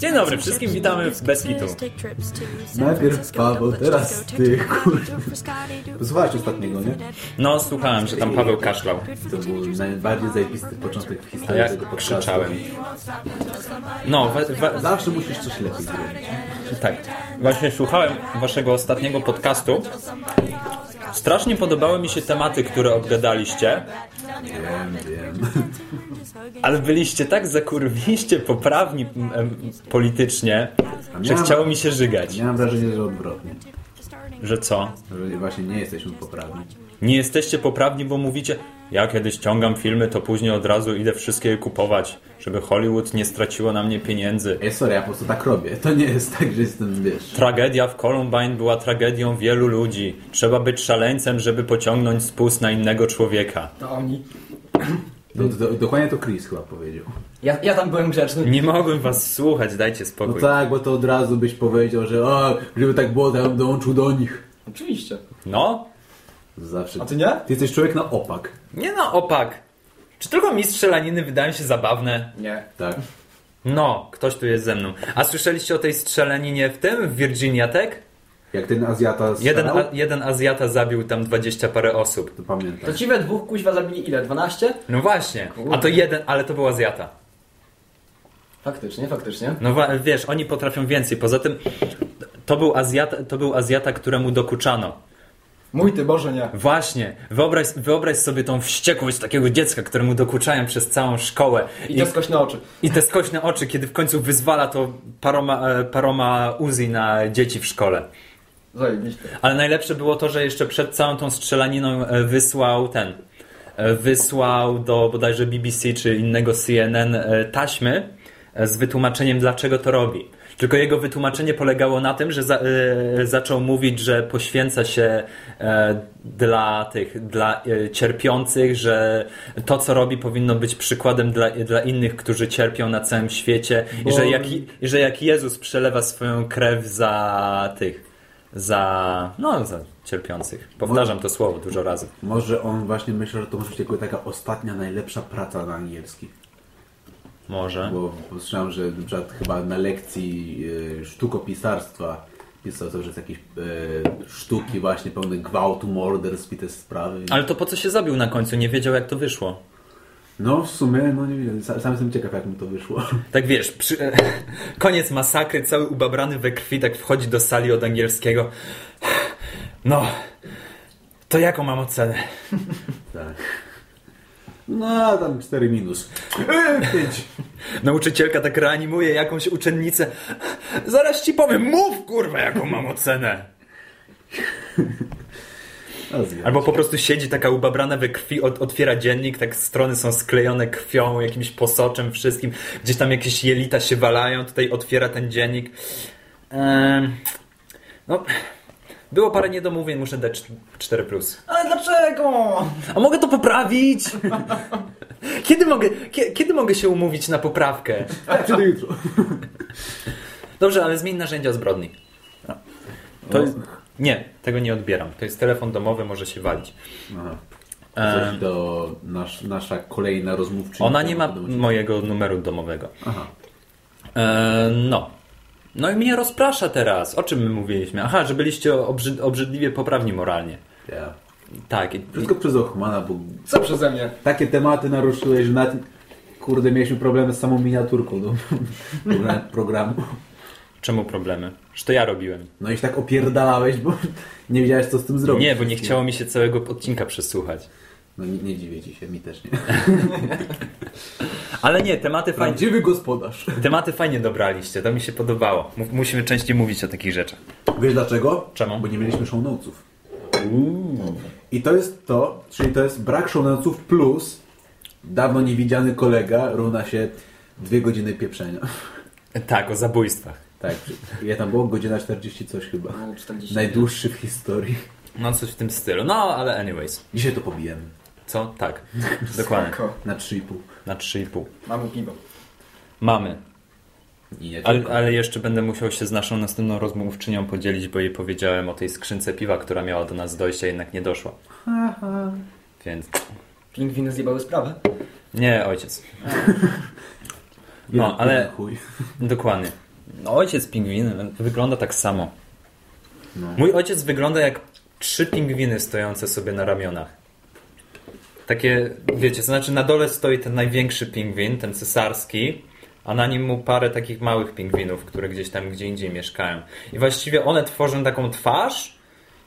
Dzień dobry wszystkim, witamy w Bez Kitu. Najpierw Paweł, teraz ty, kurde. Posłuchałeś ostatniego, nie? No, słuchałem, że tam Paweł kaszlał. To był najbardziej zajebisty początek w A historii ja tego podcastu. krzyczałem. No, we, we, Zawsze musisz coś lepiej zrobić. tak. Właśnie słuchałem waszego ostatniego podcastu. Strasznie podobały mi się tematy, które obgadaliście, Wiem, wiem. Ale byliście tak zakurwiście poprawni em, politycznie, że miałem- chciało mi się żygać. Miałem wrażenie, że odwrotnie. Że co? Że właśnie nie jesteśmy poprawni. Nie jesteście poprawni, bo mówicie, ja kiedy ściągam filmy, to później od razu idę wszystkie je kupować, żeby Hollywood nie straciło na mnie pieniędzy. Ej, sorry, ja po prostu tak robię. To nie jest tak, że jestem, wiesz... Tragedia w Columbine była tragedią wielu ludzi. Trzeba być szaleńcem, żeby pociągnąć spust na innego człowieka. To oni. Do, do, dokładnie to Chris chyba powiedział. Ja, ja tam byłem grzeczny. Nie mogłem was słuchać, dajcie No spokój. tak, bo to od razu byś powiedział, że o, gdyby tak było, to ja bym dołączył do nich. Oczywiście. No? Zawsze. A ty nie? Ty jesteś człowiek na opak. Nie no, opak. Czy tylko mi strzelaniny wydają się zabawne? Nie. Tak. No, ktoś tu jest ze mną. A słyszeliście o tej strzelaninie w tym, w Virginia Tech? Jak ten Azjata Jeden, a, jeden Azjata zabił tam 20 parę osób. to pamiętam. To ci we dwóch kuźwa zabili ile? 12? No właśnie, a to jeden, ale to był Azjata. Faktycznie, faktycznie. No wiesz, oni potrafią więcej. Poza tym to był Azjata, to był Azjata któremu dokuczano. Mój ty, Boże, nie. Właśnie, wyobraź, wyobraź sobie tą wściekłość takiego dziecka, któremu dokuczają przez całą szkołę. I te skośne oczy. i te skośne oczy, kiedy w końcu wyzwala to paroma, e, paroma Uzi na dzieci w szkole. Zajebiście. Ale najlepsze było to, że jeszcze przed całą tą strzelaniną e, wysłał ten. e, Wysłał do bodajże BBC czy innego CNN e, taśmy z wytłumaczeniem, dlaczego to robi. Tylko jego wytłumaczenie polegało na tym, że za, e, zaczął mówić, że poświęca się e, dla tych, dla e, cierpiących, że to, co robi, powinno być przykładem dla, dla innych, którzy cierpią na całym świecie i Bo- że jak, i że jak Jezus przelewa swoją krew za tych, za, no, za cierpiących. Powtarzam to słowo dużo razy. Może on właśnie myślał, że to może być jako taka ostatnia, najlepsza praca na angielski. Może. Bo słyszałem, że na przykład chyba na lekcji e, sztukopisarstwa pisał to, że jest jakieś e, sztuki właśnie pełne gwałtu, morderstw i te sprawy. Ale to po co się zabił na końcu? Nie wiedział, jak to wyszło. No w sumie, no nie wiem, sam, sam jestem ciekaw jak mu to wyszło. Tak wiesz, przy, koniec masakry, cały ubabrany we krwi, tak wchodzi do sali od angielskiego. No, to jaką mam ocenę? tak. No tam 4 minus. E, 5. Nauczycielka tak reanimuje jakąś uczennicę. Zaraz ci powiem, mów kurwa, jaką mam ocenę. Albo po prostu siedzi taka ubabrana we krwi, od, otwiera dziennik, tak strony są sklejone krwią, jakimś posoczem, wszystkim. Gdzieś tam jakieś jelita się walają, tutaj otwiera ten dziennik. Ehm, no, było parę niedomówień, muszę dać 4+. Plus. Ale dlaczego? A mogę to poprawić? Kiedy mogę, kie- kiedy mogę się umówić na poprawkę? Tak, do jutro. Dobrze, ale zmień narzędzia zbrodni. No. To jest, nie, tego nie odbieram. To jest telefon domowy, może się walić. Aha. Ehm. Coś do nasz, nasza kolejna rozmówczyni. Ona nie ma mojego numeru domowego. Aha. E, no. No i mnie rozprasza teraz. O czym my mówiliśmy? Aha, że byliście obrzyd, obrzydliwie poprawni moralnie. Ja. Tak. I, Wszystko przez Ochmana, bo Co przeze mnie? takie tematy naruszyłeś, że nawet, kurde, mieliśmy problemy z samą miniaturką do progra- programu. Czemu problemy? Że to ja robiłem. No i się tak opierdalałeś, bo nie wiedziałeś, co z tym zrobić. Nie, bo nie chciało mi się całego odcinka przesłuchać. No nie, nie dziwię ci się, mi też nie. Ale nie, tematy fajnie, Prawdziwy gospodarz. tematy fajnie dobraliście. To mi się podobało. Musimy częściej mówić o takich rzeczach. Wiesz dlaczego? Czemu? Bo nie mieliśmy show notesów. I to jest to, czyli to jest brak show notesów plus dawno niewidziany kolega równa się dwie godziny pieprzenia. Tak, o zabójstwach. Tak, ja tam było godzina 40 coś chyba. No, 40. Najdłuższy w historii. No coś w tym stylu. No, ale anyways. Dzisiaj to pobijemy. Co? Tak. Dokładnie. Spoko. Na 3,5. Na 3,5. Mamy piwo. Mamy. Ale, ale jeszcze będę musiał się z naszą następną rozmówczynią podzielić, bo jej powiedziałem o tej skrzynce piwa, która miała do nas dojść, a jednak nie doszła. Więc Pingwiny zjebały sprawę. nie, ojciec. No, ale Chuj. dokładnie. No, ojciec pingwin wygląda tak samo. No. Mój ojciec wygląda jak trzy pingwiny stojące sobie na ramionach. Takie, wiecie, to znaczy na dole stoi ten największy pingwin, ten cesarski, a na nim mu parę takich małych pingwinów, które gdzieś tam gdzie indziej mieszkają. I właściwie one tworzą taką twarz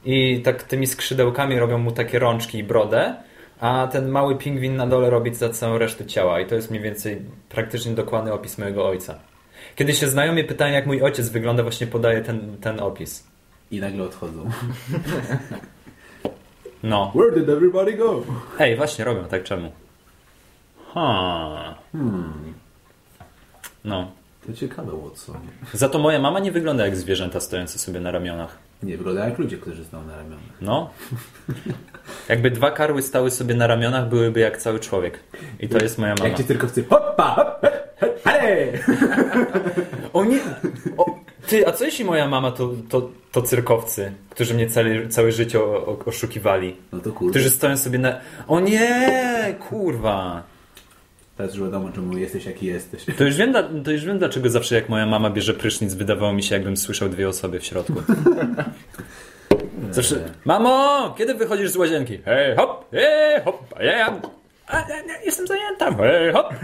i tak tymi skrzydełkami robią mu takie rączki i brodę, a ten mały pingwin na dole robi za całą resztę ciała. I to jest mniej więcej praktycznie dokładny opis mojego ojca. Kiedy się znajomi pytają, jak mój ojciec wygląda, właśnie podaję ten, ten opis. I nagle odchodzą. No. Where did everybody go? Ej, właśnie robią, tak czemu? Ha. No. To ciekawe, Watsonie. Za to moja mama nie wygląda jak zwierzęta stojące sobie na ramionach. Nie, wygląda jak ludzie, którzy stoją na ramionach. No. Jakby dwa karły stały sobie na ramionach, byłyby jak cały człowiek. I to jest moja mama. Jak ci cyrkowcy hoppa, hop, hale! O nie! O, ty, a co jeśli moja mama to, to, to cyrkowcy, którzy mnie całe, całe życie o, o, oszukiwali? No to kurde. Którzy stoją sobie na... O nie! Kurwa! Teraz już wiadomo, czemu jesteś jaki jesteś. To już, wiem, to już wiem, dlaczego zawsze jak moja mama bierze prysznic, wydawało mi się, jakbym słyszał dwie osoby w środku. Zawsze, mamo, kiedy wychodzisz z łazienki? Hej, hop, hej, hop, a ja, a, ja, ja jestem zajęta, hej, hop.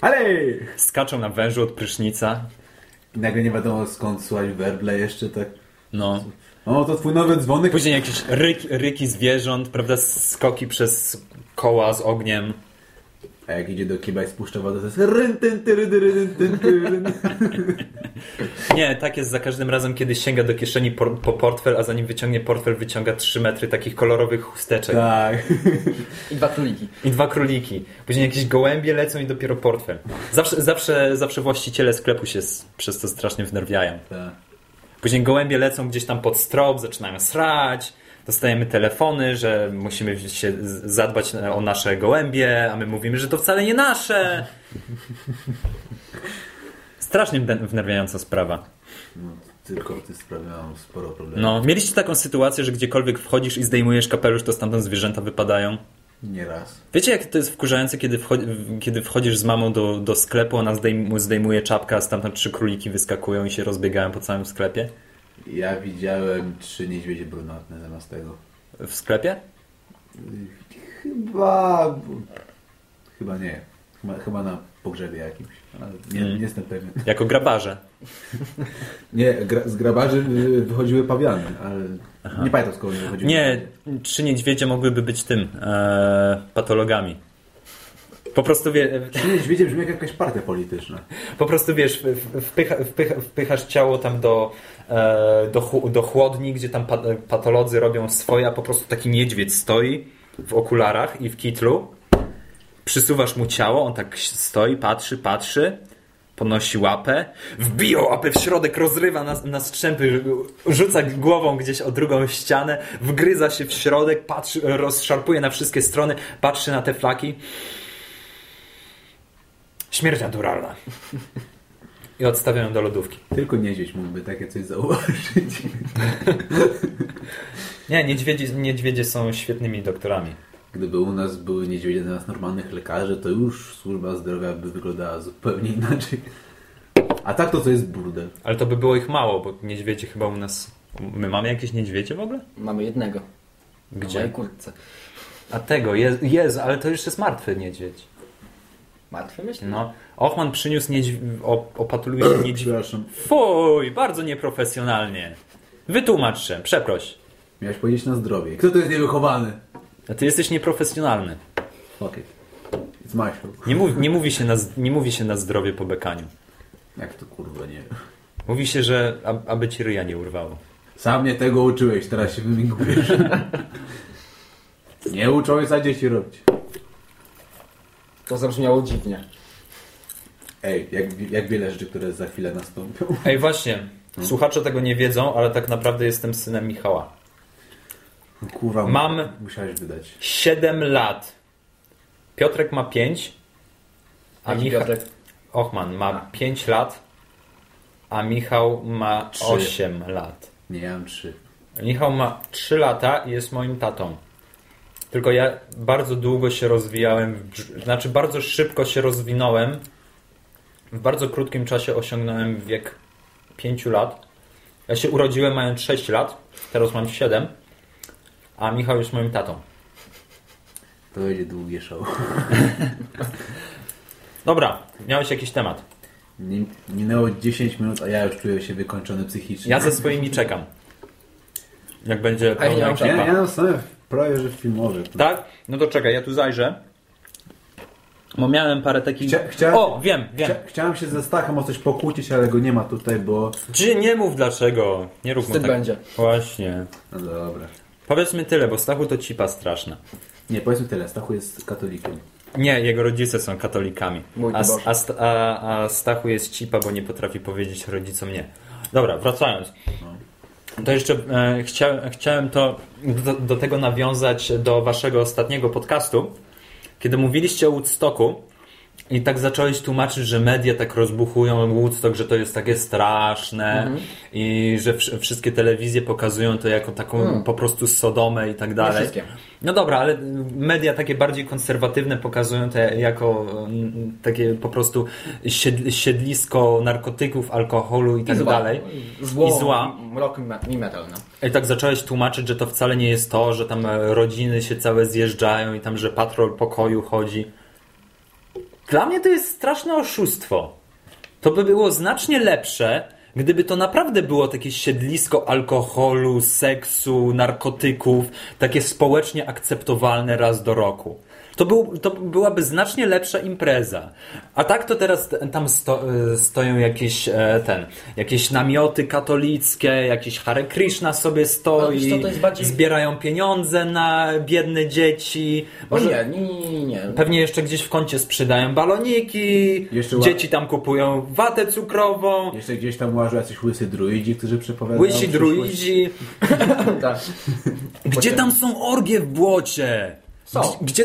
Ale! Skaczą na wężu od prysznica. I nagle nie wiadomo skąd słuchać werble jeszcze tak. No. O, to twój nowy dzwonek. Później jakieś ryk, ryki zwierząt, prawda, skoki przez koła z ogniem. A jak idzie do kiba i spuszcza wodę, to jest ryn, tyn, tyry, dyry, ryn, tyn, tyryn. Nie, tak jest za każdym razem, kiedy sięga do kieszeni por, po portfel, a zanim wyciągnie portfel, wyciąga 3 metry takich kolorowych chusteczek. Tak. I dwa króliki. I dwa króliki. Później jakieś gołębie lecą i dopiero portfel. Zawsze, zawsze, zawsze właściciele sklepu się z, przez to strasznie wnerwiają. tak. Później gołębie lecą gdzieś tam pod strop, zaczynają srać. Dostajemy telefony, że musimy się zadbać o nasze gołębie, a my mówimy, że to wcale nie nasze. Strasznie wne- wnerwiająca sprawa. No, cyrkowcy sprawiają sporo problemów. No, mieliście taką sytuację, że gdziekolwiek wchodzisz i zdejmujesz kapelusz, to stamtąd zwierzęta wypadają? Nieraz. Wiecie, jak to jest wkurzające, kiedy, wchodzi, kiedy wchodzisz z mamą do, do sklepu, ona zdejm, zdejmuje czapkę, a stamtąd trzy króliki wyskakują i się rozbiegają po całym sklepie? Ja widziałem trzy niedźwiedzie brunatne zamiast tego. W sklepie? Chyba... Chyba nie. Chyba, chyba na pogrzebie jakimś. Nie, Mm. nie jestem pewien. Jako grabarze. Nie, gra, z grabarzy wychodziły pawiany, ale nie pamiętam skąd wychodziły. Nie, trzy niedźwiedzie mogłyby być tym, e, patologami. Po prostu, wie, niedźwiedzie brzmi jak jakaś partia polityczna. po prostu wiesz, wpycha, wpycha, wpychasz ciało tam do, e, do, do chłodni, gdzie tam pa- patolodzy robią swoje, a po prostu taki niedźwiedź stoi w okularach i w kitlu. Przysuwasz mu ciało, on tak stoi, patrzy, patrzy, podnosi łapę, wbija łapę w środek, rozrywa na, na strzępy, rzuca głową gdzieś o drugą ścianę, wgryza się w środek, patrzy, rozszarpuje na wszystkie strony, patrzy na te flaki. Śmierć naturalna. I odstawiają do lodówki. Tylko niedźwiedź mógłby takie coś zauważyć. Nie, niedźwiedzie, niedźwiedzie są świetnymi doktorami. Gdyby u nas były niedźwiedzie zamiast normalnych lekarzy, to już służba zdrowia by wyglądała zupełnie inaczej. A tak to co jest burdel. Ale to by było ich mało, bo niedźwiedzie chyba u nas... My mamy jakieś niedźwiedzie w ogóle? Mamy jednego. W Gdzie? mojej kurtce. A tego, jest, jest, ale to już jest martwy niedźwiedź. Martwy myślę? No. Ochman przyniósł niedź... opatuluje. Przepraszam. Fuj, bardzo nieprofesjonalnie. Wytłumacz się, przeproś. Miałeś powiedzieć na zdrowie. Kto to jest niewychowany? A ty jesteś nieprofesjonalny. Fuck it. It's my show. Nie, mów, nie, mówi się na, nie mówi się na zdrowie po bekaniu. Jak to kurwa nie wiem. Mówi się, że ab- aby ci ryja nie urwało. Sam mnie tego uczyłeś, teraz się wymigujesz. nie ucz ojca dzieci robić. To zabrzmiało dziwnie. Ej, jak, jak wiele rzeczy, które za chwilę nastąpią. Ej, właśnie. Słuchacze tego nie wiedzą, ale tak naprawdę jestem synem Michała. Kurwa, Mam- musiałeś wydać. 7 lat. Piotrek ma 5, a Jaki Michał... Piotrek? Ochman ma 5 lat, a Michał ma Trzy. 8 lat. Nie, ja mam trzy. Michał ma 3 lata i jest moim tatą. Tylko ja bardzo długo się rozwijałem, znaczy bardzo szybko się rozwinąłem w bardzo krótkim czasie osiągnąłem wiek 5 lat. Ja się urodziłem mając 6 lat, teraz mam 7, a Michał jest moim tatą. To będzie długie show. Dobra, miałeś jakiś temat. Minęło 10 minut, a ja już czuję się wykończony psychicznie. Ja ze swoimi czekam. Jak będzie ja pełna ja, ja mam same prawie, że filmowe. Tak? No to czekaj, ja tu zajrzę. Bo miałem parę takich... Chcia- chciałem- O, wiem, wiem. Chcia, chciałem się ze Stachem o coś pokłócić, ale go nie ma tutaj, bo... Czy nie mów dlaczego. Nie rób mu tak. będzie. Właśnie. No dobra. Powiedzmy tyle, bo Stachu to cipa straszna. Nie, powiedzmy tyle. Stachu jest katolikiem. Nie, jego rodzice są katolikami. Mój A, a, a, a Stachu jest cipa, bo nie potrafi powiedzieć rodzicom nie. Dobra, wracając. To jeszcze e, chcia, chciałem to do, do tego nawiązać do waszego ostatniego podcastu, kiedy mówiliście o Woodstocku i tak zacząłeś tłumaczyć, że media tak rozbuchują Woodstock, że to jest takie straszne i że wsz- wszystkie telewizje pokazują to jako taką po prostu sodomę i tak dalej. wszystkie. No dobra, ale media takie bardziej konserwatywne pokazują to jako mm, takie po prostu sied- siedlisko narkotyków, alkoholu i tak zła. dalej. Zło, I zła. Rock i me- i metal, no. I tak zacząłeś tłumaczyć, że to wcale nie jest to, że tam rodziny się całe zjeżdżają i tam, że patrol pokoju chodzi. Dla mnie to jest straszne oszustwo. To by było znacznie lepsze, gdyby to naprawdę było takie siedlisko alkoholu, seksu, narkotyków, takie społecznie akceptowalne raz do roku. To, był, to byłaby znacznie lepsza impreza. A tak to teraz tam sto, e, stoją jakieś e, ten, jakieś namioty katolickie, jakieś Hare Krishna sobie Ale stoi, to bardziej- zbierają pieniądze na biedne dzieci. Może- nie, nie, nie, nie, nie. Pewnie jeszcze gdzieś w kącie sprzedają baloniki, Jeszcze ła- dzieci tam kupują watę cukrową, Jeszcze gdzieś tam łażą jacyś łysy druidzi, którzy przepowiadają łysi druidzi. tak. Gdzie tam są orgie w błocie? Są. Gdzie,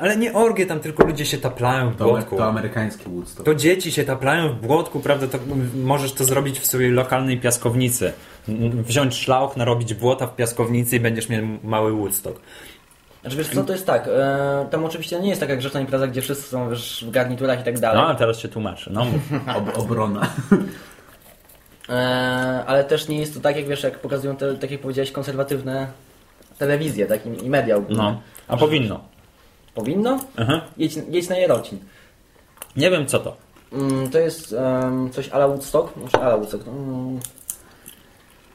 ale nie orgie, tam tylko ludzie się taplają w To, błotku. to amerykański Woodstock. To dzieci się taplają w błotku, prawda? To możesz to zrobić w swojej lokalnej piaskownicy. Wziąć szlauch, narobić błota w piaskownicy i będziesz miał mały Woodstock. Znaczy wiesz co, to jest tak, e, tam oczywiście nie jest taka grzeczna impreza, gdzie wszyscy są wiesz, w garniturach i tak dalej, No, teraz się tłumaczę. No, mów. Ob obrona. e, ale też nie jest to tak, jak wiesz, jak pokazują te, tak jak powiedziałeś, konserwatywne telewizje, tak, i, i media ogólnie. no. A powinno. Powinno? Aha. Jedź, jedź na Jarocin. Nie wiem co to. Mm, to jest em, coś ala Woodstock, znaczy ala Woodstock, mm,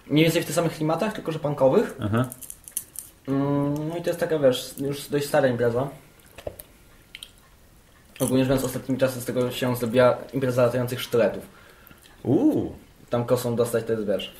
mniej więcej w tych samych klimatach, tylko że punkowych. Aha. Mm, No i to jest taka, wiesz, już dość stara impreza. Ogólnie rzecz biorąc, ostatnimi czasy z tego się zrobiła impreza latających sztyletów. Uuu. Tam kosą dostać to jest, wiesz.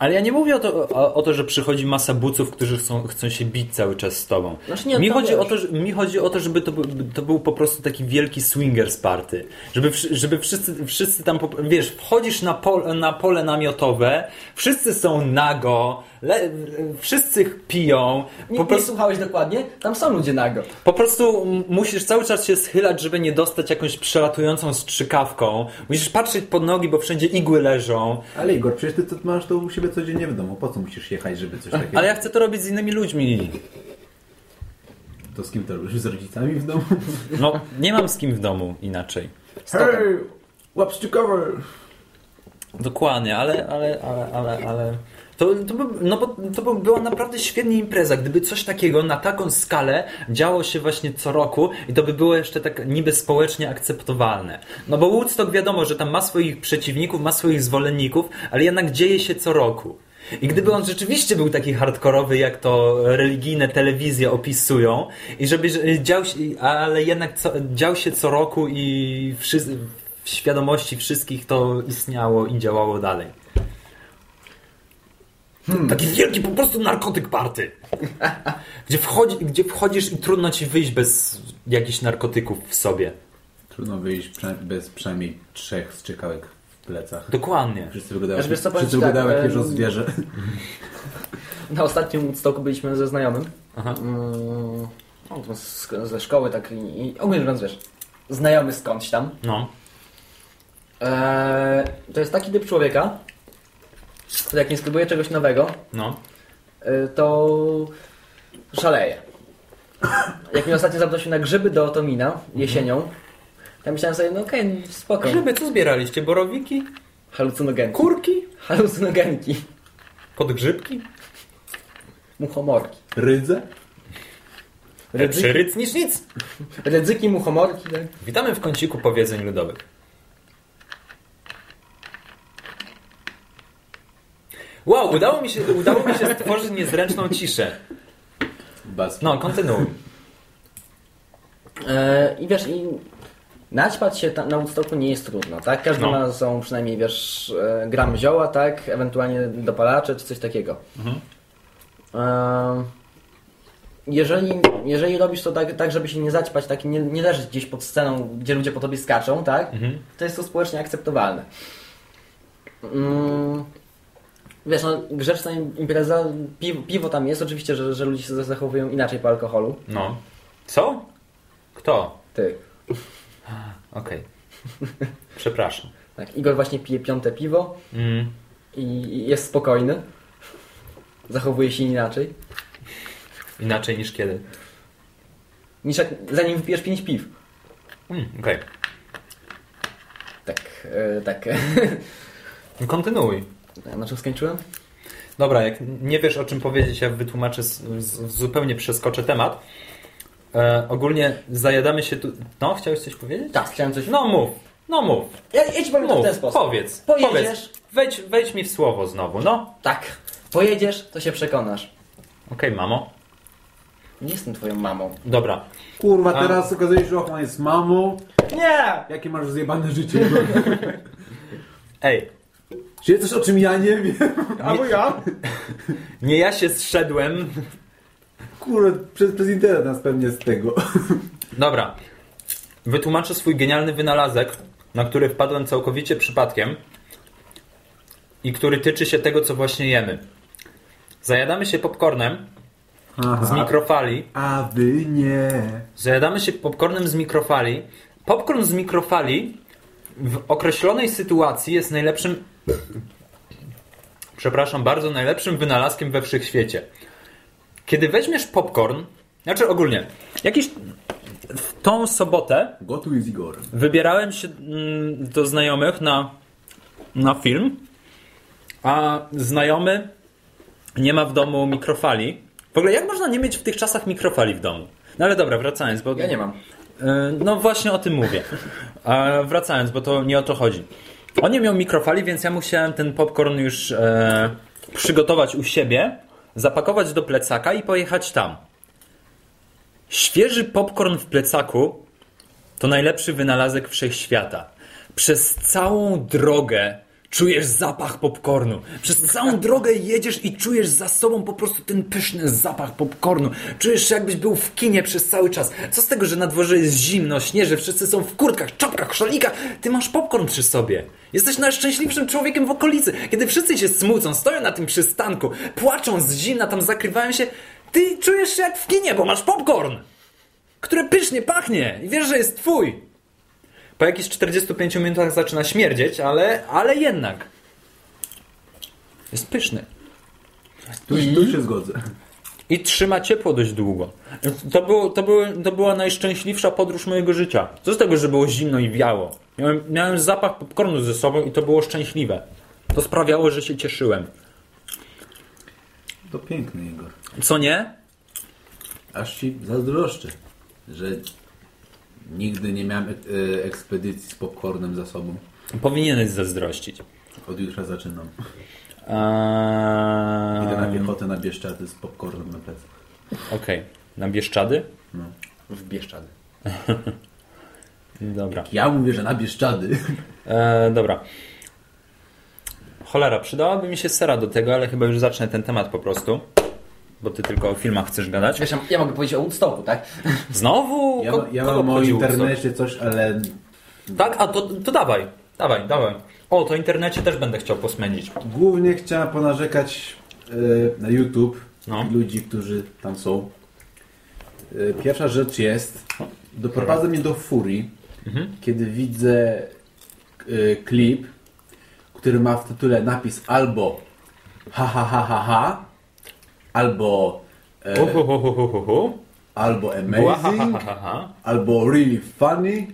Ale ja nie mówię o to, o, o to, że przychodzi masa buców, którzy chcą, chcą się bić cały czas z tobą. Znaczy nie, mi, to chodzi wiesz. o to, że, mi chodzi o to, żeby to, był- to był po prostu taki wielki swingers party. Żeby, żeby wszyscy, wszyscy tam, wiesz, wchodzisz na, pol, na pole namiotowe, wszyscy są nago, le, wszyscy piją, Nie, po nie słuchałeś dokładnie? Tam są ludzie nago. po prostu musisz cały czas się schylać, żeby nie dostać jakąś przelatującą strzykawką. Musisz patrzeć pod nogi, bo wszędzie igły leżą. Ale Igor, przecież ty to masz to u siebie codziennie w domu. Po co musisz jechać, żeby coś takiego... Ale ja chcę to robić z innymi ludźmi. To z kim to robisz? Z rodzicami w domu? No, nie mam z kim w domu inaczej. Hej! Łap! Dokładnie, ale, ale, ale, ale, ale... To, to, by, no bo to by była naprawdę świetna impreza, gdyby coś takiego na taką skalę działo się właśnie co roku i to by było jeszcze tak niby społecznie akceptowalne. No bo Woodstock wiadomo, że tam ma swoich przeciwników, ma swoich zwolenników, ale jednak dzieje się co roku. I gdyby on rzeczywiście był taki hardkorowy, jak to religijne telewizje opisują, i żeby że dział się, ale jednak co, dział się co roku i wszy, w świadomości wszystkich to istniało i działało dalej. Taki wielki po prostu narkotyk party. Gdzie, wchodzi, gdzie wchodzisz i trudno ci wyjść bez jakichś narkotyków w sobie. Trudno wyjść prze- bez przynajmniej trzech strzykałek w plecach. Dokładnie. Wszyscy wyglądają, wiesz co, wszyscy tak, wyglądają jak zwierzę. Na ostatnim Woodstocku byliśmy ze znajomym. Aha. Mm, no, z, ze szkoły, tak i, i ogólnie rzecz biorąc, wiesz, znajomy skądś tam. No. Eee, to jest taki typ człowieka, jak nie spróbuje czegoś nowego, No. y, to szaleje. Jak mnie ostatnio zaprosił na grzyby do Otomina jesienią, Ja myślałem sobie, no okej, okay, spoko. Grzyby, co zbieraliście? Borowiki? Halucynogenki. Kurki? Halucynogenki. Podgrzybki? Muchomorki. Rydze? Rydzyki, ryc niż nic. rydzyki muchomorki, tak? Witamy w kąciku powiedzeń ludowych. Wow, udało mi się, udało mi się stworzyć niezręczną ciszę. Bas. No, kontynuuj. E, I wiesz, i naćpać się na Woodstocku nie jest trudno, tak? Każdy No. ma są przynajmniej, wiesz, e, gram zioła, tak? Ewentualnie dopalacze czy coś takiego. E, jeżeli, jeżeli robisz to tak, tak, żeby się nie zaćpać, tak, nie, nie leżeć gdzieś pod sceną, gdzie ludzie po tobie skaczą, tak? To jest to społecznie akceptowalne. Mm, wiesz, no, grzeczna impreza, piwo, piwo tam jest, oczywiście, że, że ludzie się zachowują inaczej po alkoholu. No. Co? Kto? Ty. Okej. Przepraszam. Tak, Igor właśnie pije piąte piwo Mm. i jest spokojny. Zachowuje się inaczej. Inaczej niż kiedy. Niż jak zanim wypijesz pięć piw. Mm, Okej. Tak, e, tak. No, Kontynuuj. Na czym skończyłem? Dobra, jak nie wiesz o czym powiedzieć, ja wytłumaczę, z, z, zupełnie przeskoczę temat. E, ogólnie zajadamy się tu... No, chciałeś coś powiedzieć? Tak, chciałem coś... No mów, no mów. Ja, ja ci powiem to w Mów, ten sposób. powiedz, Pojedziesz. powiedz. Wejdź, wejdź mi w słowo znowu, no. Tak. Pojedziesz, to się przekonasz. Okej, mamo. Nie jestem twoją mamą. Dobra. Kurwa, A. teraz okazuje się, że Ochman jest mamą. Nie! Jakie masz zjebane życie? Ej, Czy jest coś, o czym ja nie wiem? Albo ja? nie ja się zszedłem. Kurwa, przez, przez internet nas pewnie z tego. Dobra. Wytłumaczę swój genialny wynalazek, na który wpadłem całkowicie przypadkiem i który tyczy się tego, co właśnie jemy. Zajadamy się popcornem z mikrofali. A wy nie. Zajadamy się popcornem z mikrofali. Popcorn z mikrofali w określonej sytuacji jest najlepszym. Przepraszam bardzo, najlepszym wynalazkiem we wszechświecie. Kiedy weźmiesz popcorn, znaczy ogólnie, jakiś. W tą sobotę Gotuj z Igorem. wybierałem się mm, do znajomych na, na film, a znajomy nie ma w domu mikrofali. W ogóle jak można nie mieć w tych czasach mikrofali w domu? No ale dobra, wracając, bo... Ja nie mam. E, No właśnie o tym mówię. A wracając, bo to nie o to chodzi. On nie miał mikrofali, więc ja musiałem ten popcorn już e, przygotować u siebie, zapakować do plecaka i pojechać tam. Świeży popcorn w plecaku to najlepszy wynalazek wszechświata. Przez całą drogę czujesz zapach popcornu. Przez całą drogę jedziesz i czujesz za sobą po prostu ten pyszny zapach popcornu. Czujesz się jakbyś był w kinie przez cały czas. Co z tego, że na dworze jest zimno, śnieży, wszyscy są w kurtkach, czapkach, szalikach. Ty masz popcorn przy sobie. Jesteś najszczęśliwszym człowiekiem w okolicy. Kiedy wszyscy się smucą, stoją na tym przystanku, płaczą z zimna, tam zakrywają się. Ty czujesz się jak w kinie, bo masz popcorn które pysznie pachnie i wiesz, że jest twój. Po jakichś 45 minutach zaczyna śmierdzieć, ale, ale jednak. Jest pyszny. Tu, tu się zgodzę. I trzyma ciepło dość długo. To, było, to, były, to była najszczęśliwsza podróż mojego życia. Co z tego, że było zimno i wiało? Miałem, miałem zapach popcornu ze sobą i to było szczęśliwe. To sprawiało, że się cieszyłem. To piękny Igor. Co nie? Aż ci zazdroszczę, że nigdy nie miałem e- ekspedycji z popcornem za sobą. Powinieneś zazdrościć. Od jutra zaczynam. Eee, Idę na piechotę na Bieszczady z popcornem na plecach. Okej. Na Bieszczady? W Bieszczady. Dobra. Ja mówię, że na Bieszczady. E, dobra. Cholera, przydałaby mi się sera do tego, ale chyba już zacznę ten temat po prostu. Bo ty tylko o filmach chcesz gadać. Wiesz, ja- mogę powiedzieć o Woodstocku, tak? Znowu? Ja, ja mam o internecie coś, ale? Tak? A to, to dawaj. Dawaj, dawaj. O, to internecie też będę chciał posmędzić. głównie chciałem ponarzekać e, na YouTube No. ludzi, którzy tam są. E, Pierwsza rzecz jest, doprowadza mnie do furii, kiedy widzę e, klip, który ma w tytule napis albo ha ha ha ha ha, albo e, Uhuhuhuhuhu. albo Była ha, ha, amazing, albo really funny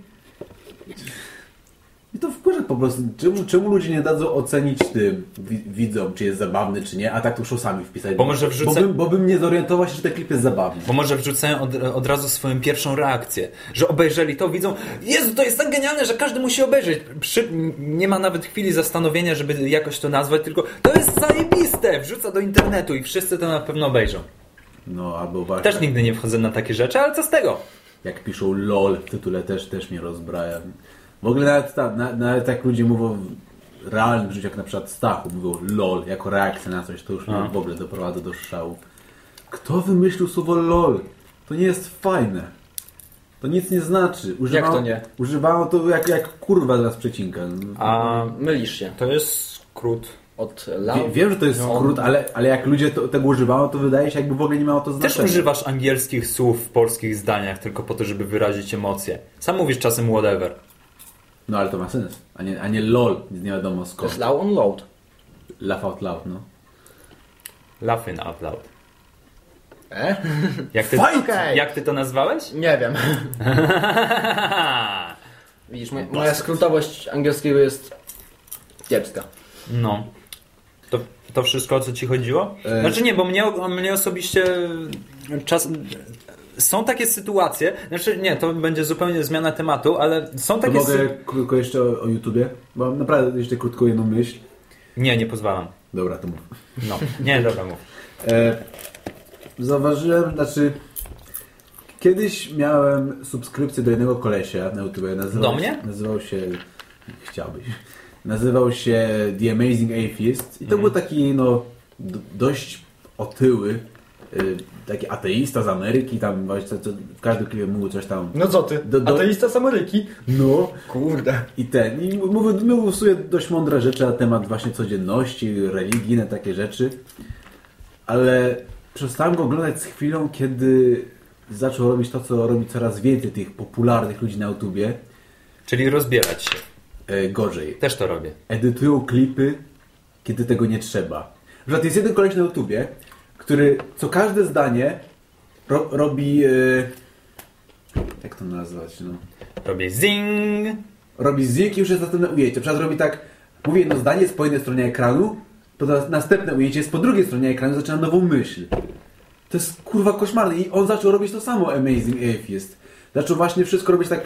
I to wkurza po prostu. Czemu, czemu ludzie nie dadzą ocenić tym wi- widzom, czy jest zabawny, czy nie, a tak to muszą sami wpisać. Bo może wrzucę- Bo bym, bo bym nie zorientował się, że ten klip jest zabawny. Bo może wrzucają od, od razu swoją pierwszą reakcję, że obejrzeli to, widzą, Jezu, to jest tak genialne, że każdy musi obejrzeć. Przy, nie ma nawet chwili zastanowienia, żeby jakoś to nazwać, tylko to jest zajebiste, wrzuca do internetu i wszyscy to na pewno obejrzą. No, albo właśnie. Też nigdy nie wchodzę na takie rzeczy, ale co z tego? Jak piszą LOL w tytule, też, też mnie rozbraja. W ogóle nawet, ta, na, nawet jak ludzie mówią w realnym życiu, jak na przykład Stachu mówią LOL jako reakcja na coś, to już mnie A. w ogóle doprowadza do szału. Kto wymyślił słowo LOL? To nie jest fajne. To nic nie znaczy. Używało, to nie? Używało to jak, jak kurwa dla przecinka. A Mylisz się. to jest skrót. Od Wie, love. wiem, że to jest No. skrót, ale, ale jak ludzie to, tego używają, to wydaje się jakby w ogóle nie miało to Też znaczenia. używasz angielskich słów w polskich zdaniach tylko po to, żeby wyrazić emocje. Sam mówisz czasem whatever. No ale to ma sens. A nie, a nie LOL, nie wiadomo To skąd. jest low on load. Laugh out loud, no. Laughing out loud. E? Jak ty, Fight! Okej. jak ty to nazwałeś? Nie wiem. Widzisz, moja, moja skrótowość angielskiego jest kiepska. No. To, to wszystko, o co ci chodziło? E. Znaczy nie, bo mnie, mnie osobiście czas... Są takie sytuacje, znaczy nie, to będzie zupełnie zmiana tematu, ale są To takie mogę sy... krótko jeszcze o, o YouTubie? Bo naprawdę jeszcze krótko jedną myśl. Nie, nie pozwalam. Dobra, to mów. No, nie, dobra, mów. E, zauważyłem, znaczy... Kiedyś miałem subskrypcję do jednego kolesia na YouTube. Nazywał, Do mnie? Nazywał się... Chciałbyś. Nazywał się The Amazing Atheist. I to Mhm. był taki, no, dość otyły, taki ateista z Ameryki. Tam właśnie co, co, w każdym klipie mówił coś tam... No co ty? Do- do- Ateista z Ameryki? No, Kurde. I ten, i mówił, mówił w sumie dość mądre rzeczy na temat właśnie codzienności, religijne takie rzeczy, ale przestałem go oglądać z chwilą, kiedy zaczął robić to, co robi coraz więcej tych popularnych ludzi na YouTubie, Czyli rozbierać się. e, gorzej. Też to robię. Edytują klipy, kiedy tego nie trzeba. Na przykład jest jeden koleś na YouTubie, który co każde zdanie ro, robi... E, jak to nazwać, no... Robię zing. robi zik i już jest następne ujęcie. Przykład robi tak, mówi jedno zdanie, jest po jednej stronie ekranu, to na- następne ujęcie jest po drugiej stronie ekranu, zaczyna nową myśl. To jest kurwa koszmarne i on zaczął robić to samo Amazing Atheist. Zaczął właśnie wszystko robić tak,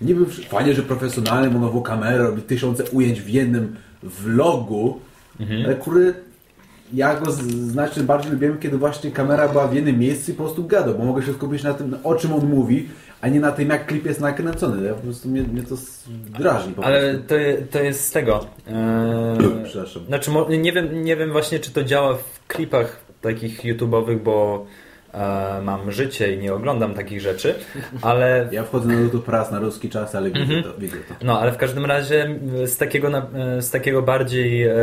niby fajnie, że profesjonalnie ma nową kamerę, robi tysiące ujęć w jednym vlogu, ale kurde, ja go znacznie bardziej lubiłem, kiedy właśnie kamera była w jednym miejscu i po prostu gadał, bo mogę się skupić na tym, o czym on mówi, a nie na tym, jak klip jest nakręcony. Ja po prostu mnie, mnie to drażni po Ale prostu. to, to jest z tego. Eee, Przepraszam. Znaczy, nie wiem, nie wiem właśnie, czy to działa w klipach takich YouTube'owych, bo mam życie i nie oglądam takich rzeczy, ale Ja wchodzę na YouTube raz na ruski czas, ale widzę to. Widzę to. No, ale w każdym razie e, z takiego, e, z takiego bardziej, e,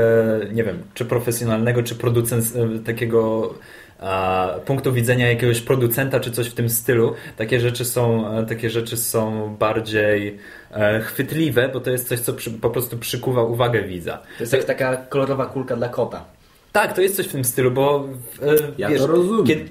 nie wiem, czy profesjonalnego, czy producent, e, takiego e, punktu widzenia jakiegoś producenta, czy coś w tym stylu, takie rzeczy są, e, takie rzeczy są bardziej e, chwytliwe, bo to jest coś, co przy, po prostu przykuwa uwagę widza. To jest jak taka kolorowa kulka dla kota. Tak, to jest coś w tym stylu, bo e, Ja wiesz, to rozumiem. Kiedy,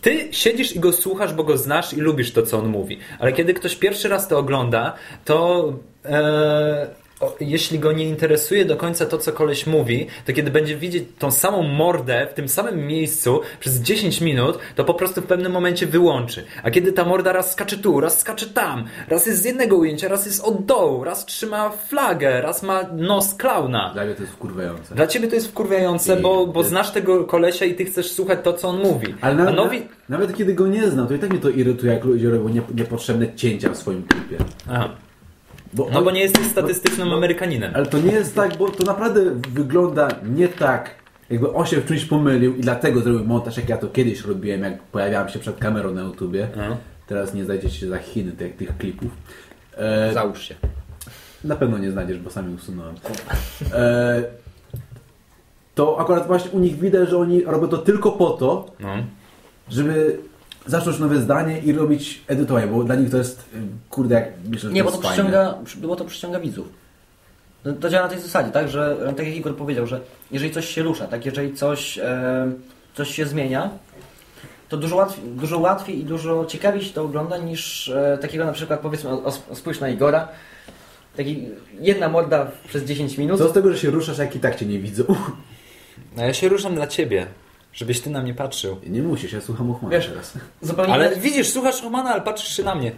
ty siedzisz i go słuchasz, bo go znasz i lubisz to, co on mówi. Ale kiedy ktoś pierwszy raz to ogląda, to e, o, jeśli go nie interesuje do końca to, co koleś mówi, to kiedy będzie widzieć tą samą mordę w tym samym miejscu przez 10 minut, to po prostu w pewnym momencie wyłączy. A kiedy ta morda raz skacze tu, raz skacze tam, raz jest z jednego ujęcia, raz jest od dołu, raz trzyma flagę, raz ma nos klauna. Dla mnie to jest wkurwające. Dla ciebie to jest wkurwiające, I- bo, bo znasz tego kolesia i ty chcesz słuchać to, co on mówi. Ale nawet, nowi... nawet kiedy go nie znam, to i tak mnie to irytuje, jak ludzie robią nie, niepotrzebne cięcia w swoim klipie. Aha. Bo No on- bo nie jesteś statystycznym bo- Amerykaninem. Ale to nie jest tak, bo to naprawdę wygląda nie tak, jakby on się w czymś pomylił i dlatego zrobił montaż, jak ja to kiedyś robiłem, jak pojawiałem się przed kamerą na YouTubie. Aha. Teraz nie znajdziecie się za Chiny tych, tych klipów. E, Załóż się. Na pewno nie znajdziesz, bo sami usunąłem. E, to akurat właśnie u nich widać, że oni robią to tylko po to, No. żeby zacząć nowe zdanie i robić edytowanie, bo dla nich to jest, kurde, jak myślę, że Nie, bo to fajne. przyciąga, bo to przyciąga widzów. To, to działa na tej zasadzie, tak, że tak jak Igor powiedział, że jeżeli coś się rusza, tak, jeżeli coś, e, coś się zmienia, to dużo łatwiej, dużo łatwiej i dużo ciekawiej się to ogląda niż e, takiego na przykład, powiedzmy, o, o, spójrz na Igora, taki jedna morda przez 10 minut. Co z tego, że się ruszasz, jak i tak cię nie widzą? No ja się ruszam dla ciebie, żebyś ty na mnie patrzył. Nie musisz, ja słucham Ochmana Wiesz, teraz. zupełnie, Ale inaczej, widzisz, słuchasz Romana, ale patrzysz się na mnie.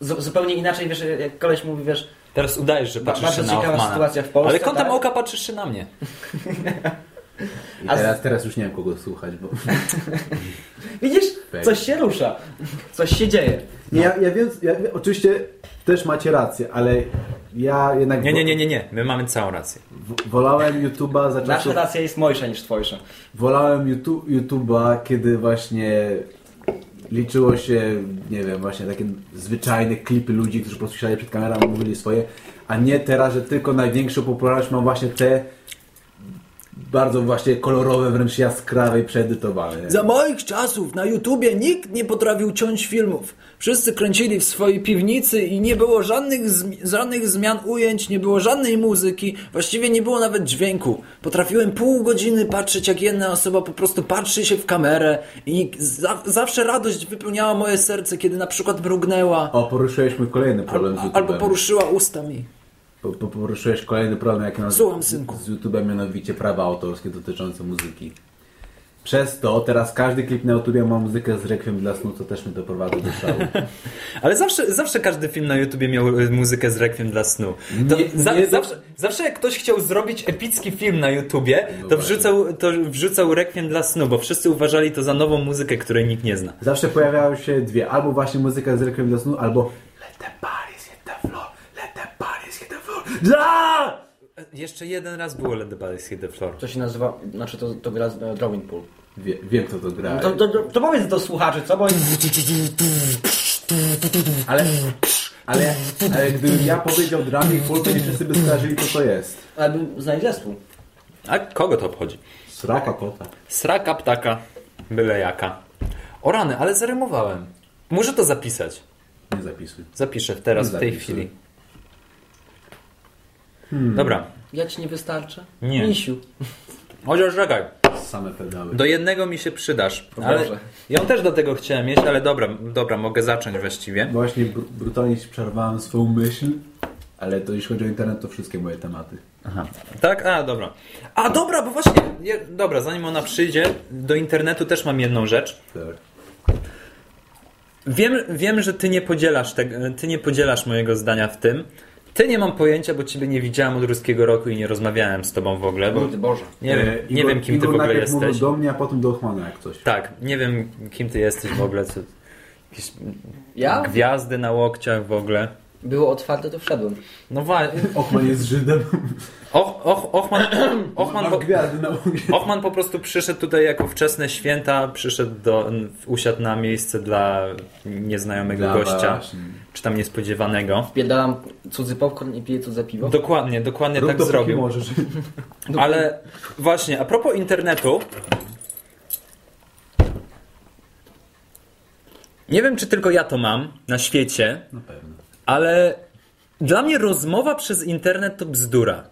zu, zupełnie inaczej, wiesz, jak koleś mówi, wiesz, Teraz udajesz, że patrzysz się bardzo na ciekawa Hoffmana. sytuacja w Polsce, ale kątem tak? oka patrzysz się na mnie. I z- teraz, teraz już nie wiem kogo słuchać, bo... widzisz. Coś się rusza, coś się dzieje. Ja, ja wiem, ja, oczywiście też macie rację, ale ja jednak Nie, nie, nie, nie, nie. My mamy całą rację. w- wolałem YouTube'a za Nasza czasów... racja jest mojsza niż twojsza. Wolałem YouTube, YouTube'a, kiedy właśnie liczyło się, nie wiem, właśnie takie zwyczajne klipy ludzi, którzy po prostu siadali przed kamerą i mówili swoje, a nie teraz, że tylko największą popularność mam właśnie te bardzo właśnie kolorowe, wręcz jaskrawe i przeedytowane. Za moich czasów na YouTubie nikt nie potrafił ciąć filmów. Wszyscy kręcili w swojej piwnicy i nie było żadnych, zmi- żadnych zmian ujęć, nie było żadnej muzyki, właściwie nie było nawet dźwięku. Potrafiłem pół godziny patrzeć, jak jedna osoba po prostu patrzy się w kamerę i za zawsze radość wypełniała moje serce, kiedy na przykład mrugnęła O, poruszyłeś mój kolejny problem z al albo poruszyła ustami. Po, po, poruszyłeś kolejny problem, jaki mam z, synku. z YouTube'em, mianowicie prawa autorskie dotyczące muzyki. Przez to teraz każdy klip na YouTubie ma muzykę z Requiem dla snu, co też mnie doprowadza do szału. Ale zawsze, zawsze każdy film na YouTubie miał y, muzykę z rekwiem dla snu. To Nie- za, nie do- zawsze, zawsze jak ktoś chciał zrobić epicki film na YouTubie, No to wrzucał, to wrzucał rekwiem dla snu, bo wszyscy uważali to za nową muzykę, której nikt nie zna. Zawsze pojawiały się dwie, albo właśnie muzyka z Requiem dla snu, albo Let the bodies hit the floor, let the bodies Dla! Jeszcze jeden raz było Let the Bodies Hit the Floor. To się nazywa, znaczy to, to gra z e, Drawing Pool. Wie, wiem kto to gra. To, to, to, to powiedz do słuchaczy, co? Bo Ale, ale, ale gdybym ja powiedział Drumming Pool, to nie wszyscy by skojarzyli co to jest. ale znajdź zespół. A kogo to obchodzi? Sraka kota. Sraka ptaka, byle jaka. O rany, ale zarymowałem. Muszę to zapisać. Nie zapisuj. Zapiszę teraz, Nie w tej zapisuj. chwili. Dobra. Ja ci nie wystarczę? Nie. Misiu. Chociaż czekaj. Same pedały. Do jednego mi się przydasz. Ale ja też do tego chciałem mieć, ale dobra, dobra, mogę zacząć właściwie. Właśnie br- brutalnie ci przerwałem swoją myśl, ale to jeśli chodzi o internet, to wszystkie moje tematy. Aha. Tak? A, dobra. A, dobra, bo właśnie, je, dobra, zanim ona przyjdzie, do internetu też mam jedną rzecz. Tak. Wiem, wiem że ty nie podzielasz tego, ty nie podzielasz mojego zdania w tym. Ty nie mam pojęcia, bo ciebie nie widziałem od ruskiego roku i nie rozmawiałem z tobą w ogóle, bo Mój Boże. nie wiem, E, nie Igor- wiem kim ty w Igor ogóle najpierw jesteś. do mnie, a potem do Ochmana jak coś. Tak, nie wiem kim ty jesteś w ogóle, co, jakieś Ja? gwiazdy na łokciach w ogóle. Było otwarte, to wszedłem. No właśnie, Ochman jest Żydem. Och, och, Ochman, Ochman, Ma po. Ochman po prostu przyszedł tutaj jako wczesne święta, przyszedł do, usiadł na miejsce dla nieznajomego Dla gościa, właśnie. czy tam niespodziewanego. Wpierdalam cudzy popcorn i piję cudze piwo. Dokładnie, dokładnie Rób tak zrobił. możesz. Ale właśnie, a propos internetu. Nie wiem, czy tylko ja to mam na świecie, Na pewno. Ale dla mnie rozmowa przez internet to bzdura.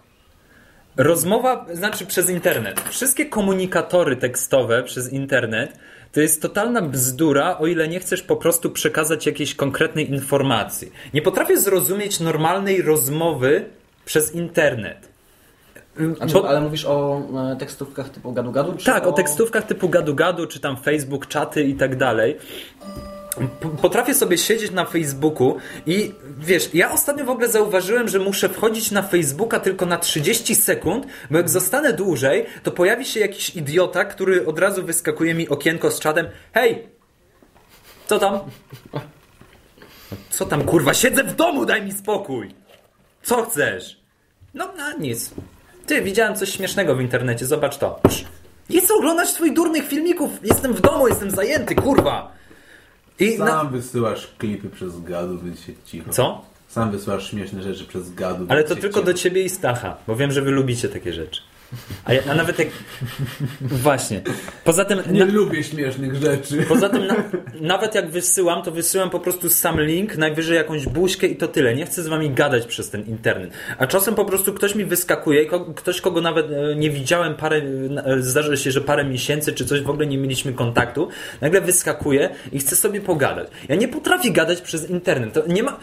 Rozmowa, znaczy przez internet. Wszystkie komunikatory tekstowe przez internet to jest totalna bzdura, o ile nie chcesz po prostu przekazać jakiejś konkretnej informacji. Nie potrafię zrozumieć normalnej rozmowy przez internet. Znaczy, Bo- Ale mówisz o e, tekstówkach typu gadu-gadu? tak, o tekstówkach typu gadu-gadu, czy tam Facebook, czaty i tak dalej. Potrafię sobie siedzieć na Facebooku i wiesz, ja ostatnio w ogóle zauważyłem, że muszę wchodzić na Facebooka tylko na 30 sekund, bo jak zostanę dłużej, to pojawi się jakiś idiota, który od razu wyskakuje mi okienko z czatem. Hej! Co tam? Co tam, kurwa? Siedzę w domu, daj mi spokój! Co chcesz? No, no nic. Ty, widziałem coś śmiesznego w internecie, zobacz to. Nie chcę oglądać twoich durnych filmików, jestem w domu, jestem zajęty, kurwa. I Sam na... wysyłasz klipy przez gadu, więc się cicho. Co? Sam wysyłasz śmieszne rzeczy przez gadu. Ale to tylko cicho. do ciebie i Stacha, bo wiem, że wy lubicie takie rzeczy. A, ja, a nawet jak... Właśnie. Poza tym... Nie Na... lubię śmiesznych rzeczy. Poza tym na, nawet jak wysyłam, to wysyłam po prostu sam link, najwyżej jakąś buźkę i to tyle. Nie chcę z wami gadać przez ten internet. A czasem po prostu ktoś mi wyskakuje, ktoś kogo nawet e, nie widziałem parę, e, zdarza się, że parę miesięcy czy coś w ogóle nie mieliśmy kontaktu, nagle wyskakuje i chce sobie pogadać. Ja nie potrafię gadać przez internet. To nie ma...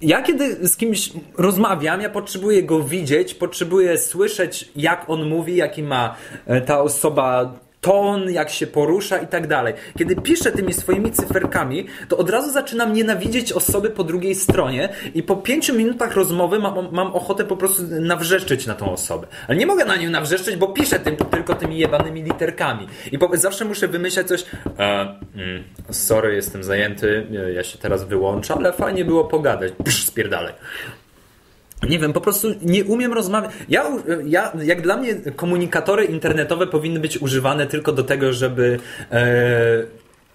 Ja kiedy z kimś rozmawiam, ja potrzebuję go widzieć, potrzebuję słyszeć, jak on mówi, jaki ma e, ta osoba ton, jak się porusza i tak dalej. Kiedy piszę tymi swoimi cyferkami, to od razu zaczynam nienawidzieć osoby po drugiej stronie i po pięciu minutach rozmowy mam, mam ochotę po prostu nawrzeszczeć na tą osobę. Ale nie mogę na nią nawrzeszczeć, bo piszę tym, tylko tymi jebanymi literkami. I po, zawsze muszę wymyślać coś, e, mm, sorry, jestem zajęty, e, ja się teraz wyłączę, ale fajnie było pogadać. Psz, spierdalaj. Nie wiem, po prostu nie umiem rozmawiać. Ja, ja, jak dla mnie komunikatory internetowe powinny być używane tylko do tego, żeby e,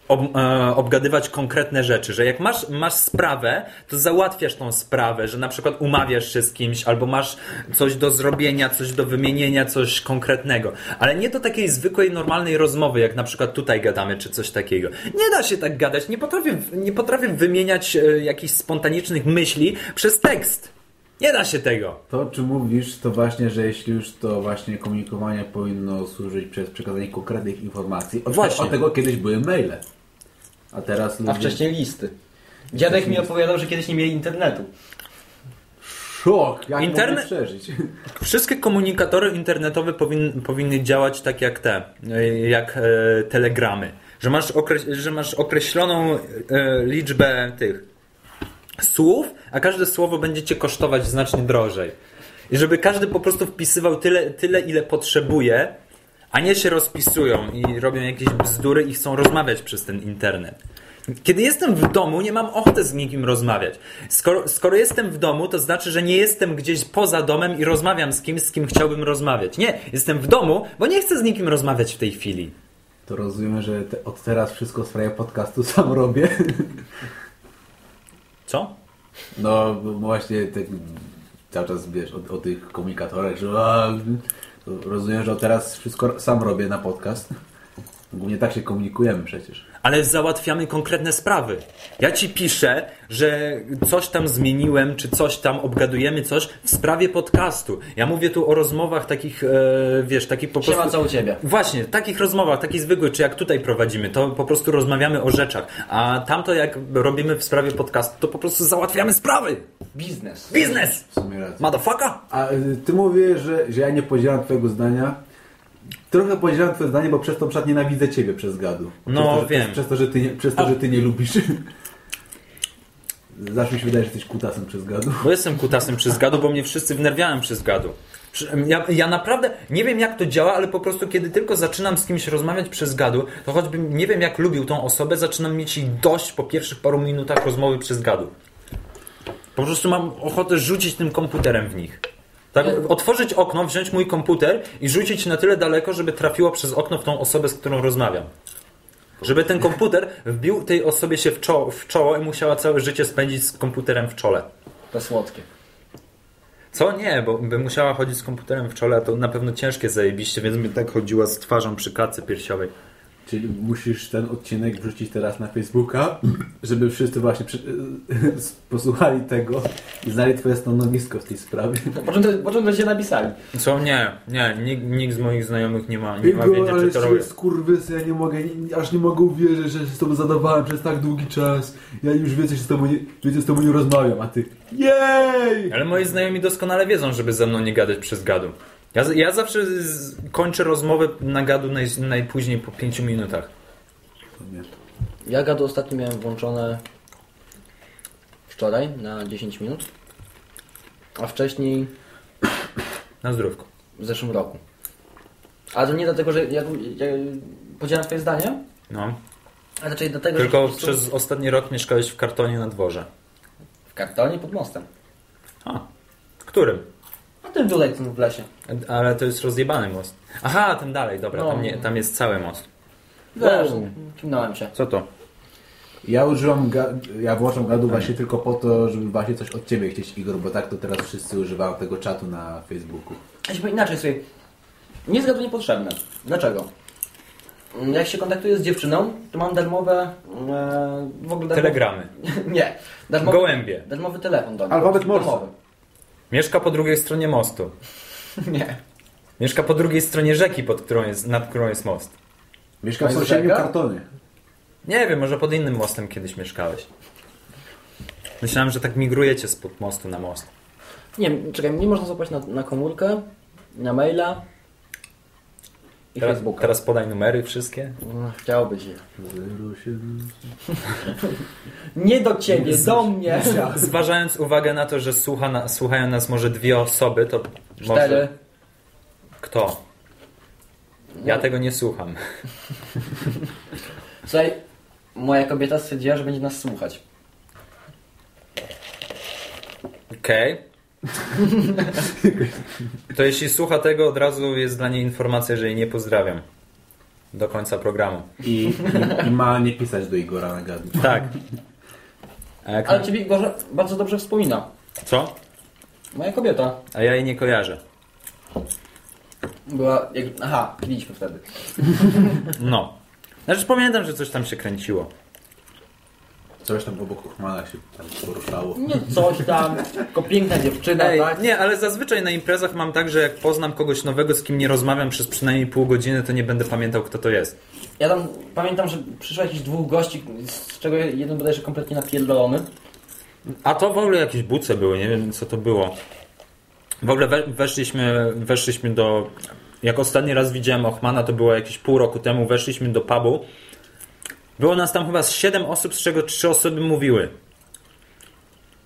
ob, e, obgadywać konkretne rzeczy, że jak masz, masz sprawę, to załatwiasz tą sprawę, że na przykład umawiasz się z kimś, albo masz coś do zrobienia, coś do wymienienia, coś konkretnego. Ale nie do takiej zwykłej, normalnej rozmowy, jak na przykład tutaj gadamy, czy coś takiego. Nie da się tak gadać, nie potrafię, nie potrafię wymieniać e, jakichś spontanicznych myśli przez tekst. Nie da się tego. To, czy mówisz, to właśnie, że jeśli już to właśnie komunikowanie powinno służyć przez przekazanie konkretnych informacji. Od, Właśnie. od tego kiedyś były maile. A teraz ludzie... A wcześniej listy. Dziadek mi opowiadał, że kiedyś nie mieli internetu. Szok! Jak Internet- mogli przeżyć? Wszystkie komunikatory internetowe powin, powinny działać tak jak te, e, jak e, telegramy. Że masz, okre- że masz określoną e, liczbę tych słów, a każde słowo będzie cię kosztować znacznie drożej. I żeby każdy po prostu wpisywał tyle, tyle ile potrzebuje, a nie się rozpisują i robią jakieś bzdury i chcą rozmawiać przez ten internet. Kiedy jestem w domu, nie mam ochoty z nikim rozmawiać. Skoro, skoro jestem w domu, to znaczy, że nie jestem gdzieś poza domem i rozmawiam z kimś, z kim chciałbym rozmawiać. Nie, jestem w domu, bo nie chcę z nikim rozmawiać w tej chwili. To rozumiem, że te, od teraz wszystko w sprawie podcastu sam robię. Co? No właśnie tak cały czas wiesz o, o tych komunikatorach, że a, rozumiem, że teraz wszystko sam robię na podcast. Głównie tak się komunikujemy przecież. Ale załatwiamy konkretne sprawy. Ja ci piszę, że coś tam zmieniłem, czy coś tam obgadujemy coś w sprawie podcastu. Ja mówię tu o rozmowach takich, e, wiesz, takich po Siema, prostu... co u ciebie? Właśnie, takich rozmowach, takich zwykłych, czy jak tutaj prowadzimy, to po prostu rozmawiamy o rzeczach. A tamto jak robimy w sprawie podcastu, to po prostu załatwiamy sprawy. Biznes. Biznes! W sumie racja. Motherfucker! A y, ty mówisz, że, że ja nie podzielam twojego zdania. Trochę podzielam twoje zdanie, bo przez to przykład nienawidzę ciebie przez gadu. No, przez to, wiem. Przez to, że ty nie, przez to, że ty nie lubisz. Zawsze mi się wydaje, że jesteś kutasem przez gadu. Bo jestem kutasem przez gadu, bo mnie wszyscy wnerwiają przez gadu. Ja, ja naprawdę nie wiem jak to działa, ale po prostu kiedy tylko zaczynam z kimś rozmawiać przez gadu, to choćbym nie wiem jak lubił tą osobę, zaczynam mieć jej dość po pierwszych paru minutach rozmowy przez gadu. Po prostu mam ochotę rzucić tym komputerem w nich. Tak, otworzyć okno, wziąć mój komputer i rzucić na tyle daleko, żeby trafiło przez okno w tą osobę, z którą rozmawiam. Żeby ten komputer wbił tej osobie się w czoło, w czoło i musiała całe życie spędzić z komputerem w czole. To słodkie. Co? Nie, bo by musiała chodzić z komputerem w czole, a to na pewno ciężkie zajebiście, więc mi tak chodziła z twarzą przy klatce piersiowej. Czyli musisz ten odcinek wrzucić teraz na Facebooka, żeby wszyscy właśnie przy, posłuchali tego i znali twoje stanowisko w tej sprawie. Po czym, to, po czym się napisali? Co? Nie, nie, nikt, nikt z moich znajomych nie ma, nie ma wiedzieć, czy to robię. skurwys, ja nie mogę, aż nie mogę uwierzyć, że się z tobą zadawałem przez tak długi czas. Ja już więcej się z tobą nie, więcej z tobą nie rozmawiam, a ty jej! Ale moi znajomi doskonale wiedzą, żeby ze mną nie gadać przez gadu. Ja, ja zawsze z, kończę rozmowę na gadu naj, najpóźniej po 5 minutach. Ja gadu ostatnio miałem włączone wczoraj na 10 minut, a wcześniej Na zdrówko. w zeszłym roku. Ale to nie dlatego, że ja, ja podzielam twoje zdanie, No. ale raczej dlatego, że Tylko po prostu przez ostatni rok mieszkałeś w kartonie na dworze. w kartonie pod mostem. A, którym? Tutaj tym w lesie. Ale to jest rozjebany most. Aha, ten dalej, dobra, No. tam, nie, tam jest cały most. Wow. kimnąłem się. Co to? Ja używam, ga, ja włączam gadu właśnie tylko po to, żeby właśnie coś od ciebie chcieć Igor, bo tak to teraz wszyscy używają tego czatu na Facebooku. Ja się powiem inaczej sobie. Nie jest gadu niepotrzebne. Dlaczego? Mm, Jak się kontaktuję z dziewczyną, to mam darmowe e, w ogóle darmowe, Telegramy. Nie, darmowy, Gołębie. darmowy telefon do niej. Alfabet Morse. Darmowy. Mieszka po drugiej stronie mostu. Nie. Mieszka po drugiej stronie rzeki, pod którą jest, nad którą jest most. Mieszkam w sąsiednim kartonie. Nie wiem, może pod innym mostem kiedyś mieszkałeś. Myślałem, że tak migrujecie spod mostu na most. Nie, czekaj, nie można złapać na, na komórkę, na maila i Teraz, Facebooka. teraz podaj numery wszystkie. No, Chciałoby się. 07. Nie do ciebie, do mnie. Zważając uwagę na to, że słucha na, słuchają nas może dwie osoby, to Cztery. może... Kto? Ja tego nie słucham. Słuchaj, moja kobieta stwierdziła, że będzie nas słuchać. Okej. To jeśli słucha tego, od razu jest dla niej informacja, że jej nie pozdrawiam. Do końca programu. I, i, I ma nie pisać do Igora na gadu. Tak. A jak... Ale ciebie Igorze bardzo dobrze wspomina. Co? Moja kobieta A ja jej nie kojarzę. była... Jak... Aha, piliśmy wtedy. No. Znaczy pamiętam, że coś tam się kręciło. Coś tam obok Ochmana się tam poruszało. Nie coś tam, tylko piękna dziewczyna, Ej, tak? nie, ale zazwyczaj na imprezach mam tak, że jak poznam kogoś nowego, z kim nie rozmawiam przez przynajmniej pół godziny, to nie będę pamiętał, kto to jest. Ja tam pamiętam, że przyszło jakichś dwóch gości, z czego jeden bodajże kompletnie napierdolony. A to w ogóle jakieś buce były, nie wiem co to było. W ogóle we, weszliśmy, weszliśmy do. Jak ostatni raz widziałem Ochmana, to było jakieś pół roku temu, weszliśmy do pubu. Było nas tam chyba z 7 osób, z czego 3 osoby mówiły.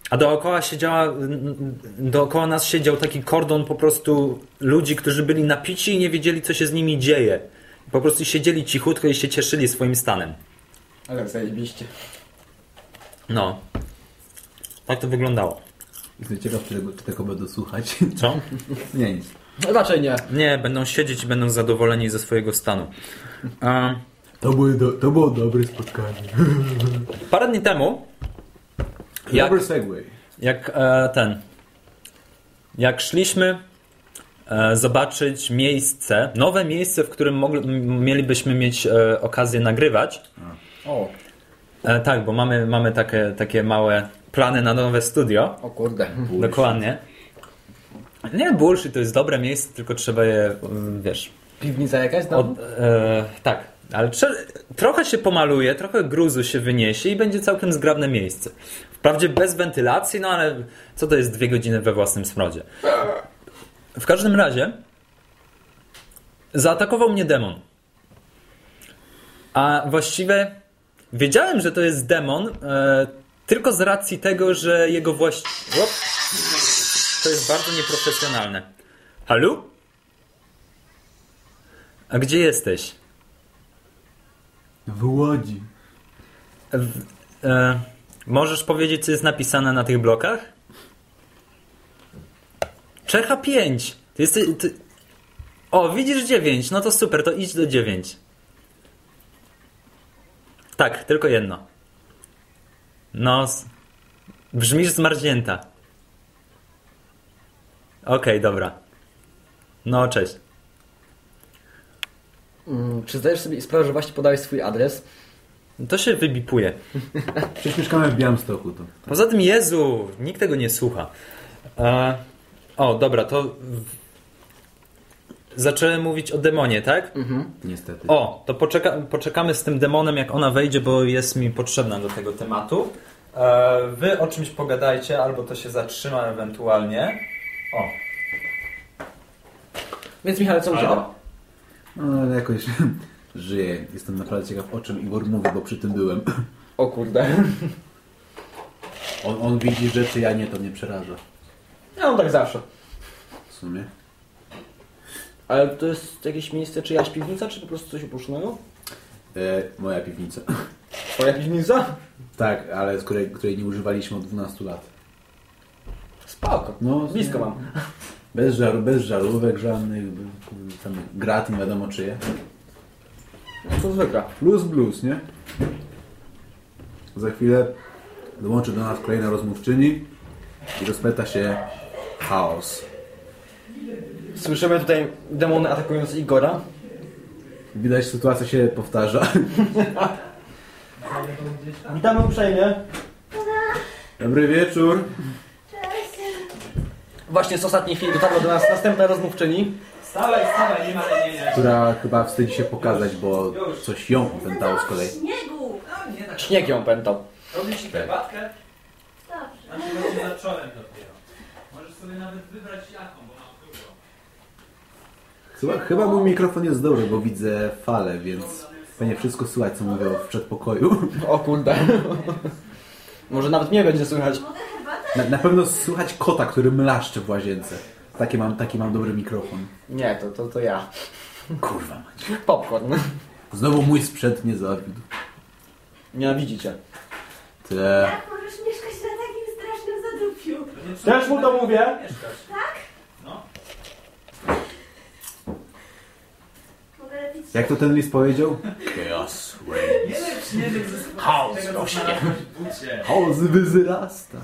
A dookoła siedziała, dookoła nas siedział taki kordon po prostu ludzi, którzy byli napici i nie wiedzieli, co się z nimi dzieje. Po prostu siedzieli cichutko i się cieszyli swoim stanem. Ale zajebiście. No. Tak to wyglądało. Jestem ciekaw, czy tego, czy tego będą słuchać. Co? Nie, nic. No, raczej nie. Nie, będą siedzieć i będą zadowoleni ze swojego stanu. A, To, były do, to było dobre spotkanie. parę dni temu, jak, Dobry segway. jak e, ten, jak szliśmy e, zobaczyć miejsce, nowe miejsce, w którym mogli, m- mielibyśmy mieć e, okazję nagrywać. O, E, tak, bo mamy, mamy takie, takie małe plany na nowe studio. o kurde. Dokładnie. Nie, bullshit, to jest dobre miejsce, tylko trzeba je, mm, wiesz, Piwnica jakaś tam? Od, e, tak, ale trochę się pomaluje, trochę gruzu się wyniesie i będzie całkiem zgrabne miejsce. Wprawdzie bez wentylacji, no ale co to jest dwie godziny we własnym smrodzie? W każdym razie zaatakował mnie demon. A właściwie wiedziałem, że to jest demon e, tylko z racji tego, że jego właściciel... To jest bardzo nieprofesjonalne. Halo? A gdzie jesteś? W Łodzi. W, e, możesz powiedzieć, co jest napisane na tych blokach? Czecha 5. Ty jesteś. Ty... O, widzisz 9. No to super, to idź do 9. Tak, tylko jedno. No. Brzmisz zmarznięta. Okej, dobra. No, cześć. Mm, czy zdajesz sobie sprawę, że właśnie podałeś swój adres? To się wybipuje. Przecież mieszkamy w Białymstoku. To. Poza tym, Jezu, nikt tego nie słucha. E, o, dobra, to w... zacząłem mówić o demonie, tak? Niestety. O, to poczeka, poczekamy z tym demonem, jak ona wejdzie, bo jest mi potrzebna do tego tematu. E, wy o czymś pogadajcie, albo to się zatrzyma ewentualnie. O, Więc Michale, co u Ciebie? Halo? No, ale jakoś żyję. Jestem naprawdę ciekaw, o czym Igor mówi, bo przy tym byłem. O kurde. On, on widzi rzeczy, ja nie, to mnie przeraża. Ja mam tak zawsze. W sumie. Ale to jest jakieś miejsce, czyjaś piwnica, czy po prostu coś opuszczonego? E, moja piwnica. Twoja piwnica? tak, ale z której, której nie używaliśmy od 12 lat. Spoko. No, Blisko mam. Bez, żar, bez żarówek żadnych, tam grat nie wiadomo czyje. No to zwykle. Plus blues, nie? Za chwilę dołączy do nas kolejna rozmówczyni i rozpęta się chaos. Słyszymy tutaj demony atakujące Igora. Widać, sytuacja się powtarza. Witamy uprzejmie. Dobry wieczór. Właśnie z ostatniej chwili dotarła do nas następna rozmówczyni. Stawaj, stawaj, nie ma lenienia. Która chyba wstydzi się pokazać, bo coś ją opętało z kolei. Śniegu! Śnieg ją pętał. Robisz ci herbatkę? Tak. Znaczy właśnie zacząłem dopiero. Możesz sobie nawet wybrać jaką, bo mam dużo. Chyba, chyba mój mikrofon jest dobry, bo widzę falę, więc pewnie wszystko słychać, co mówię w przedpokoju. O kurde. Może nawet mnie będzie słychać. Na, na pewno słychać kota, który mlaszcze w łazience. Taki mam, taki mam dobry mikrofon. Nie, to, to, to ja. Kurwa mać. Popcorn. Znowu mój sprzęt mnie zawiódł. Nienawidzicie. Te... Jak możesz mieszkać na takim strasznym zadupiu? Też mu to mówię. Mogę lepiej Jak to ten list powiedział? Chaos reigns. Nie. Chaos rośnie. Chaos wyzrasta.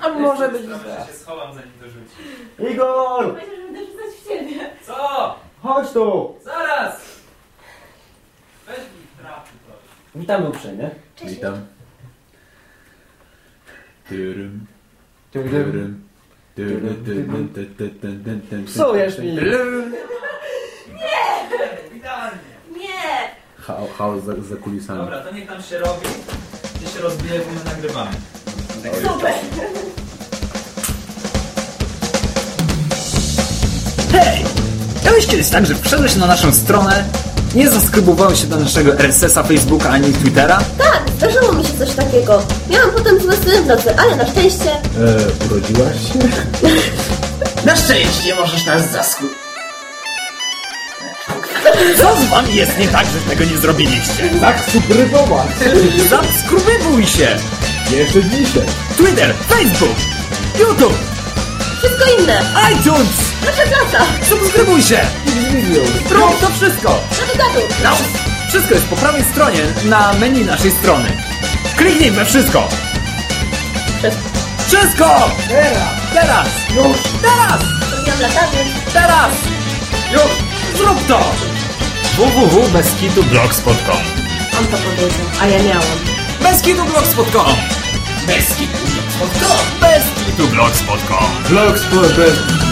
A może być Sprawę, że się schowam zanim to rzuci. Igor! Co? Chodź tu! Zaraz! Weź mi trapy proszę. Witamy uprzejmie. Cześć. Witam. Tyrym, tyrym. Tyrym, tyrym, ty, ty, ty, ty, ty, ty, Psujesz mi. ty. Idealnie. Nie! Cha- Chaos za, za kulisami. Dobra, to niech tam się robi. Gdzie się rozbije, bo my nagrywamy. Super! Hej! Miałeś kiedyś tak, że wszedłeś na naszą stronę, nie zaskrybowałeś się do naszego RSS-a, Facebooka ani Twittera? Tak, zdarzyło mi się coś takiego. Miałam potem sny w nocy, ale na szczęście... E, urodziłaś się? Na szczęście możesz nas zasku... Co z wami jest nie tak, że tego nie zrobiliście? Tak, subrybować! Zaskrybowuj się! Jeszcze dzisiaj! Twitter, Facebook, YouTube, Wszystko inne! iTunes! Nasza klasa! Subskrybuj się! Rób to wszystko! Gadu, gadu! No, wszystko jest po prawej stronie na menu naszej strony. Kliknij we wszystko! Wszystko! Teraz! Teraz! Już! Teraz! Zrobiłam. Teraz! Już! Zrób to! www.beskitublogs.com On to powiedział, a ja miałam. Beskitublogs.com Beskitublogs.com Beskitublogs.com Blogspot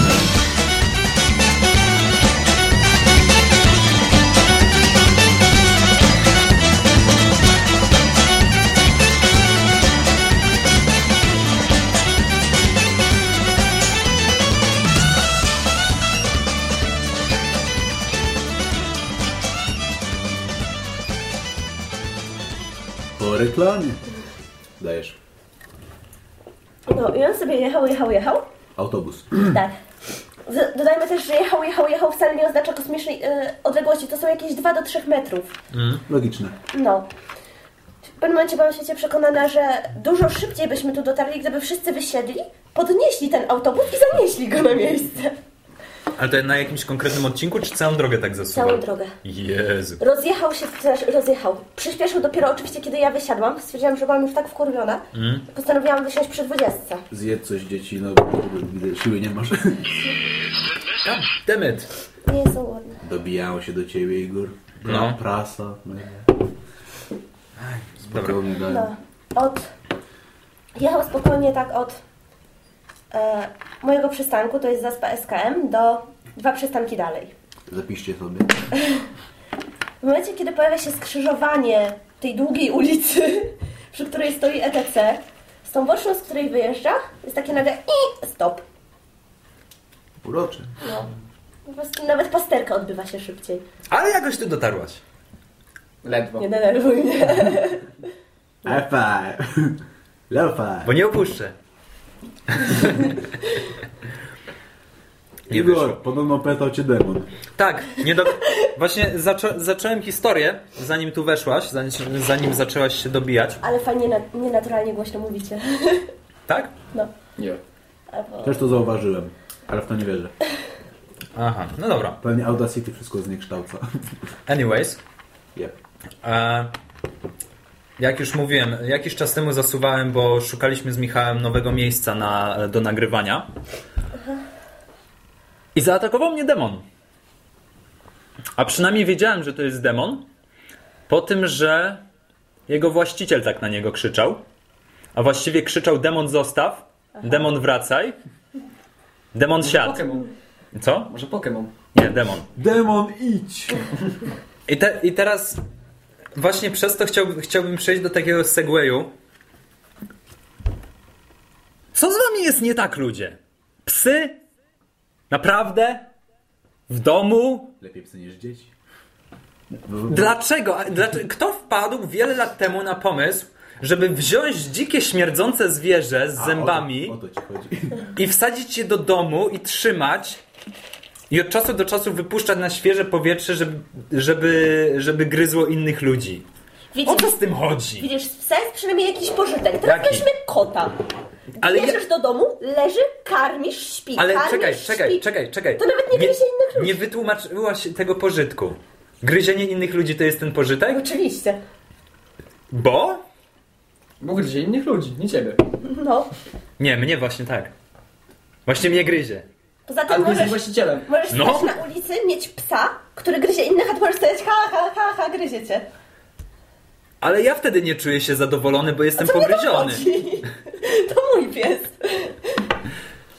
reklamie. Dajesz. No i on sobie jechał, jechał, jechał. Autobus. Tak. Z- Dodajmy też, że jechał, jechał, jechał wcale nie oznacza kosmicznej e, odległości. To są jakieś 2 do 3 metrów. Logiczne. No. W pewnym momencie byłam świecie przekonana, że dużo szybciej byśmy tu dotarli, gdyby wszyscy wysiedli, podnieśli ten autobus i zanieśli go na miejsce. Ale to na jakimś konkretnym odcinku, czy całą drogę tak zasuwa? Całą drogę. Jezu. Rozjechał się, rozjechał. Przyspieszył dopiero oczywiście, kiedy ja wysiadłam. Stwierdziłam, że byłam już tak wkurwiona. Postanowiłam wysiąść przy 20. Zjedz coś dzieci, no bo siły nie masz. Demet. Nie są ładne. Dobijało się do ciebie, Igor. No. Prasa. No. Dobra. Spokojnie dalej. No. Od... Jechał spokojnie tak od e, mojego przystanku, to jest zaspa SKM, do dwa przystanki dalej. Zapiszcie sobie. W momencie, kiedy pojawia się skrzyżowanie tej długiej ulicy, przy której stoi ETC, z tą boczną, z której wyjeżdża, jest takie nagle i stop. Urocze. No. Po prostu nawet pasterka odbywa się szybciej. Ale jakoś tu dotarłaś. Ledwo. Nie denerwuj mnie. High five. Low five. Bo nie opuszczę. Nie wyszło. Igor, podobno pytał cię demon. Tak, nie do... właśnie zaczą... zacząłem historię, zanim tu weszłaś, zanim, zanim zaczęłaś się dobijać. Ale fajnie, na, nienaturalnie głośno mówicie. Tak? No. Nie. Albo... Też to zauważyłem, ale w to nie wierzę. Aha, no dobra. Pewnie Audacity wszystko zniekształca. Anyways, Yep. e, jak już mówiłem, jakiś czas temu zasuwałem, bo szukaliśmy z Michałem nowego miejsca na, do nagrywania. I zaatakował mnie demon. A przynajmniej wiedziałem, że to jest demon, po tym, że jego właściciel tak na niego krzyczał. A właściwie krzyczał demon zostaw, demon wracaj, demon siad. Pokémon. Co? Może Pokémon. Nie, demon. Demon, idź! I, te, I teraz właśnie przez to chciałbym, chciałbym przejść do takiego segwayu. Co z wami jest nie tak, ludzie? Psy? Naprawdę? W domu? Lepiej psy niż dzieci. Dlaczego? A Dlaczego? Kto wpadł wiele lat temu na pomysł, żeby wziąć dzikie, śmierdzące zwierzę z A, zębami O to, o to i wsadzić je do domu i trzymać i od czasu do czasu wypuszczać na świeże powietrze, żeby, żeby, żeby gryzło innych ludzi? O Widzisz, co z tym chodzi? widzisz, psa jest przynajmniej jakiś pożytek. Teraz Jaki? weźmy kota. Ale ja- Bierzesz do domu, leży, karmisz, śpi. Ale karmisz, czekaj, śpi. czekaj, czekaj, czekaj. To nawet nie gryzie innych ludzi. Nie wytłumaczyłaś tego pożytku. Gryzienie innych ludzi to jest ten pożytek? Oczywiście. Bo? Bo gryzie innych ludzi, nie ciebie. No. Nie, mnie właśnie tak. Właśnie mnie gryzie. Poza tym możesz, właścicielem. możesz No. stać na ulicy, mieć psa, który gryzie innych, a ty możesz stać ha, ha, ha, ha, gryzie cię. Ale ja wtedy nie czuję się zadowolony, bo jestem to pogryziony. chodzi? To mój pies.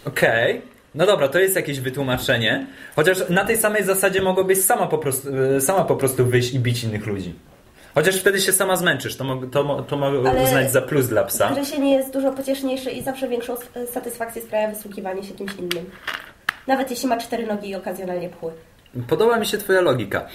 Okej. No dobra, to jest jakieś wytłumaczenie. Chociaż na tej samej zasadzie mogłabyś sama po prostu, e, sama po prostu wyjść i bić innych ludzi. Chociaż wtedy się sama zmęczysz. To, mo- to, mo- to mogę Ale- uznać za plus dla psa. Gryzienie jest dużo pocieszniejsze i zawsze większą satysfakcję sprawia wysługiwanie się kimś innym. Nawet jeśli ma cztery nogi i okazjonalnie pchły. Podoba mi się twoja logika.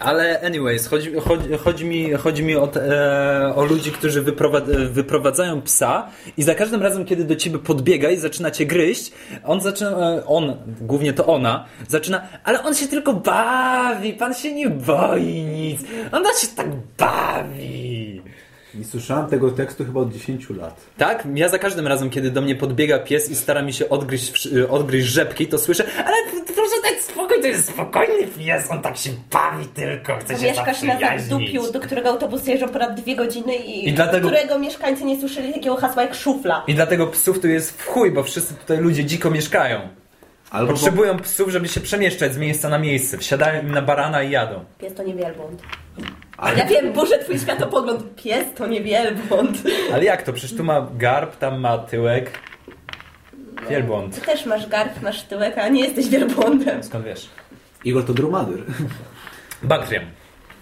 Ale anyways, chodzi, chodzi, chodzi mi, chodzi mi o, e, o ludzi, którzy wyprowadz, wyprowadzają psa i za każdym razem, kiedy do ciebie podbiega i zaczyna cię gryźć, on zaczyna, e, on, głównie to ona, zaczyna, ale on się tylko bawi, pan się nie boi nic, on się tak bawi. Nie słyszałem tego tekstu chyba od 10 lat. Tak? Ja za każdym razem, kiedy do mnie podbiega pies i stara mi się odgryźć, wsz- odgryźć rzepki, to słyszę, ale proszę dać spokój, to jest spokojny pies, on tak się bawi tylko, chce się Mieszkasz na zaprzyjaźnić. zadupiu, do którego autobusy jeżdżą ponad dwie godziny i, I dlatego- którego mieszkańcy nie słyszeli takiego hasła jak szufla. I dlatego psów tu jest w chuj, bo wszyscy tutaj ludzie dziko mieszkają. Albo Potrzebują psów, żeby się przemieszczać z miejsca na miejsce. Wsiadają im na barana i jadą. Pies to nie wielbłąd. Ale- Ja wiem, Boże, twój światopogląd. Pies to nie wielbłąd. Ale jak to? Przecież tu ma garb, tam ma tyłek. Wielbłąd. Ty też masz garb, masz tyłek, a nie jesteś wielbłądem. Skąd wiesz? Igor to dromadyr.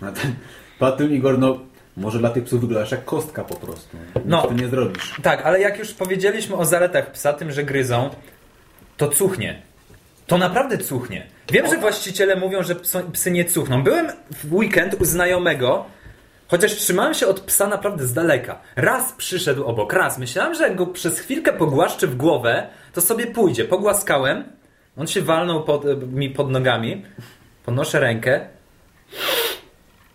Ten- Poza tym Igor, no może dla tych psów wyglądasz jak kostka po prostu. No. No. Ty nie zrobisz. Tak, ale jak już powiedzieliśmy o zaletach psa, tym, że gryzą, to cuchnie. To naprawdę cuchnie. Wiem, że właściciele mówią, że psy, nie cuchną. Byłem w weekend u znajomego, chociaż trzymałem się od psa naprawdę z daleka. Raz przyszedł obok, raz. Myślałem, że jak go przez chwilkę pogłaszczę w głowę, to sobie pójdzie. Pogłaskałem, on się walnął pod, mi pod nogami, podnoszę rękę.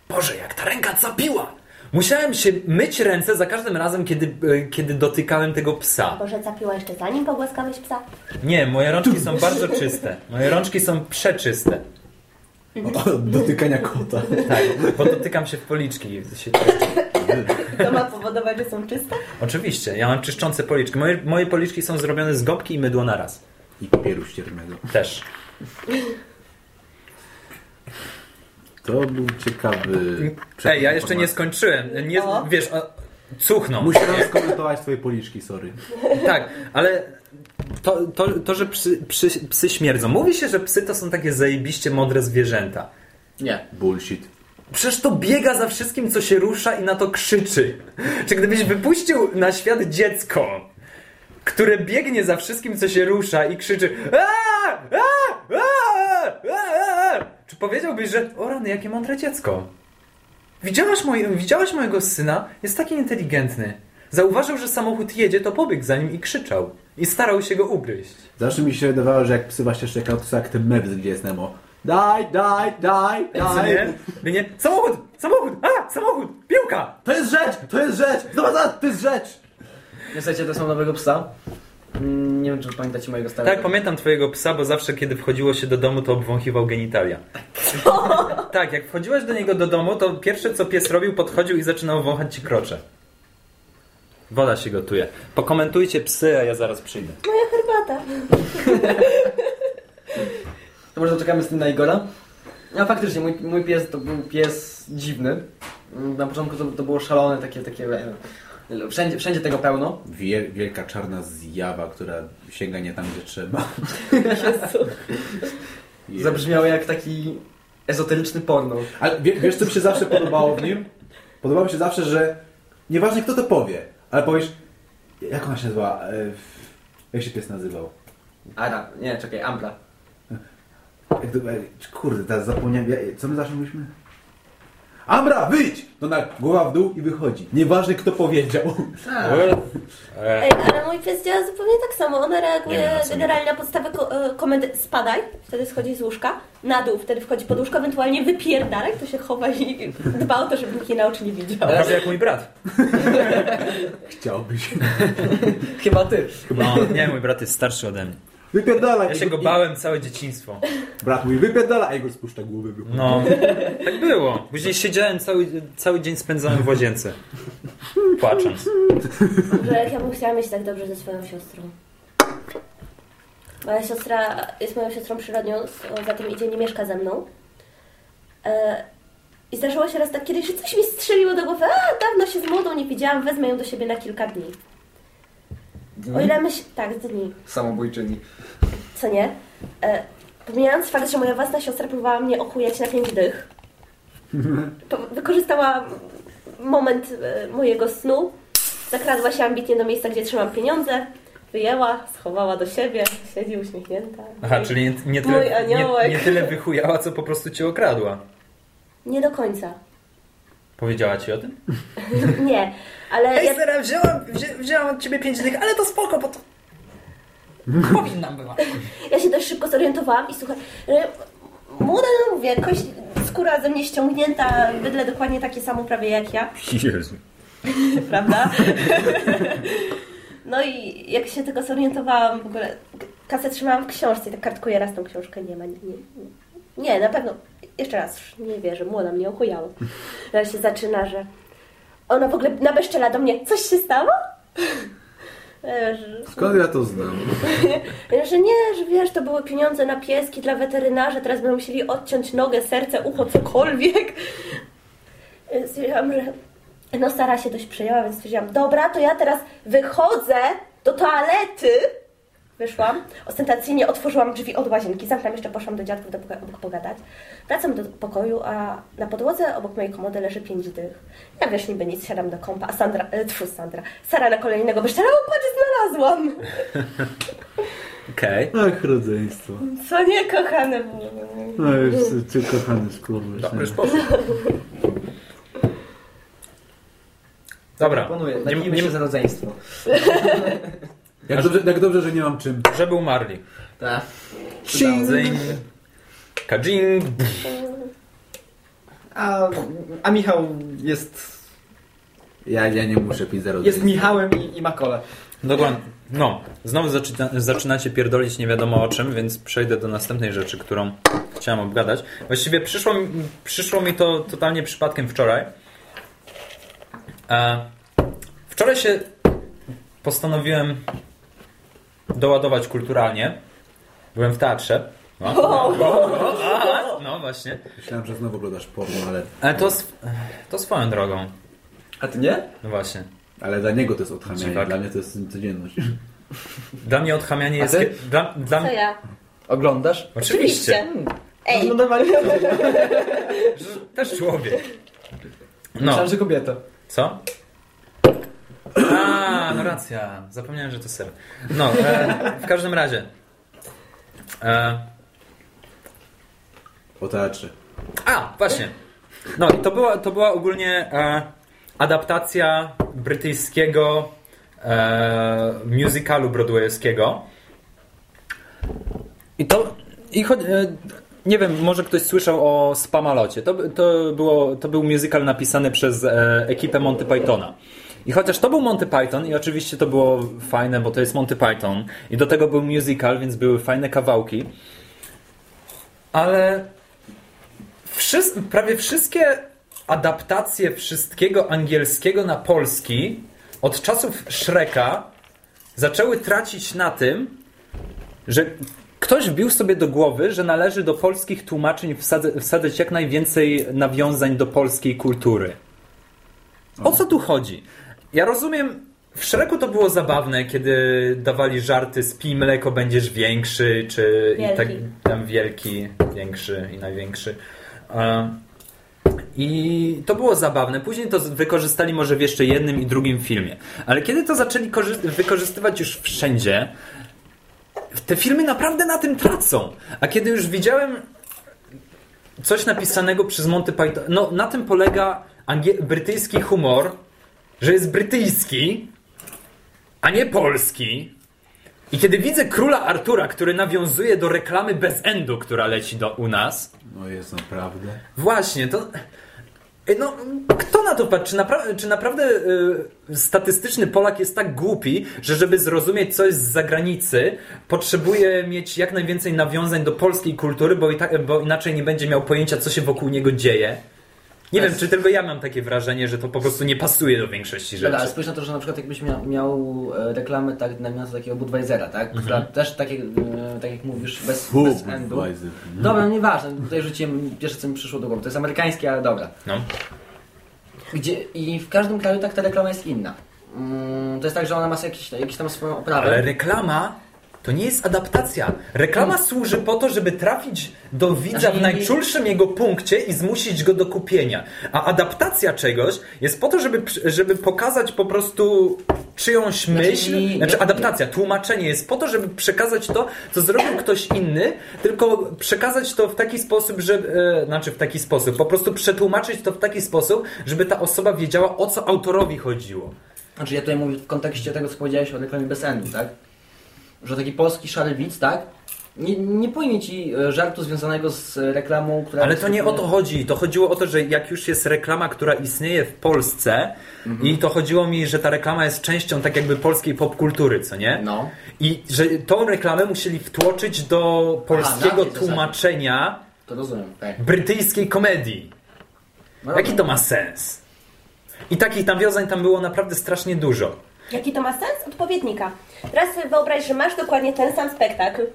Boże, jak ta ręka zapiła! Musiałem się myć ręce za każdym razem, kiedy, e, kiedy dotykałem tego psa. Boże, zapiła jeszcze zanim pogłaskałeś psa? Nie, moje rączki są bardzo czyste. Moje rączki są przeczyste. Od dotykania kota. Tak, bo dotykam się w policzki. i Się... To ma powodować, że są czyste? Oczywiście, ja mam czyszczące policzki. Moje, moje policzki są zrobione z gąbki i mydło naraz. I papieru ściernego. Też. To był ciekawy... Ej, ja jeszcze nie skończyłem. Nie, O. wiesz, o, cuchną. Musiałem skomentować twoje policzki, sorry. Tak, ale to, to, to że psy, psy, psy śmierdzą. Mówi się, że psy to są takie zajebiście mądre zwierzęta. Nie. Bullshit. Przecież to biega za wszystkim, co się rusza i na to krzyczy. Czy gdybyś wypuścił na świat dziecko, które biegnie za wszystkim, co się rusza i krzyczy "Aaa! Aaa! Aaa! Aaa!" Czy powiedziałbyś, że o rany, jakie mądre dziecko? Widziałaś, moje, widziałaś mojego syna? Jest taki inteligentny. Zauważył, że samochód jedzie, to pobiegł za nim i krzyczał. I starał się go ugryźć. Zawsze mi się wydawało, że jak psy właśnie szczekają, to są jak ten gdzie jest Nemo. Daj, daj, daj, daj. nie? Wy nie? Samochód! Samochód! A! Samochód! Piłka! To jest rzecz! To jest rzecz! Zobacz, to jest rzecz! Niestety to są nowego psa. Mm, Nie wiem, czy pamiętacie mojego starego. Tak, pamiętam twojego psa, bo zawsze kiedy wchodziło się do domu, to obwąchiwał genitalia. tak, jak wchodziłeś do niego do domu, to pierwsze co pies robił, podchodził i zaczynał wąchać ci krocze. Woda się gotuje. Pokomentujcie psy, a ja zaraz przyjdę. Moja herbata. To może czekamy z tym na Igora. A faktycznie, mój, mój pies to był pies dziwny. Na początku to, to było szalone, takie, takie e, wszędzie, wszędzie tego pełno. Wiel, wielka czarna zjawa, która sięga nie tam, gdzie trzeba. Zabrzmiało jak taki ezoteryczny porno. Ale wie, wiesz, co mi się zawsze podobało w nim? Podobało mi się zawsze, że nieważne kto to powie, ale powiesz Jak ona się nazywa? E, Jak się pies nazywał? Ara, nie, czekaj, Ambra. To, e, kurde, teraz zapomniałem. Co my zawsze mówiliśmy? Ambra, wyjdź! To na głowa w dół i wychodzi. Nieważne kto powiedział. E, Ej, ale mój pies działa zupełnie tak samo. Ona Nie reaguje wiem, na co generalnie na podstawę ko- e, komendy spadaj, wtedy schodzi z łóżka, na dół, wtedy wchodzi pod łóżko, ewentualnie wypierdalaj, to się chowa i dba o to, żeby nikt jej na oczy nie widział. prawie jak mój brat. Chciałbyś. Chyba ty. No, nie, mój brat jest starszy ode mnie. Wypierdalaj! Ja się go bałem całe dzieciństwo. Brat mówi, wypierdalaj, a jego spuszcza głowę. wychodzi. No, tak było. Później siedziałem cały, cały dzień spędzałem w łazience. Płacząc. Że jak ja bym chciała mieć tak dobrze ze swoją siostrą. Moja siostra jest moją siostrą przyrodnią, za tym idzie, nie mieszka ze mną. E, I zdarzyło się raz tak kiedyś, że coś mi strzeliło do głowy, a dawno się z młodą nie widziałam, wezmę ją do siebie na kilka dni. O ile myśl... Tak, dni. Samobójczyni. Co nie? E, pomijając fakt, że moja własna siostra próbowała mnie ochujać na pięć dych. To wykorzystała moment e, mojego snu, zakradła się ambitnie do miejsca, gdzie trzymam pieniądze, wyjęła, schowała do siebie, siedzi uśmiechnięta. Aha, czyli nie, nie, Mój tyle, nie, nie tyle wychujała, co po prostu cię okradła. Nie do końca. Powiedziała ci o tym? Nie, ale ja, Sera, wzięłam, wzię, wzięłam od ciebie pięć dych, ale to spoko, bo to... Powinnam była. ja się dość szybko zorientowałam i słuchaj, że młoda, no mówię, kość, skóra ze mnie ściągnięta, bydle dokładnie takie samo prawie jak ja. Jezu. prawda? No i jak się tego zorientowałam, w ogóle kasę trzymałam w książce i tak kartkuję raz tą książkę, nie ma, nie, nie, nie na pewno, jeszcze raz, nie wierzę, młoda mnie ochujała. Teraz się zaczyna, że ona w ogóle nabeszczela do mnie, coś się stało? Skąd ja to znam? że nie, że wiesz, to były pieniądze na pieski dla weterynarza, teraz będą musieli odciąć nogę, serce, ucho, cokolwiek. Stwierdziłam, że no stara się dość przejęła, więc stwierdziłam, dobra, to ja teraz wychodzę do toalety. Wyszłam, ostentacyjnie otworzyłam drzwi od łazienki, zamknęłam jeszcze, poszłam do dziadków do obok pogadać. Wracam do pokoju, a na podłodze obok mojej komody leży pięć dych. Ja wiesz, niby nic, siadam do kąpa, a Sandra, e, tfu, Sandra, Sara na kolejnego beszczela, o patrz, znalazłam. Okej. Ach, rodzeństwo. Co nie, kochane było. No już ty kochany skurwy. Dobry sposób. Dobra. Proponuję, Nie, nie, się za rodzeństwo. Jak dobrze, jak dobrze, że nie mam czym. żeby umarli. Tak. Zyng. Kajing. A, a Michał jest, Ja, ja nie muszę pić za jest. Michałem i, i ma kole. Dokładnie. No, znowu zaczyna, zaczynacie pierdolić nie wiadomo o czym, więc przejdę do następnej rzeczy, którą chciałem obgadać. Właściwie przyszło mi, przyszło mi to totalnie przypadkiem wczoraj. E, wczoraj się postanowiłem doładować kulturalnie. Byłem w teatrze. No, no, no właśnie. Myślałem, że znowu oglądasz porno, ale, Ale to, sw- to swoją drogą. A ty nie? No właśnie. ale dla niego to jest odchamianie, Tak. dla mnie to jest codzienność. Dla mnie odchamianie jest... Dla, dla Co ja? Oglądasz? Oczywiście. Ej, Oglądawali. Też człowiek. No. Myślałem, że kobieta. Co? A, no racja. Zapomniałem, że to ser. No, e, w każdym razie. E, O teatrze. a, właśnie. No i to była, to była ogólnie e, adaptacja brytyjskiego e, musicalu broadwayowskiego. I to... I cho, e, nie wiem, może ktoś słyszał o Spamalocie. To, to, było, to był musical napisany przez e, ekipę Monty Pythona. I chociaż to był Monty Python i oczywiście to było fajne, bo to jest Monty Python i do tego był musical, więc były fajne kawałki. Ale wszys- prawie wszystkie adaptacje wszystkiego angielskiego na polski od czasów Shreka zaczęły tracić na tym, że ktoś wbił sobie do głowy, że należy do polskich tłumaczeń wsadza- wsadzać jak najwięcej nawiązań do polskiej kultury. O co tu chodzi? Ja rozumiem, w Shreku to było zabawne, kiedy dawali żarty spij mleko, będziesz większy, czy i Wielki. tak tam wielki, większy i największy. I to było zabawne. Później to z- wykorzystali może w jeszcze jednym i drugim filmie. Ale kiedy to zaczęli korzy- wykorzystywać już wszędzie, te filmy naprawdę na tym tracą. A kiedy już widziałem coś napisanego przez Monty Python, no na tym polega brytyjski humor, że jest brytyjski, a nie polski. I kiedy widzę króla Artura, który nawiązuje do reklamy bez endu, która leci do, u nas, No jest naprawdę. Właśnie, to. No, kto na to patrzy? Czy, napra- czy naprawdę y, statystyczny Polak jest tak głupi, że żeby zrozumieć coś z zagranicy, potrzebuje mieć jak najwięcej nawiązań do polskiej kultury, bo, i tak, bo inaczej nie będzie miał pojęcia, co się wokół niego dzieje? Nie wiem, czy tylko ja mam takie wrażenie, że to po prostu nie pasuje do większości Dobra, ale rzeczy. spójrz na to, że na przykład jakbyś miał, miał e, reklamę tak na miasto takiego Budweisera, tak? Która też tak jak, e, tak jak mówisz, bez, Fu, bez endu. Budweiser. Dobra, no nieważne, tutaj rzuciłem pierwsze co mi przyszło do głowy. To jest amerykańskie, ale dobra. No. Gdzie, I w każdym kraju tak ta reklama jest inna. Mm, to jest tak, że ona ma jakieś, jakieś tam swoją oprawę. Ale reklama to nie jest adaptacja. Reklama służy po to, żeby trafić do widza Znaczy, w najczulszym jego punkcie i zmusić go do kupienia. A adaptacja czegoś jest po to, żeby, żeby pokazać po prostu czyjąś myśl. nie- Znaczy adaptacja, tłumaczenie jest po to, żeby przekazać to, co zrobił ktoś inny, tylko przekazać to w taki sposób, że... E, znaczy w taki sposób. Po prostu przetłumaczyć to w taki sposób, żeby ta osoba wiedziała, o co autorowi chodziło. Znaczy ja tutaj mówię w kontekście tego, co powiedziałeś o reklamie bez endu, tak? Że taki polski szary widz, tak? Nie, nie pojmie ci e, żartu związanego z reklamą, która... Ale to nie o to chodzi. To chodziło o to, że jak już jest reklama, która istnieje w Polsce i to chodziło mi, że ta reklama jest częścią tak jakby polskiej popkultury, co nie? No. I że tą reklamę musieli wtłoczyć do polskiego zasadzie. tłumaczenia To rozumiem, tak. brytyjskiej komedii. No, Jaki to ma sens? I takich nawiązań tam było naprawdę strasznie dużo. Jaki to ma sens? Odpowiednika. Teraz sobie wyobraź, że masz dokładnie ten sam spektakl,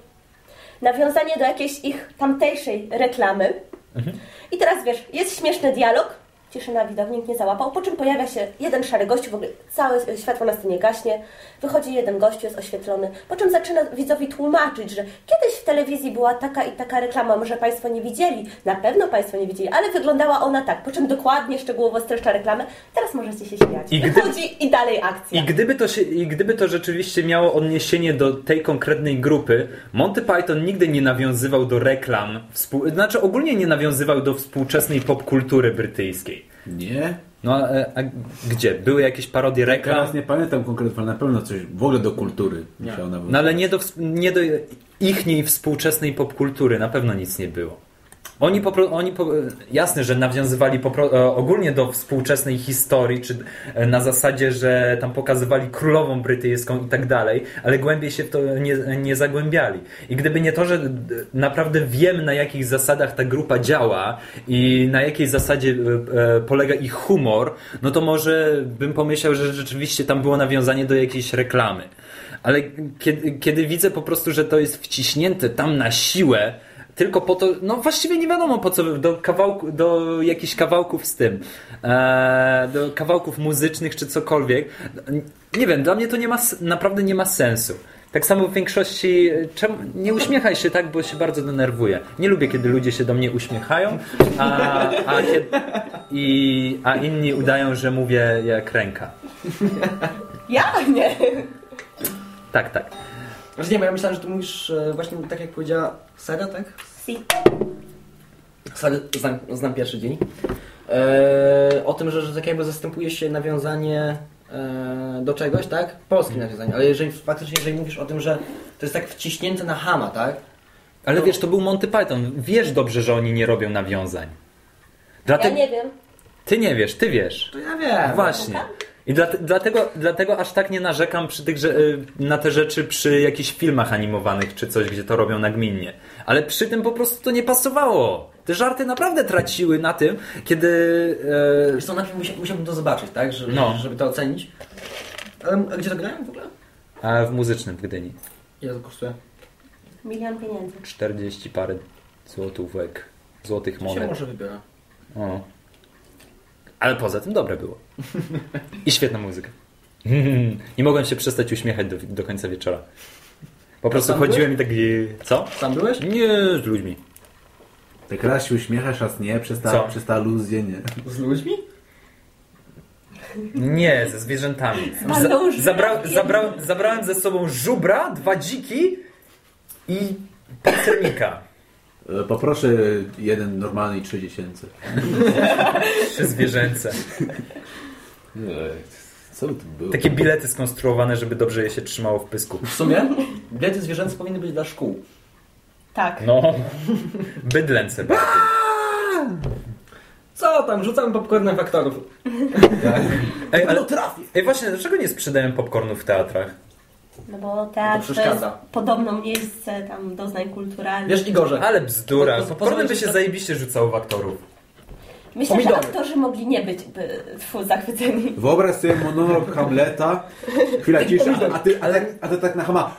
nawiązanie do jakiejś ich tamtejszej reklamy i teraz wiesz, jest śmieszny dialog, ciszyna widowni, nikt nie załapał, po czym pojawia się jeden szary gościu, w ogóle całe światło na scenie gaśnie, wychodzi jeden gościu, jest oświetlony, po czym zaczyna widzowi tłumaczyć, że kiedyś w telewizji była taka i taka reklama, może Państwo nie widzieli, na pewno Państwo nie widzieli, ale wyglądała ona tak, po czym dokładnie, szczegółowo streszcza reklamę, teraz możecie się śmiać. I I gdy- Wychodzi i dalej akcja. I gdyby, to się, I gdyby to rzeczywiście miało odniesienie do tej konkretnej grupy, Monty Python nigdy nie nawiązywał do reklam, współ, znaczy ogólnie nie nawiązywał do współczesnej popkultury brytyjskiej. Nie? No a, a gdzie? Były jakieś parodie reklam? Teraz nie pamiętam konkretnie, ale na pewno coś w ogóle do kultury musiał nawet. No ale nie do, nie do ichniej współczesnej popkultury, na pewno nic nie było. Oni, po, pro- oni po, jasne, że nawiązywali po, e, ogólnie do współczesnej historii, czy e, na zasadzie, że tam pokazywali królową brytyjską i tak dalej, ale głębiej się w to nie, nie zagłębiali. I gdyby nie to, że naprawdę wiem, na jakich zasadach ta grupa działa i na jakiej zasadzie e, polega ich humor, no to może bym pomyślał, że rzeczywiście tam było nawiązanie do jakiejś reklamy. Ale kiedy, kiedy widzę po prostu, że to jest wciśnięte tam na siłę, tylko po to, no właściwie nie wiadomo po co, do, kawałku, do jakichś kawałków z tym, e, do kawałków muzycznych czy cokolwiek. Nie wiem, dla mnie to nie ma, naprawdę nie ma sensu. Tak samo w większości, czemu, nie uśmiechaj się tak, bo się bardzo denerwuję. Nie lubię, kiedy ludzie się do mnie uśmiechają, a, a, kiedy, i, a inni udają, że mówię jak ręka. Ja? Nie. Tak, tak. Znaczy nie, bo ja myślałem, że tu mówisz e, właśnie tak jak powiedziała Sara, tak? Si. Sary, znam, znam pierwszy dzień. E, o tym, że, że tak jakby zastępuje się nawiązanie e, do czegoś, tak? Polskie nawiązanie. Ale jeżeli faktycznie, jeżeli mówisz o tym, że to jest tak wciśnięte na hama, tak? Ale wiesz, to był Monty Python. Wiesz dobrze, że oni nie robią nawiązań. Ja Dlatego, nie wiem. Ty nie wiesz, ty wiesz. To ja wiem. Właśnie. I dla, dlatego, dlatego aż tak nie narzekam przy tych, że, y, na te rzeczy przy jakichś filmach animowanych czy coś, gdzie to robią nagminnie. Ale przy tym po prostu to nie pasowało. Te żarty naprawdę traciły na tym, kiedy... E, Wiesz co, najpierw musia, musiałbym to zobaczyć, tak? Że, No. Żeby to ocenić. Ale a gdzie to grałem w ogóle? a w muzycznym w Gdyni. Ile to kosztuje? Milion pieniędzy. 40 parę złotówek, złotych Się monet. może wybiera. O. Ale poza tym dobre było. I świetna muzyka. Nie mogłem się przestać uśmiechać do, do końca wieczora. Po prostu sam chodziłem i tak... Co? Sam byłeś? Nie, z ludźmi. Tak raz się uśmiechasz, raz nie, przez ta, Co? przez ta aluzję, nie. Z ludźmi? Nie, ze zwierzętami. Z balą zabrał, żurawie. zabrał, zabrałem ze sobą żubra, dwa dziki i pancernika. E, Poproszę jeden normalny i trzy dziesięcy. Trzy zwierzęce. Co by to było? Takie bilety skonstruowane, żeby dobrze je się trzymało w pysku. W sumie bilety zwierzęce powinny być dla szkół. Tak. No. Bydlęce bardziej. Co tam, rzucamy popcornem faktorów. Ej, ale, No trafię. ej, właśnie, dlaczego nie sprzedajemy popcornu w teatrach? No bo teatr To to jest podobno miejsce tam doznań kulturalnych. Wiesz Igorze, Ale bzdura. Po- po- Popcornem by się na- zajebiście rzucało w aktorów. Myślę, Pomidory. że aktorzy mogli nie być by, tfu, zachwyceni. Wyobraź sobie monolog Hamleta, chwila ciszy, a ty, ale, a ty tak na Hama.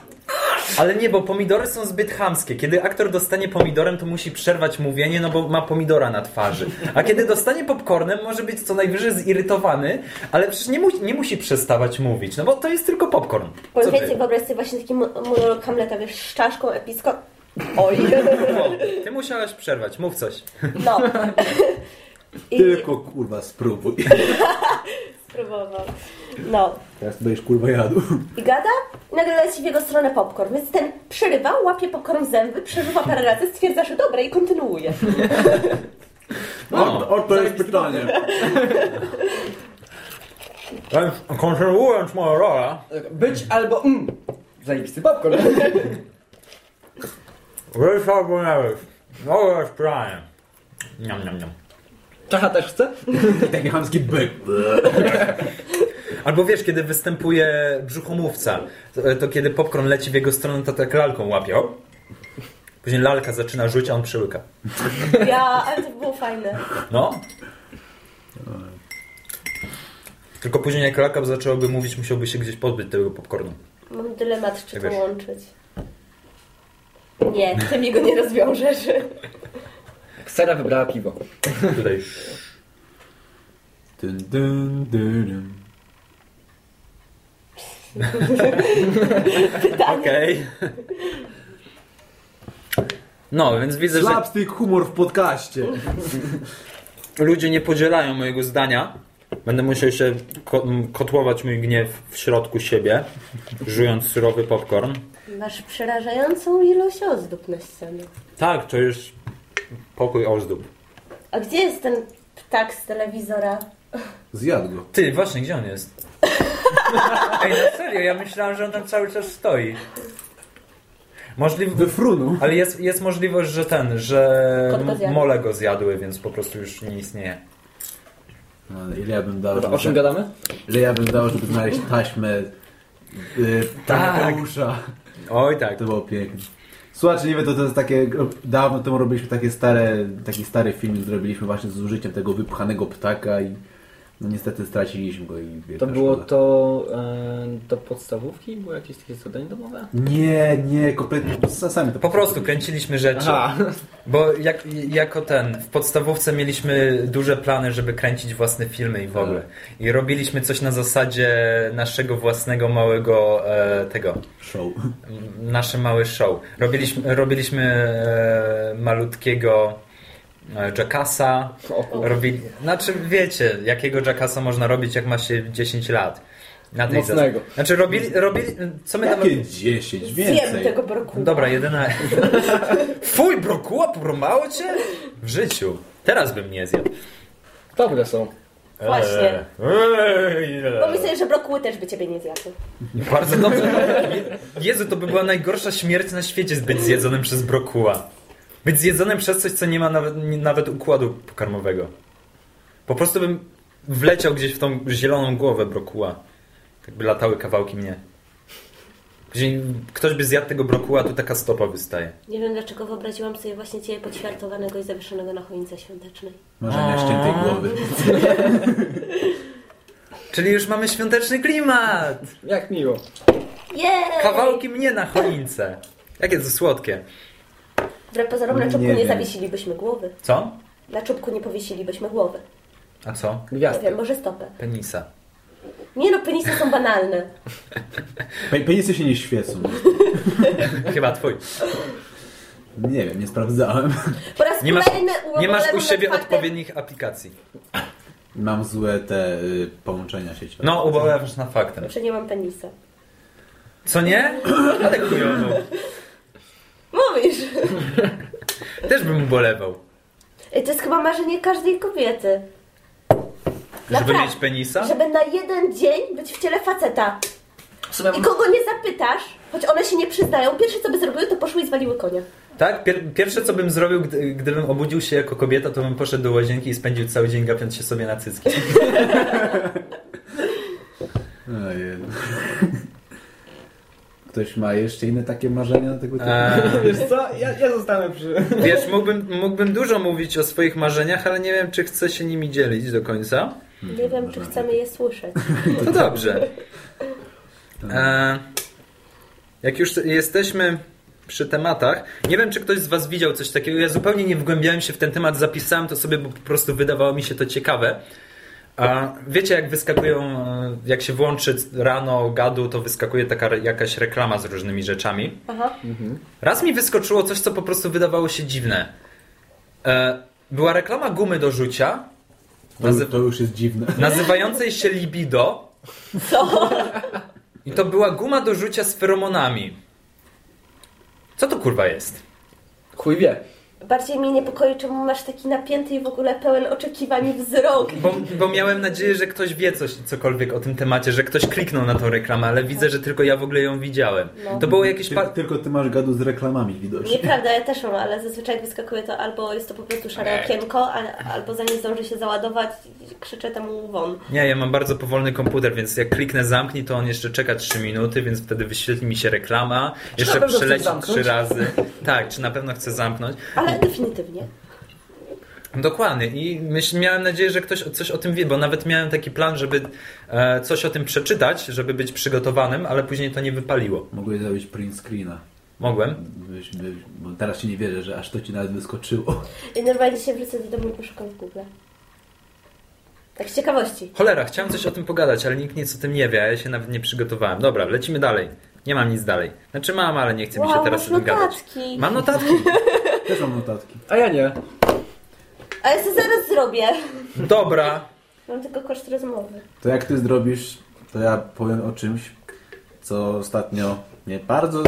Ale nie, bo pomidory są zbyt chamskie. Kiedy aktor dostanie pomidorem, to musi przerwać mówienie, no bo ma pomidora na twarzy. A kiedy dostanie popcornem, może być co najwyżej zirytowany, ale przecież nie, mu, nie musi przestawać mówić, no bo to jest tylko popcorn. Co Powiem więcej, wyobraź sobie właśnie taki mo- monolog Hamleta, wiesz, z czaszką episko... Oj. No, ty musiałaś przerwać, mów coś. No. I Tylko kurwa spróbuj. spróbował. No. Teraz będziesz kurwa jadł. I gada i nagle leci w jego stronę popcorn. Więc ten przerywa, łapie popcorn w zęby, przeżywa parę razy, stwierdza, że dobre i kontynuuje. O, o to jest pytanie. Kontynuując moją rolę, być albo mm. Zajebisty popcorn. wiesz albo nie wiesz, no jest pranie. Niam, niam, niam. Czacha też chce? Taki chamski byk. Albo wiesz, kiedy występuje brzuchomówca, to, to kiedy popcorn leci w jego stronę, to tak lalką łapie. o. Później lalka zaczyna rzucić, a on przyłyka. Ja, ale to było fajne. No. Tylko później jak lalka zaczęłaby mówić, musiałby się gdzieś pozbyć tego popcornu. Mam dylemat, czy to wiesz. łączyć. Nie, ty mi go nie rozwiążesz. Sera wybrała piwo. Tutaj. Dun, dun, dun, dun. Okej. No, więc widzę, że Slapstick humor w podcaście. ludzie nie podzielają mojego zdania. Będę musiał się ko- m, kotłować mój gniew w środku siebie, żując surowy popcorn. Masz przerażającą ilość ozdób na ścianie. Tak, to już pokój ozdób. A gdzie jest ten ptak z telewizora? Zjadł go. Ty, właśnie, gdzie on jest? Ej, no serio, ja myślałem, że on tam cały czas stoi. Możliwe, Wyfrunął. ale jest, jest możliwość, że ten, że mole go zjadły, więc po prostu już nie istnieje. No, ale ile ja bym dał, o czym żeby, gadamy? ile ja bym dał, żeby znaleźć taśmę yy, Tak. Tadeusza. Oj tak. To było piękne. Słuchajcie, nie wiem, to, to jest takie, dawno temu robiliśmy takie stare, taki stary film, zrobiliśmy właśnie z użyciem tego wypchanego ptaka i no niestety straciliśmy go i To było szkoda. to e, do podstawówki? Było jakieś takie zadanie domowe? Nie, nie, kompletnie, sami to Po prostu kręciliśmy rzeczy. Aha. Bo jak, jako ten, w podstawówce mieliśmy duże plany, żeby kręcić własne filmy i w ogóle. I robiliśmy coś na zasadzie naszego własnego małego e, tego, Show. nasze małe show. Robiliśmy, robiliśmy e, malutkiego Jackassa. O kurwa. Robili, znaczy wiecie, jakiego Jackassa można robić, jak ma się 10 lat. Na tej Mocnego. zasadzie. Znaczy robili, robili co my tam Jakie 10, Zjem więcej. tego brokuła. Dobra, 11. Fuj, brokuła, pormało cię? W życiu. Teraz bym nie zjadł. Dobre są. Właśnie. Eee, Pomyślę, że brokuły też by ciebie nie zjadły. Bardzo dobrze. Jezu, to by była najgorsza śmierć na świecie, być zjedzonym przez brokuła. Być zjedzonym przez coś, co nie ma nawet, nawet układu pokarmowego. Po prostu bym wleciał gdzieś w tą zieloną głowę brokuła. Tak by latały kawałki mnie. Później ktoś by zjadł tego brokuła, to taka stopa wystaje. Nie wiem dlaczego wyobraziłam sobie właśnie ciebie poćwiartowanego i zawieszonego na choince świątecznej. Marzenia ściętej głowy. Czyli już mamy świąteczny klimat! Jak miło. Jej! Kawałki mnie na choince. Jakie to słodkie. Wbrew pozorom na czubku Nie nie, zawiesilibyśmy głowy. Co? Na czubku nie powiesilibyśmy głowy. A co? Nie Gwiazdkę. wiem, może stopę. Penisa. Nie no, penisy są banalne. Pe- Penisy się nie świecą. Chyba twój. Nie wiem, nie sprawdzałem. Po raz Nie masz, nie masz u siebie faktem- odpowiednich aplikacji. Mam złe te y, połączenia sieciowe. No, ubolewasz na faktem. Że nie mam penisa. Co nie? Ale chujowo. Mówisz! Też bym ubolewał. Ej, To jest chyba marzenie każdej kobiety. Żeby Naprawdę. mieć penisa? Żeby na jeden dzień być w ciele faceta. W sumie I kogo nie zapytasz, choć one się nie przyznają, pierwsze co by zrobiły, to poszły i zwaliły konia. Tak? Pier pierwsze co bym zrobił, gdy, gdybym obudził się jako kobieta, to bym poszedł do łazienki i spędził cały dzień gapiąc się sobie na cycki. Ojej. Ktoś ma jeszcze inne takie marzenia na tego typu? Eee, Wiesz co, ja, ja zostanę przy... wiesz, mógłbym, mógłbym dużo mówić o swoich marzeniach, ale nie wiem, czy chcę się nimi dzielić do końca. Nie wiem, czy chcemy je słyszeć. To dobrze. E, jak już jesteśmy przy tematach, nie wiem, czy ktoś z Was widział coś takiego. Ja zupełnie nie wgłębiałem się w ten temat, zapisałem to sobie, bo po prostu wydawało mi się to ciekawe. A wiecie, jak wyskakują, jak się włączy rano gadu, to wyskakuje taka jakaś reklama z różnymi rzeczami. Aha. Raz mi wyskoczyło coś, co po prostu wydawało się dziwne. E, była reklama gumy do rzucia, To, to już jest dziwne. nazywającej się Libido. Co? I to była guma do rzucia z feromonami. Co to kurwa jest? Chuj wie. Bardziej mnie niepokoi, czemu masz taki napięty i w ogóle pełen oczekiwań wzrok. Bo, bo miałem nadzieję, że ktoś wie coś, cokolwiek o tym temacie, że ktoś kliknął na tą reklamę, ale widzę, że tylko ja w ogóle ją widziałem. No. To było jakieś... Ty, tylko ty masz gadu z reklamami widocznie. Nieprawda, ja też mam, ale zazwyczaj wyskakuje to albo jest to po prostu szare okienko, albo zanim zdąży się załadować, krzyczę temu won. Nie, ja mam bardzo powolny komputer, więc jak kliknę zamknij, to on jeszcze czeka 3 minuty, więc wtedy wyświetli mi się reklama, jeszcze przeleci? 3 razy. Tak, czy na pewno chcę zamknąć. Ale definitywnie. Dokładnie i myśl, miałem nadzieję, że ktoś coś o tym wie, bo nawet miałem taki plan, żeby e, coś o tym przeczytać, żeby być przygotowanym, ale później to nie wypaliło. Mogłeś zrobić print screena. Mogłem? Byś, byś, bo teraz ci nie wierzę, że aż to ci nawet wyskoczyło. I normalnie się wrócę do domu i poszukam w Google. Tak z ciekawości. Cholera, chciałem coś o tym pogadać, ale nikt nic o tym nie wie, a ja się nawet nie przygotowałem. Dobra, lecimy dalej. Nie mam nic dalej. Znaczy mam, ale nie chce mi się Wow, teraz o tym gadać. notatki. Mam notatki. Też mam notatki. A ja nie. A ja sobie zaraz zrobię. Dobra. Mam tylko koszt rozmowy. To jak ty zrobisz, to ja powiem o czymś, co ostatnio mnie bardzo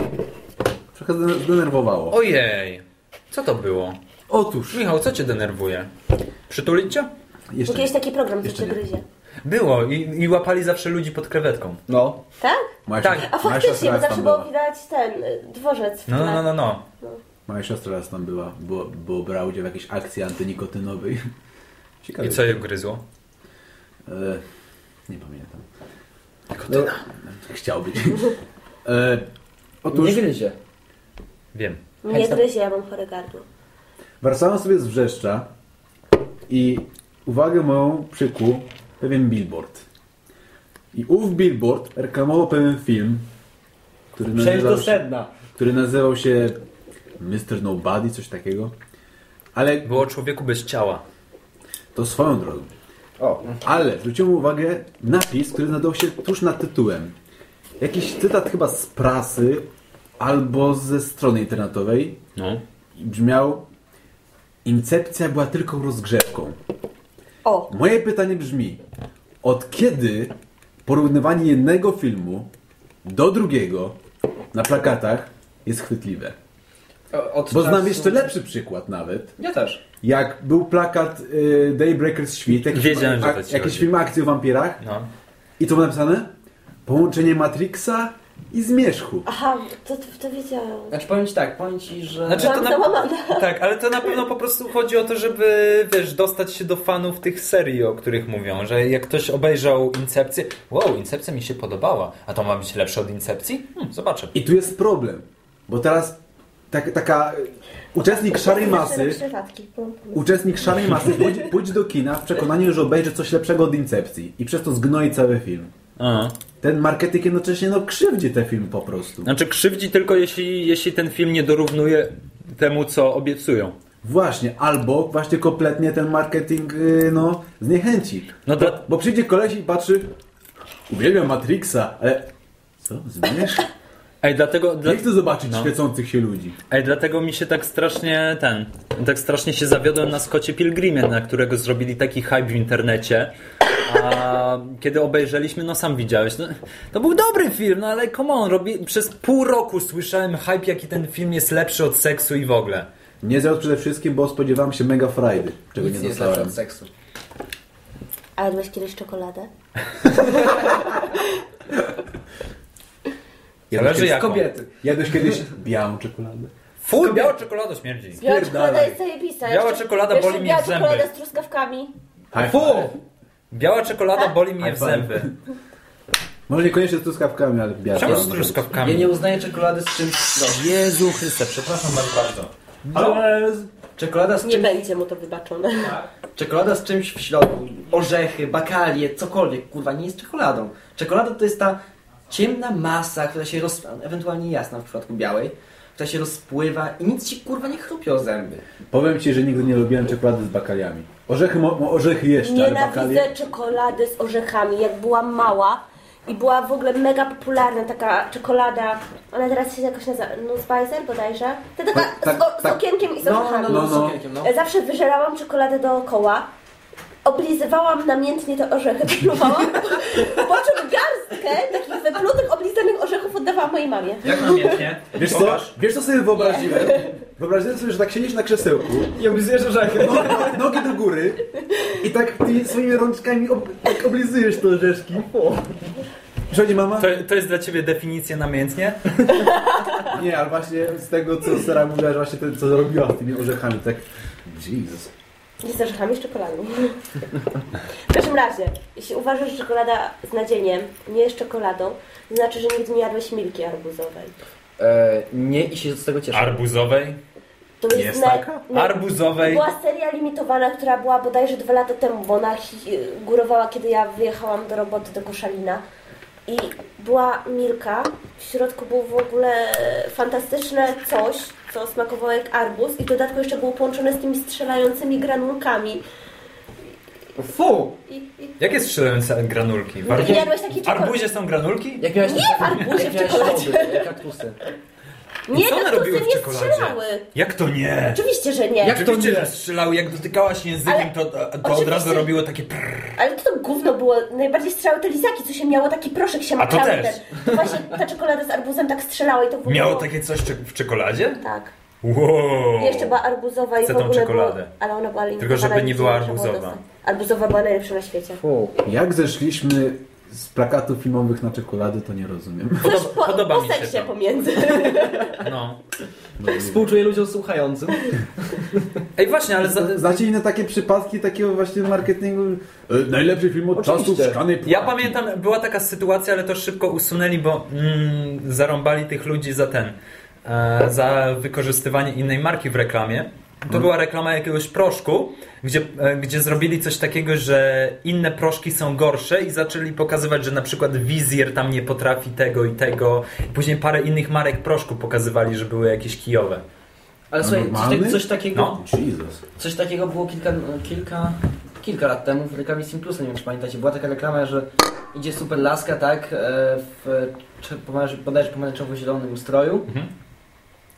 trochę zdenerwowało. Ojej. Co to było? Otóż, Michał, co cię denerwuje? Przytulić cię? Jeszcze kiedyś taki program, co Jeszcze cię gryzie. Było i, i łapali zawsze ludzi pod krewetką. No. Tak? Tak. A faktycznie, bo zawsze było widać ten y, dworzec. w No, no, no, no, no. Moja siostra raz tam była, bo, bo brała udział w jakiejś akcji antynikotynowej. Ciekawe. I co je gryzło? E, nie pamiętam. Nikotyna. Chciał być. E, otóż Nie gryzie. Wiem. Mnie gryzie, ja mam chore gardło. wracałem sobie z Wrzeszcza i uwagę moją przykuł pewien billboard. I ów billboard reklamował pewien film, który Przejdź nazywał do się, sedna. który nazywał się Mr. Nobody, coś takiego. Ale Było o człowieku bez ciała. to swoją drogą. O. Ale zwróciłem uwagę napis, który znajdował się tuż nad tytułem. Jakiś cytat chyba z prasy albo ze strony internetowej No. i brzmiał Incepcja była tylko rozgrzewką. O, Moje pytanie brzmi, od kiedy porównywanie jednego filmu do drugiego na plakatach jest chwytliwe? Od Bo znam czasu- jeszcze lepszy przykład nawet. Ja też. Jak był plakat y, Daybreakers Świt, jakiś, Wiedziałem, że to a- ci jakiś film akcji o wampirach No. i co było napisane? Połączenie Matrixa i Zmierzchu. aha, to, to, to wiedziałam. Znaczy powiem ci tak, powiem ci, że... Znaczy, to na-. Tak, ale to na pewno po prostu chodzi o to, żeby, wiesz, dostać się do fanów tych serii, o których mówią, że jak ktoś obejrzał Incepcję, wow, Incepcja mi się podobała, a to ma być lepsze od Incepcji? Hmm, zobaczę. I tu jest problem, bo teraz tak, taka y, uczestnik szarej masy, uczestnik szarej masy pójdzie, pójdzie do kina w przekonaniu, że obejrzy coś lepszego od Incepcji i przez to zgnoi cały film. Aha. Ten marketing jednocześnie no, krzywdzi te filmy po prostu. Znaczy krzywdzi tylko jeśli, jeśli ten film nie dorównuje temu, co obiecują. Właśnie, albo właśnie kompletnie ten marketing y, no, zniechęci. No bo, to- bo przyjdzie koleś i patrzy, uwielbiam Matrixa, ale co, zmierz? Ej, dlatego, dla, Nie chcę zobaczyć No. świecących się ludzi. ej, dlatego mi się tak strasznie ten, tak strasznie się zawiodłem na Scottie Pilgrimie, na którego zrobili taki hype w internecie. A kiedy obejrzeliśmy, no sam widziałeś, no, to był dobry film, no ale come on, robi, przez pół roku słyszałem hype, jaki ten film jest lepszy od seksu i w ogóle. Nie zjadł przede wszystkim, bo spodziewałem się mega frajdy, czego Nic nie nie dostałem. od seksu. A jadłeś kiedyś czekoladę? Jadłeś Zależy kiedyś, jaką. Kobiety. jadłeś kiedyś białą czekoladę? Fuj, biała czekolada śmierdzi. Biała Spierdalaj. czekolada jest zajebista. Biała Jeszcze- czekolada jeszcze boli mnie biała w zęby. czekolada z truskawkami. High Fu! five. Biała czekolada boli mnie w zęby. Może niekoniecznie z truskawkami, ale biała Czemu z czekolada. truskawkami? Ja nie uznaję czekolady z czymś... No, Jezu Chryste, przepraszam bardzo, bardzo. czekolada z Nie będzie mu to wybaczone. Czekolada z czymś w środku. Orzechy, bakalie, cokolwiek, kurwa, nie jest czekoladą. Czekolada to jest ta ciemna masa, która się roz... ewentualnie jasna w przypadku białej, która się rozpływa i nic ci kurwa nie chrupie o zęby. Powiem Ci, że nigdy nie lubiłem czekolady z bakaliami. Orzechy, mo, orzechy jeszcze, ale bakalie... Nienawidzę czekolady z orzechami. Jak byłam mała i była w ogóle mega popularna taka czekolada, ona teraz się jakoś nazywa, no Spicer bodajże. To taka Tak, tak, z, o, z tak. okienkiem i z No, orzechami. no, No, no, no. no. E, Zawsze wyżerałam czekoladę dookoła. Oblizywałam namiętnie te orzechy, wypluwałam, po czym garstkę takich wyplutych, oblizanych orzechów oddawałam mojej mamie. Jak namiętnie? Wiesz co? Wiesz co sobie wyobraziłem? Wyobraziłem sobie, że tak siedzisz na krzesełku, I oblizujesz orzechy. no- nogi do góry i tak ty swoimi rączkami ob, tak oblizujesz te orzeszki. Przychodzi mama? To, to jest dla ciebie definicja namiętnie? Nie, ale właśnie z tego, co Sara mówiła, że właśnie to, co robiła z tymi orzechami, tak... Jesus. Nie z orzechami, z czekoladą. W każdym razie, jeśli uważasz, że czekolada z nadzieniem nie jest czekoladą, to znaczy, że nigdy nie jadłeś milki arbuzowej. E, nie i się z tego cieszę. Arbuzowej? To jest, Jest na, taka? na, Arbuzowej? Była seria limitowana, która była bodajże dwa lata temu, bo ona hi- górowała, kiedy ja wyjechałam do roboty do Koszalina. I była Milka, w środku było w ogóle fantastyczne coś, co smakowało jak arbuz i w dodatku jeszcze było połączone z tymi strzelającymi granulkami. Fu! I, i... Jakie strzelające granulki? W, Nie arbuzie, jadłeś w czekolady? arbuzie są granulki? Jak miałeś Nie w arbuzie, w miałeś czekoladzie. kaktusy. Nie, co one kaktusy robiły w nie czekoladzie? strzelały. Jak to nie? Oczywiście, że nie. Jak to Oczywiście, nie? że strzelały. Jak dotykałaś językiem, Ale- to, to od razu robiło takie prrr. Ale to, to gówno było. Najbardziej strzelały te lizaki, co się miało taki proszek się A to też. ten. To właśnie ta czekolada z arbuzem tak strzelała i to w ogóle Miało było- takie coś w czekoladzie? Tak. Wow. I jeszcze była arbuzowa i Chcę w tą ogóle czekoladę. Było, ale ona była Tylko żeby nie była arbuzowa. arbuzowa. Arbuzowa była najlepsza na świecie. Fu. Jak zeszliśmy z plakatów filmowych na czekolady, to nie rozumiem. Coś Podoba, po, podoba po mi się to. pomiędzy. No. Współczuję ludziom słuchającym. Ej, właśnie, ale za, Znacie inne takie przypadki takiego właśnie marketingu? E, najlepszy film od Oczywiście. czasów szklanej Ja pamiętam, była taka sytuacja, ale to szybko usunęli, bo mm, zarąbali tych ludzi za ten, e, za wykorzystywanie innej marki w reklamie. To była reklama jakiegoś proszku, gdzie, e, gdzie zrobili coś takiego, że inne proszki są gorsze i zaczęli pokazywać, że na przykład Wizjer tam nie potrafi tego i tego. Później parę innych marek proszku pokazywali, że były jakieś kijowe. Ale A słuchaj, coś, normalny? coś takiego... No. Jesus. Coś takiego było kilka, kilka, kilka lat temu w reklamie Simplusa, nie wiem czy pamiętacie. Była taka reklama, że idzie super laska, tak, e, w bodajże pomarańczowo-zielonym stroju. Mhm.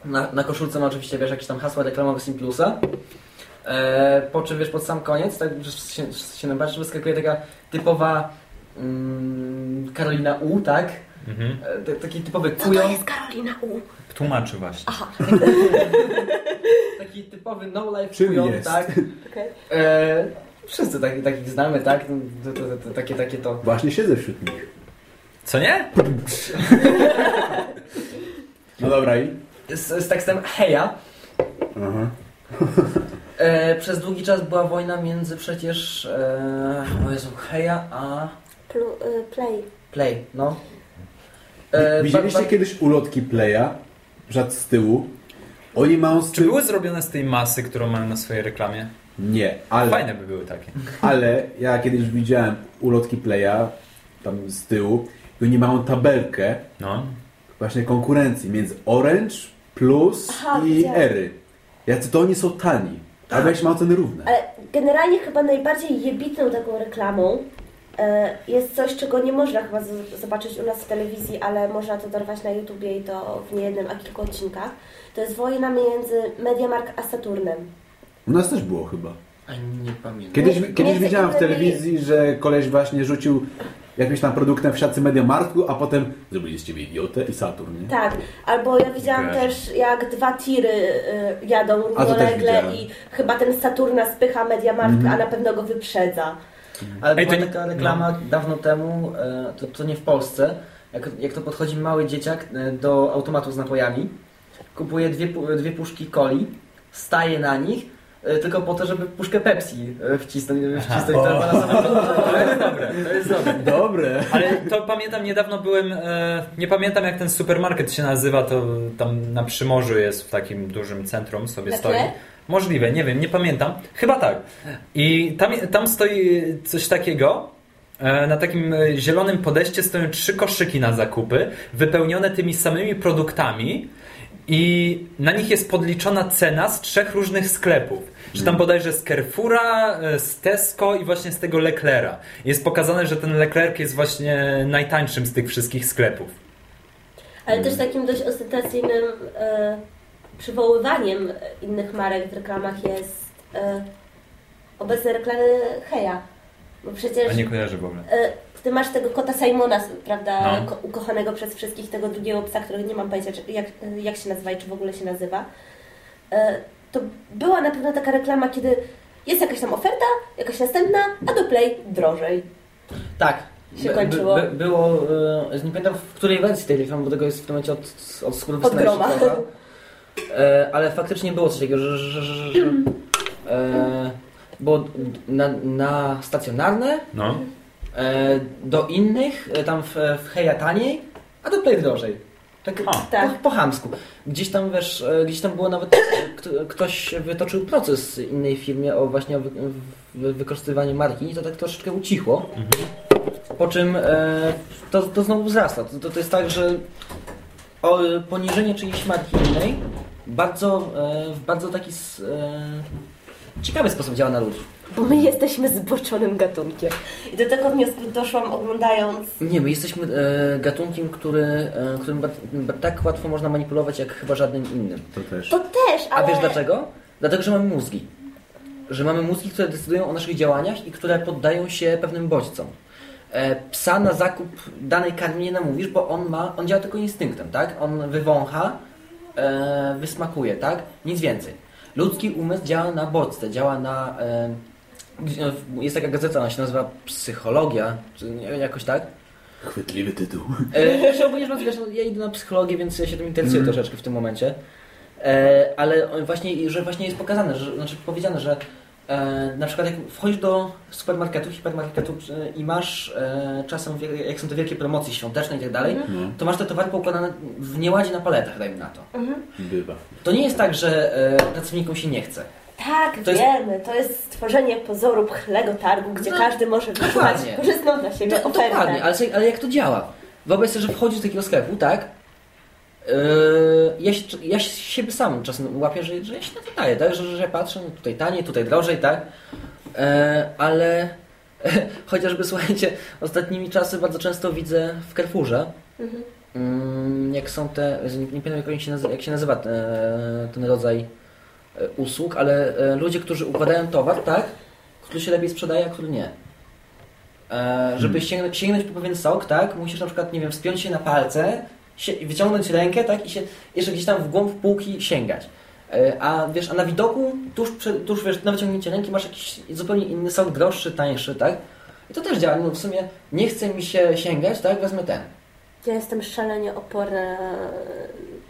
Na, na koszulce ma oczywiście, wiesz, jakieś tam hasła reklamowe Simplusa. E, po czym, wiesz, pod sam koniec, tak, że się, się najbardziej wyskakuje taka typowa mm, Karolina U, tak? Mhm. E, taki typowy kujon. to jest Karolina U? Tłumaczy właśnie. Taki typowy no life Czym kujon, jest? tak? E, wszyscy tak, takich znamy, tak? To, to, to, to, takie, takie to. Właśnie siedzę wśród nich. Co nie? No dobra i? Z, z tekstem heja. Aha. E, przez długi czas była wojna między przecież e, o Jezu, heja a Plu, y, play. play, no. E, Widzieliście ba- ba- kiedyś ulotki Playa? Przed z tyłu. Oni mają z Czy tyłu... były zrobione z tej masy, którą mają na swojej reklamie? Nie, ale... Fajne by były takie. Ale ja kiedyś widziałem ulotki Playa tam z tyłu i oni mają tabelkę No. właśnie konkurencji między Orange, Plus Aha, i. Ery. Jacy to oni są tani. Albo jakieś mają ceny równe. Ale generalnie chyba najbardziej jebitną taką reklamą e, jest coś, czego nie można chyba z- zobaczyć u nas w telewizji, ale można to dorwać na YouTubie i to w niejednym, a kilku odcinkach. To jest wojna między Mediamarkt a Saturnem. U nas też było chyba. A nie pamiętam. Kiedyś, kiedyś widziałem w telewizji, że koleś właśnie rzucił jakimś tam produktem w siatce Mediamarktu, a potem zrobili z ciebie idiotę i Saturn, nie? Tak, albo ja widziałam Kojarzę. też jak dwa tiry y, jadą równolegle i chyba ten Saturna spycha Mediamarkt, a na pewno go wyprzedza. Ale Ej, była to taka reklama dawno temu, e, to, to nie w Polsce, jak, jak to podchodzi mały dzieciak e, do automatu z napojami, kupuje dwie, dwie puszki coli, staje na nich, tylko po to, żeby puszkę Pepsi e, wcisnąć, wcisnąć to ma na. To jest dobre, to jest dobre. Dobre. Ale to pamiętam, niedawno byłem, e, nie pamiętam jak ten supermarket się nazywa, to tam na Przymorzu jest w takim dużym centrum sobie stoi. Możliwe, nie wiem, nie pamiętam. Chyba tak. I tam, tam stoi coś takiego. E, Na takim e, zielonym podejście stoją trzy koszyki na zakupy, wypełnione tymi samymi produktami i na nich jest podliczona cena z trzech różnych sklepów. Że tam bodajże z Carrefoura, e, z Tesco i właśnie z tego Leclerca. Jest pokazane, że ten Leclerc jest właśnie najtańszym z tych wszystkich sklepów. Ale też takim dość ostentacyjnym e, przywoływaniem innych marek w reklamach jest e, obecne reklamy Heja. Bo przecież A nie kojarzę w ogóle. e, ty masz tego kota Simona, prawda, No. ko- ukochanego przez wszystkich, tego drugiego psa, którego nie mam pojęcia jak, jak się nazywa i czy w ogóle się nazywa. To była na pewno taka reklama, kiedy jest jakaś tam oferta, jakaś następna, a do Play drożej. Tak. Się kończyło. było, e, nie pamiętam w której wersji tej reklamy, bo tego jest w tym momencie od, od skóry Od groma. E, ale faktycznie było coś takiego, że, że, że, że e, było na, na stacjonarne, No. e, do innych, e, tam w, w Heja taniej, a do Play drożej. Tak. Tak. Po, po chamsku. Gdzieś tam wiesz, e, gdzieś tam było nawet, e, kto, ktoś wytoczył proces innej firmie o właśnie o wy, wy, wykorzystywaniu marki i to tak troszeczkę ucichło. Po czym e, to, to znowu wzrasta. To, to, jest tak, że o, poniżenie czyjejś marki innej bardzo, e, w bardzo taki e, ciekawy sposób działa na ludzi. Bo my jesteśmy zboczonym gatunkiem. I do tego wniosku doszłam oglądając Nie, my jesteśmy e, gatunkiem, który, e, którym ba, ba, tak łatwo można manipulować jak chyba żadnym innym. To też. To też, A ale... wiesz dlaczego? Dlatego, że mamy mózgi. Że mamy mózgi, które decydują o naszych działaniach i które poddają się pewnym bodźcom. E, psa na zakup danej karmy nie namówisz, bo on ma, on działa tylko instynktem, tak? On wywącha, e, wysmakuje, tak? Nic więcej. Ludzki umysł działa na bodźce, działa na... E, jest taka gazeta, ona się nazywa Psychologia, czy jakoś tak. Chwytliwy tytuł. E, ogólnie wiesz, ja idę na psychologię, więc ja się tym interesuję troszeczkę w tym momencie. E, ale właśnie, że właśnie jest pokazane, że, znaczy powiedziane, że na przykład jak wchodzisz do supermarketu, hipermarketu e, i masz e, czasem, jak są te wielkie promocje świąteczne i tak dalej, No, to masz te towary poukładane w nieładzie na paletach, dajmy na to. bywa. To nie jest tak, że e, pracownikom się nie chce. Tak, To jest- wiemy. To jest stworzenie pozoru pchlego targu, gdzie No, każdy może wyszukać korzystną dla siebie No, ofertę. dokładnie, ale, ale jak to działa? Wyobraź sobie, że wchodzisz do takiego sklepu, tak? Yy, ja, się, ja siebie sam czasem łapię, że, że ja się na to daję, tak? Że, że patrzę, no tutaj taniej, tutaj drożej, tak? Yy, ale chociażby, słuchajcie, ostatnimi czasy bardzo często widzę w Carrefourze, Mhm. mm, jak są te, nie, nie pamiętam jak, się nazywa, jak się nazywa ten, ten rodzaj e, usług, ale e, ludzie, którzy układają towar, tak? Który się lepiej sprzedaje, a który nie. E, żeby sięgnąć, sięgnąć po pewien sok, tak? Musisz na przykład, nie wiem, wspiąć się na palce, się, wyciągnąć rękę, tak? I się jeszcze gdzieś tam w głąb półki sięgać. E, a wiesz, a na widoku, tuż, przed, tuż wiesz, na wyciągnięcie ręki masz jakiś zupełnie inny sok, droższy, tańszy, tak? I to też działa. No w sumie nie chce mi się sięgać, tak? Wezmę ten. Ja jestem szalenie oporna na,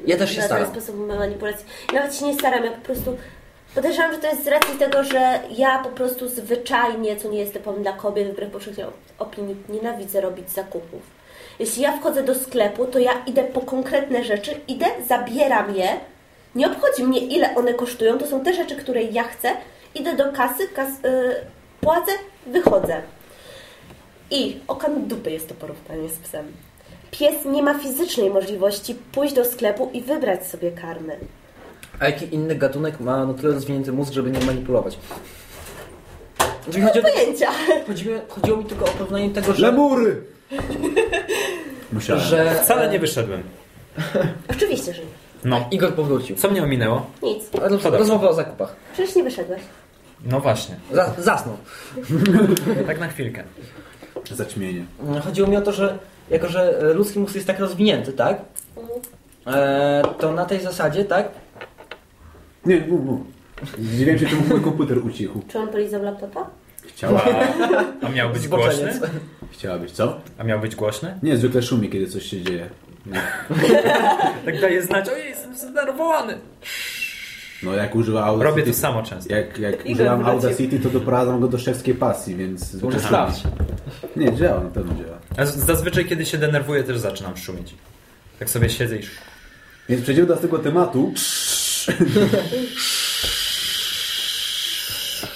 Ja też się na ten sposób manipulacji. Nawet się nie staram, ja po prostu podejrzewam, że to jest z racji tego, że ja po prostu zwyczajnie, co nie jest typowym dla kobiet, wbrew powszechnej opinii, nienawidzę robić zakupów. Jeśli ja wchodzę do sklepu, to ja idę po konkretne rzeczy, idę, zabieram je, nie obchodzi mnie ile one kosztują, to są te rzeczy, które ja chcę, idę do kasy, kas, y, płacę, wychodzę. I okan dupy jest to porównanie z psem. Pies nie ma fizycznej możliwości pójść do sklepu i wybrać sobie karmy. A jaki inny gatunek ma no tyle rozwinięty mózg, żeby nie manipulować? Znaczy, chodzi o, Pojęcia. chodziło, chodziło mi tylko o porównanie tego, że... Lemury! Musiałem. że Wcale nie wyszedłem. Oczywiście, że nie. No. Igor powrócił. Co mnie ominęło? Nic. Roz, dobrze. rozmowa o zakupach. Przecież nie wyszedłeś. No właśnie. Za, zasnął. Tak na chwilkę. Zaćmienie. Chodziło mi o to, że jako, że e, ludzki mózg jest tak rozwinięty, tak? E, to na tej zasadzie, tak? Nie, mów, mów. Zdziwiłem się, czemu mój komputer ucichł. Czy on polizał laptopa? Chciała, A miał być Zboczeniec. głośny? Chciała być, co? A miał być głośny? Nie, zwykle szumi, kiedy coś się dzieje. Tak daje znać, ojej, jestem zdenerwowany. No jak używa Audacity... Robię to samo często. Jak, jak używam. Audacity, to doprowadzam go do szewskiej pasji, więc... Może sprawdź. Nie, działa, na pewno działa. A zazwyczaj, kiedy się denerwuję, też zaczynam szumieć. Tak sobie siedzę i... Więc przejdziemy do tego tematu.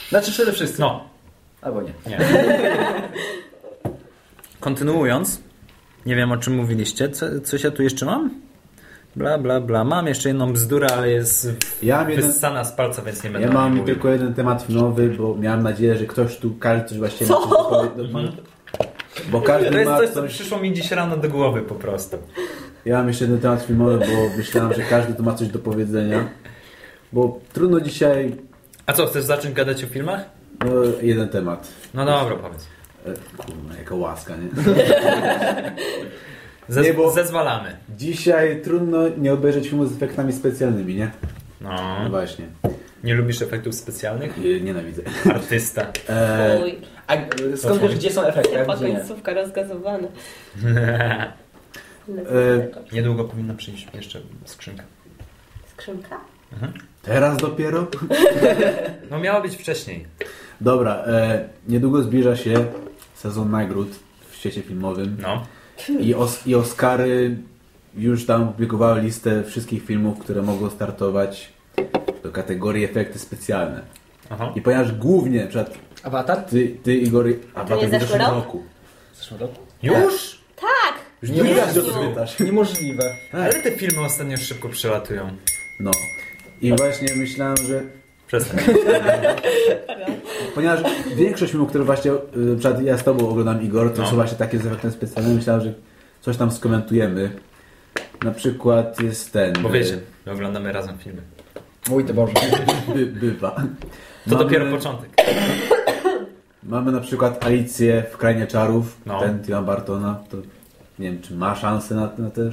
Znaczy przede wszystkim. No. Albo nie. Nie. Kontynuując, nie wiem o czym mówiliście. Co, coś ja tu jeszcze mam? Bla, bla, bla. Mam jeszcze jedną bzdurę, ale jest Ja mam jeden... wyssana z palca, więc nie będę Ja mam mówił. tylko jeden temat filmowy, bo miałem nadzieję, że ktoś tu każdy coś właściwie Co? ma coś do powie- do- Bo każdy To jest ma coś, co coś... przyszło mi dziś rano do głowy po prostu. Ja mam jeszcze jeden temat filmowy, bo myślałem, że każdy tu ma coś do powiedzenia. Bo trudno dzisiaj... A co, chcesz zacząć gadać o filmach? No, jeden temat. No dobra, powiedz. E, Kurwa, jaka łaska, nie? Zez, Nie, bo- Zezwalamy. Dzisiaj trudno nie obejrzeć filmu z efektami specjalnymi, nie? No. No właśnie. Nie lubisz efektów specjalnych? E, Nienawidzę. Artysta. E, Uj, A skąd wiesz, gdzie są efekty? a ciepła gdzie nie? końcówka rozgazowana. Niedługo powinna przyjść jeszcze skrzynka. Skrzynka? teraz dopiero? No miała być wcześniej. Dobra, e, niedługo zbliża się sezon nagród w świecie filmowym. No. I, os I Oscary już tam opublikowały listę wszystkich filmów, które mogą startować do kategorii efekty specjalne. Aha. I ponieważ głównie, na przykład Awatar? ty, ty Igor, a To nie w zeszły zeszłym rok? roku. W zeszłym roku? Już? Tak! Już nie Jezu. to pytasz. Niemożliwe. Ale te filmy ostatnio szybko przelatują. No. I właśnie myślałem, że Przestań. ponieważ większość filmów, które właśnie, y, na przykład ja z Tobą oglądam Igor, to No. są właśnie takie z efektem specjalnym. Myślałem, że coś tam skomentujemy. Na przykład jest ten... Bo y, wiecie, my oglądamy razem filmy. Mój ty Boże. By, bywa. To Mamy- dopiero początek. Mamy na przykład Alicję w Krainie Czarów, No. ten Tima Bartona. To nie wiem, czy ma szansę na, na te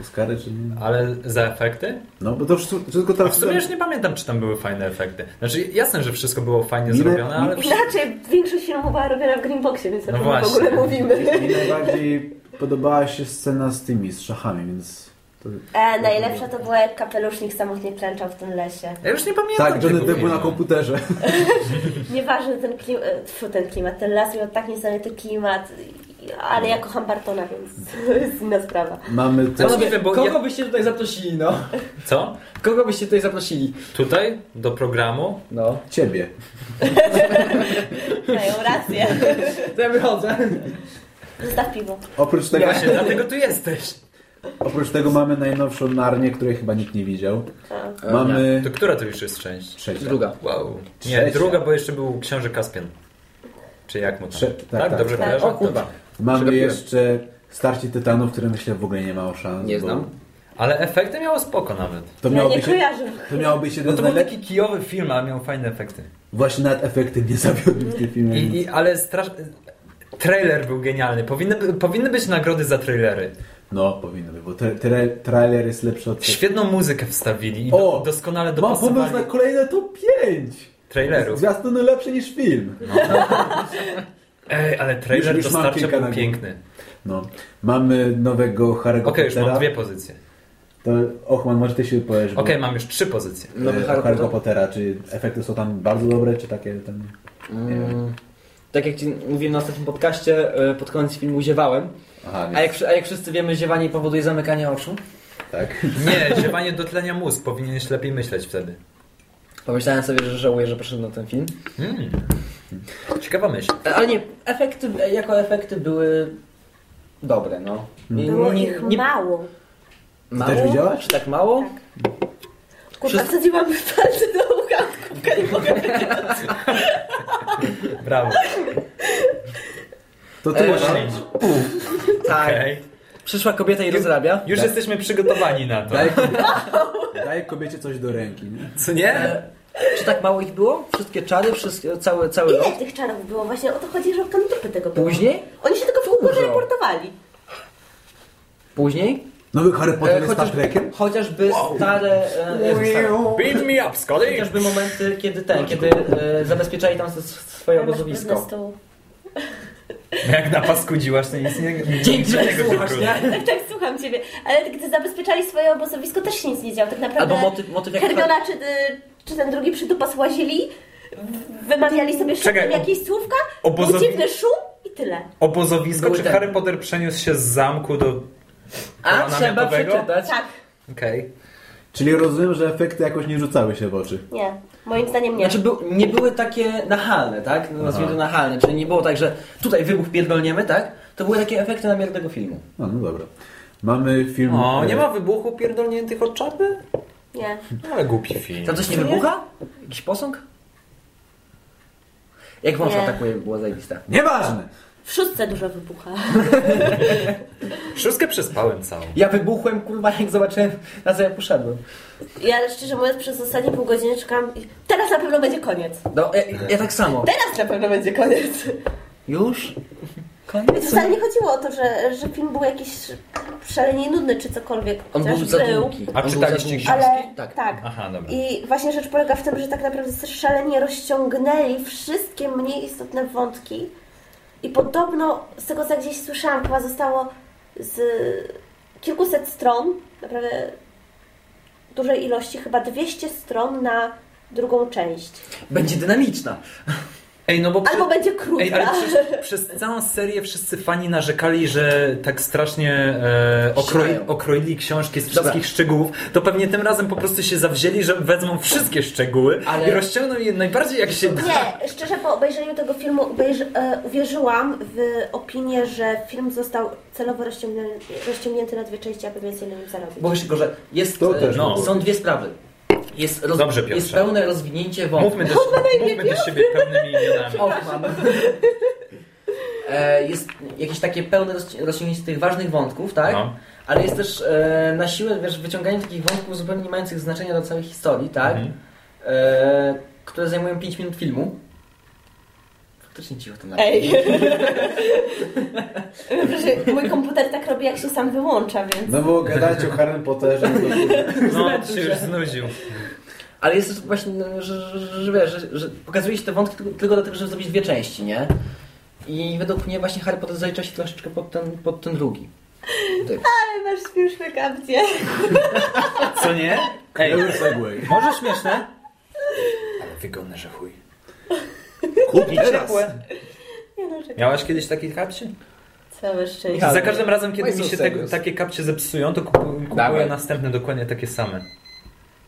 Oscary, czy nie. Ale za efekty? No, bo to wszystko, wszystko A teraz... w sumie już nie pamiętam, czy tam były fajne efekty. Znaczy, jasne, że wszystko było fajnie Ile- zrobione, ale... Inaczej, większość filmów była robiona w Greenboxie, więc o No my w ogóle mówimy. Mi najbardziej podobała się scena z tymi, z szachami, więc... To... E, najlepsza to była jak kapelusznik samotnie klęczał w tym lesie. Ja już nie pamiętam Tak, Johnny Depp był na komputerze. Nieważne ten klimat, tfu, ten klimat, ten las miał tak niesamowity klimat, ale ja kocham Bartona, więc to jest inna sprawa. Mamy też... Panowie, bo Kogo ja- byście tutaj zaprosili, no? Co? Kogo byście tutaj zaprosili? Tutaj? Do programu? No. Ciebie. Mają rację. To ja wychodzę. Zostaw piwo. Oprócz tego, Właśnie, dlatego tu jesteś. oprócz tego mamy najnowszą Narnię, której chyba nikt nie widział. A. Mamy... To która to już jest część? Trzecia. Druga. Wow. Nie, Trzecia. druga, bo jeszcze był Książę Kaspian. Czy jak mu tam? Trze- tak, tak, tak. dobrze Tak. kojarzę? O kurwa. Mamy jeszcze Starcie Tytanów, które myślę w ogóle nie ma szans. Nie bo znam. Ale efekty miało spoko nawet. To Ja miało, nie być, kojarzę. to miało być No to był taki kijowy film, ale miał fajne efekty. Właśnie nawet efekty mnie zawiodły w tym filmie. I, i, ale strasz... Trailer był genialny. Powinny, powinny być nagrody za trailery. No, powinno być, bo tra- tra- trailer jest lepszy od... Świetną muzykę wstawili i O! do, doskonale Mam pomysł na dopasowali kolejne top 5! trailerów. Zwiastuny lepsze niż film. Ej, ale trailer Już- już dostarcza był piękny. No. Mamy nowego Harry'ego Okej, już mam dwie pozycje. To Ochman, może ty się wypowiesz. bo, Okej, mam już trzy pozycje. Nowy e, Harry Harry'ego Potter? Pottera. Czy efekty są tam bardzo dobre, czy takie tam... Nie wiem. Mm, tak jak ci mówiłem na ostatnim podcaście, e, pod koniec filmu ziewałem. Aha, A jak, a jak wszyscy wiemy, ziewanie powoduje zamykanie oczu. tak. Nie, ziewanie dotlenia mózg. Powinieneś lepiej myśleć wtedy. Pomyślałem sobie, że żałuję, że poszedłem na ten film. Ciekawa myśl. E, Ale nie, efekty, e, jako efekty były dobre, no. Nie, Było nie, ich nie, mało. mało? też widziałaś? Czy tak mało? Kurwa, Wszyscy- wsadziłam palce do uchatku. słupka nie mogę Brawo. To ty masz... Tak. Okej. Przyszła kobieta i rozrabia. Już jesteśmy przygotowani na to. Daj, daj kobiecie coś do ręki, nie? Co nie? E, Czy tak mało ich było? Wszystkie czary, wszystkie, cały, cały Ile lot? tych czarów było? Właśnie o to chodzi, że w tam dupy tego było. Później? Oni się tylko w kółko Dużo. teleportowali. Później? Nowy Harry Potter E, jest Star Trekiem? chociażby stare... E, e, stare Beat me up, Scotty! chociażby momenty, kiedy ten, kiedy e, zabezpieczali tam s- swoje obozowisko. Jak na pasku dziłasz, to nic nie... Dzięki, że niczego słuchasz, nie nie? Tak, tak, słucham ciebie. Ale gdy zabezpieczali swoje obozowisko, też się nic nie działo. Tak naprawdę Albo motyw, motyw jak... Hermiona czy, y, czy ten drugi przydupas łazili, wymawiali sobie szeptem jakieś słówka, obozowi- był dziwny szum i tyle. Obozowisko, Był czy ten. Harry Potter przeniósł się z zamku do... A, trzeba przeczytać. Tak, Okej. Czyli rozumiem, że efekty jakoś nie rzucały się w oczy. nie. Moim zdaniem nie. Znaczy był, nie były takie nachalne, tak? Nazwijmy to nachalne, czyli nie było tak, że tutaj wybuch pierdolniemy, tak? To były takie efekty namiernego filmu. No, no dobra. Mamy film... O, e, nie ma wybuchu pierdolniętych od czapy? Nie. Ale głupi film. Tam coś nie wybucha? Jakiś posąg? Jak wąż Nie. atakuje, było zajebiste. Nieważne! W szóstce dużo wybucha. Szóstkę przespałem całą. Ja wybuchłem, kurwa, jak zobaczyłem, na co ja poszedłem. Ja szczerze mówiąc przez ostatnie pół godziny czekam. i Teraz na pewno będzie koniec. No, ja, ja tak samo. Teraz na pewno będzie koniec. Już? Koniec? wcale nie chodziło o to, że, że film był jakiś szalenie nudny czy cokolwiek. On był za długi. A czytaliście? Ale Tak. tak. Aha, dobra. I właśnie rzecz polega w tym, że tak naprawdę szalenie rozciągnęli wszystkie mniej istotne wątki. I podobno, z tego co gdzieś słyszałam, chyba zostało z kilkuset stron, naprawdę dużej ilości, chyba 200 stron na drugą część. Będzie dynamiczna. Ej, no bo... przy- Albo będzie krótka. Ej, ale przez, przez całą serię wszyscy fani narzekali, że tak strasznie e, okroi, okroili książki z Dobra. wszystkich szczegółów, to pewnie tym razem po prostu się zawzięli, że wezmą wszystkie szczegóły Ale- i rozciągną je najbardziej jak się da. Nie, szczerze po obejrzeniu tego filmu obejrzy, e, uwierzyłam w opinię, że film został celowo rozciągnięty, rozciągnięty na dwie części, aby więcej na nim zarobić. Bo wiesz że jest, To e, też no. są dwie sprawy. Jest, roz, Dobrze, Piotrze. jest pełne rozwinięcie wątku. Mówmy do, mówmy do siebie pełnymi imionami. E, jest jakieś takie pełne rozci- rozciągnięcie tych ważnych wątków, tak? No. Ale jest też e, na siłę wiesz, wyciąganie takich wątków zupełnie nie mających znaczenia do całej historii, tak? Mhm. E, które zajmują 5 minut filmu. Faktycznie cicho to na Ej. Proszę, mój komputer tak robi, jak się sam wyłącza, więc... No bo gadajcie o Harry Potterze. No, ty się już znudził. Ale jest właśnie, no, że, że, że, że, pokazuje się te wątki tylko, tylko dlatego, żeby zrobić dwie części, nie? I według mnie właśnie Harry Potter zalicza się troszeczkę pod ten, pod ten drugi. Typ. Ale masz śmieszne kapcie. Co nie? Ej, może śmieszne? Ale wygodne, że chuj. Kupić Nie no. Miałaś kiedyś takie kapcie? Całe szczęście. Za każdym razem, kiedy mi się serious. takie kapcie zepsują, to kupu- kupuję Dawaj. następne dokładnie takie same.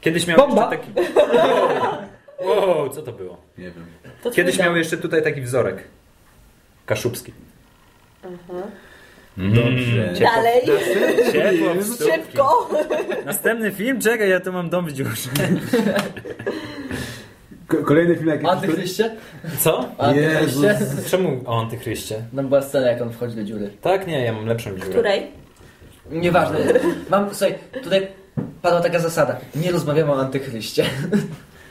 Kiedyś miałem Bomba. jeszcze taki... Wow, co to było? Nie wiem. To Kiedyś miał jeszcze tutaj taki wzorek. Kaszubski. Aha. Dobrze. Ciepło. Dalej. Ciepło. Szybko. Następny film? Czekaj, ja tu mam dom w dziurze. Ko- Kolejny film jaki Antychryście? Co? Antychryście? Jezus. Czemu o antychryście? Tam była scena, jak on wchodzi do dziury. Tak, nie, ja mam lepszą dziurę. Której? Nieważne. Mam, słuchaj, tutaj padła taka zasada. Nie rozmawiamy o antychryście.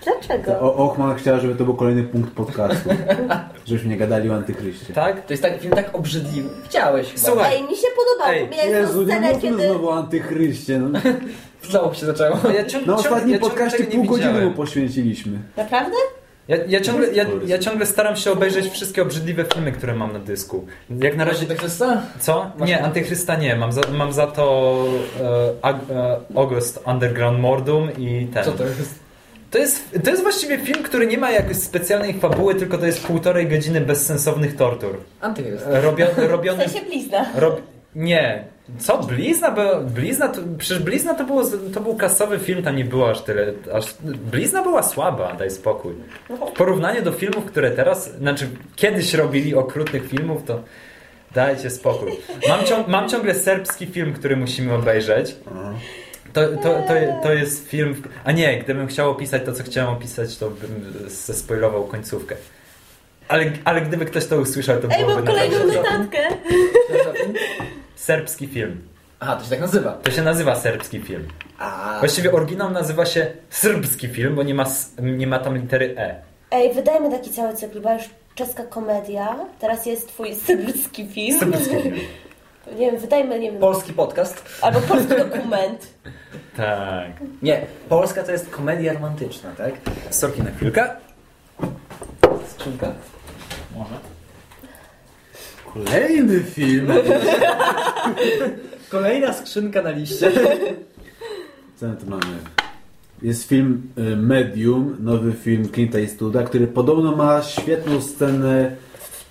Dlaczego? O, Ochman chciała, żeby to był kolejny punkt podcastu. Żebyśmy nie gadali o antychryście. Tak? To jest tak, film tak obrzydliwy. Chyba. Słuchaj. Ej, mi się podobał. Ej, Ej, Miałem Jezu, nie mówmy kiedy... znowu o antychryście. No. Znowu się zaczęło. Ja ciąg, Na ciąg- ostatnim ja ciągle podcaście pół godziny mu poświęciliśmy. Naprawdę? Ja, ja, ciągle, ja, ja ciągle staram się obejrzeć wszystkie obrzydliwe filmy, które mam na dysku. Jak na razie... Razie tak Chrysta? Co? Nie, Antychrysta nie. Mam za, mam za to e, e, August Underground Mordum i ten. Co to jest? To jest, to jest właściwie film, który nie ma jakiejś specjalnej fabuły, tylko to jest półtorej godziny bezsensownych tortur. Antychryst. E, Robio, W robiony... sensie blizna. Rob... Nie. Co? Blizna? Była... Blizna to... Przecież Blizna to, było... to był kasowy film, tam nie było aż tyle... Aż... Blizna była słaba, daj spokój. W porównaniu do filmów, które teraz... Znaczy, kiedyś robili okrutnych filmów, to... Dajcie spokój. Mam, ciąg... Mam ciągle serbski film, który musimy obejrzeć. To, to, to, to jest film... A nie, gdybym chciał opisać to, co chciałem opisać, to bym zespoilował końcówkę. Ale, ale gdyby ktoś to usłyszał, to Ej, byłoby mam kolejną notatkę. Serbski film. Aha, to się tak nazywa. To się nazywa serbski film. A, Właściwie oryginał nazywa się serbski film, bo nie ma, nie ma tam litery E. Ej, wydajmy taki cały cykl, była już czeska komedia, teraz jest twój sybrski film. Serbski film. Nie wiem, wydajmy, nie wiem, polski podcast. albo polski dokument. Tak. Nie, Polska to jest komedia romantyczna, tak? Soki na chwilkę. Skrzynka. Może. Kolejny film. Kolejna skrzynka na liście. Co my tu mamy? Jest film y, Medium, nowy film Clint'a Eastwooda, który podobno ma świetną scenę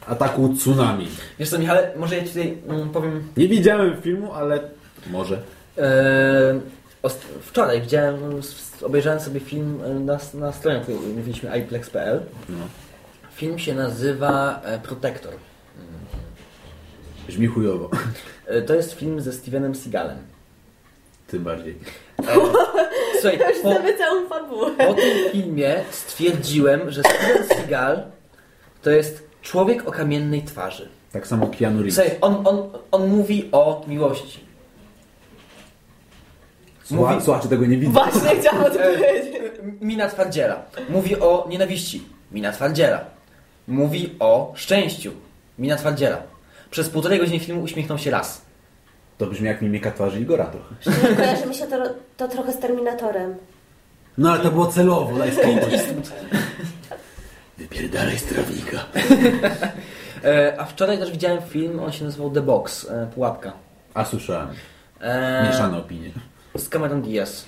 ataku tsunami. Wiesz co, Michale, może ja ci tutaj mm, powiem... Nie widziałem filmu, ale może. E, ost- wczoraj widziałem, obejrzałem sobie film e, na, na stronie, o której mówiliśmy, iplex.pl. No. Film się nazywa e, Protector. Brzmi chujowo. E, to jest film ze Stevenem Seagalem. Tym bardziej. Słuchaj, To już po, znamy całą fabułę. po tym filmie stwierdziłem, że Steven Seagal to jest człowiek o kamiennej twarzy. Tak samo Keanu Reeves. Słuchaj, on, on, on mówi o miłości. Słucha, mówi- Słuchacze tego nie widzą. Właśnie chciałam o tym E, powiedzieć. Mina twardziela. Mówi o nienawiści. Mina twardziela. Mówi o szczęściu. Mina twardziela. Przez półtorej godziny filmu uśmiechnął się raz. To brzmi jak mimika twarzy Igora trochę. Kojarzy mi się to, to trochę z Terminatorem. No ale to było celowo, daj spokój. Wypierdalaj z trawnika. E, a wczoraj też widziałem film, on się nazywał The Box. E, Pułapka. A słyszałem. E, Mieszane opinie. z Cameron Diaz.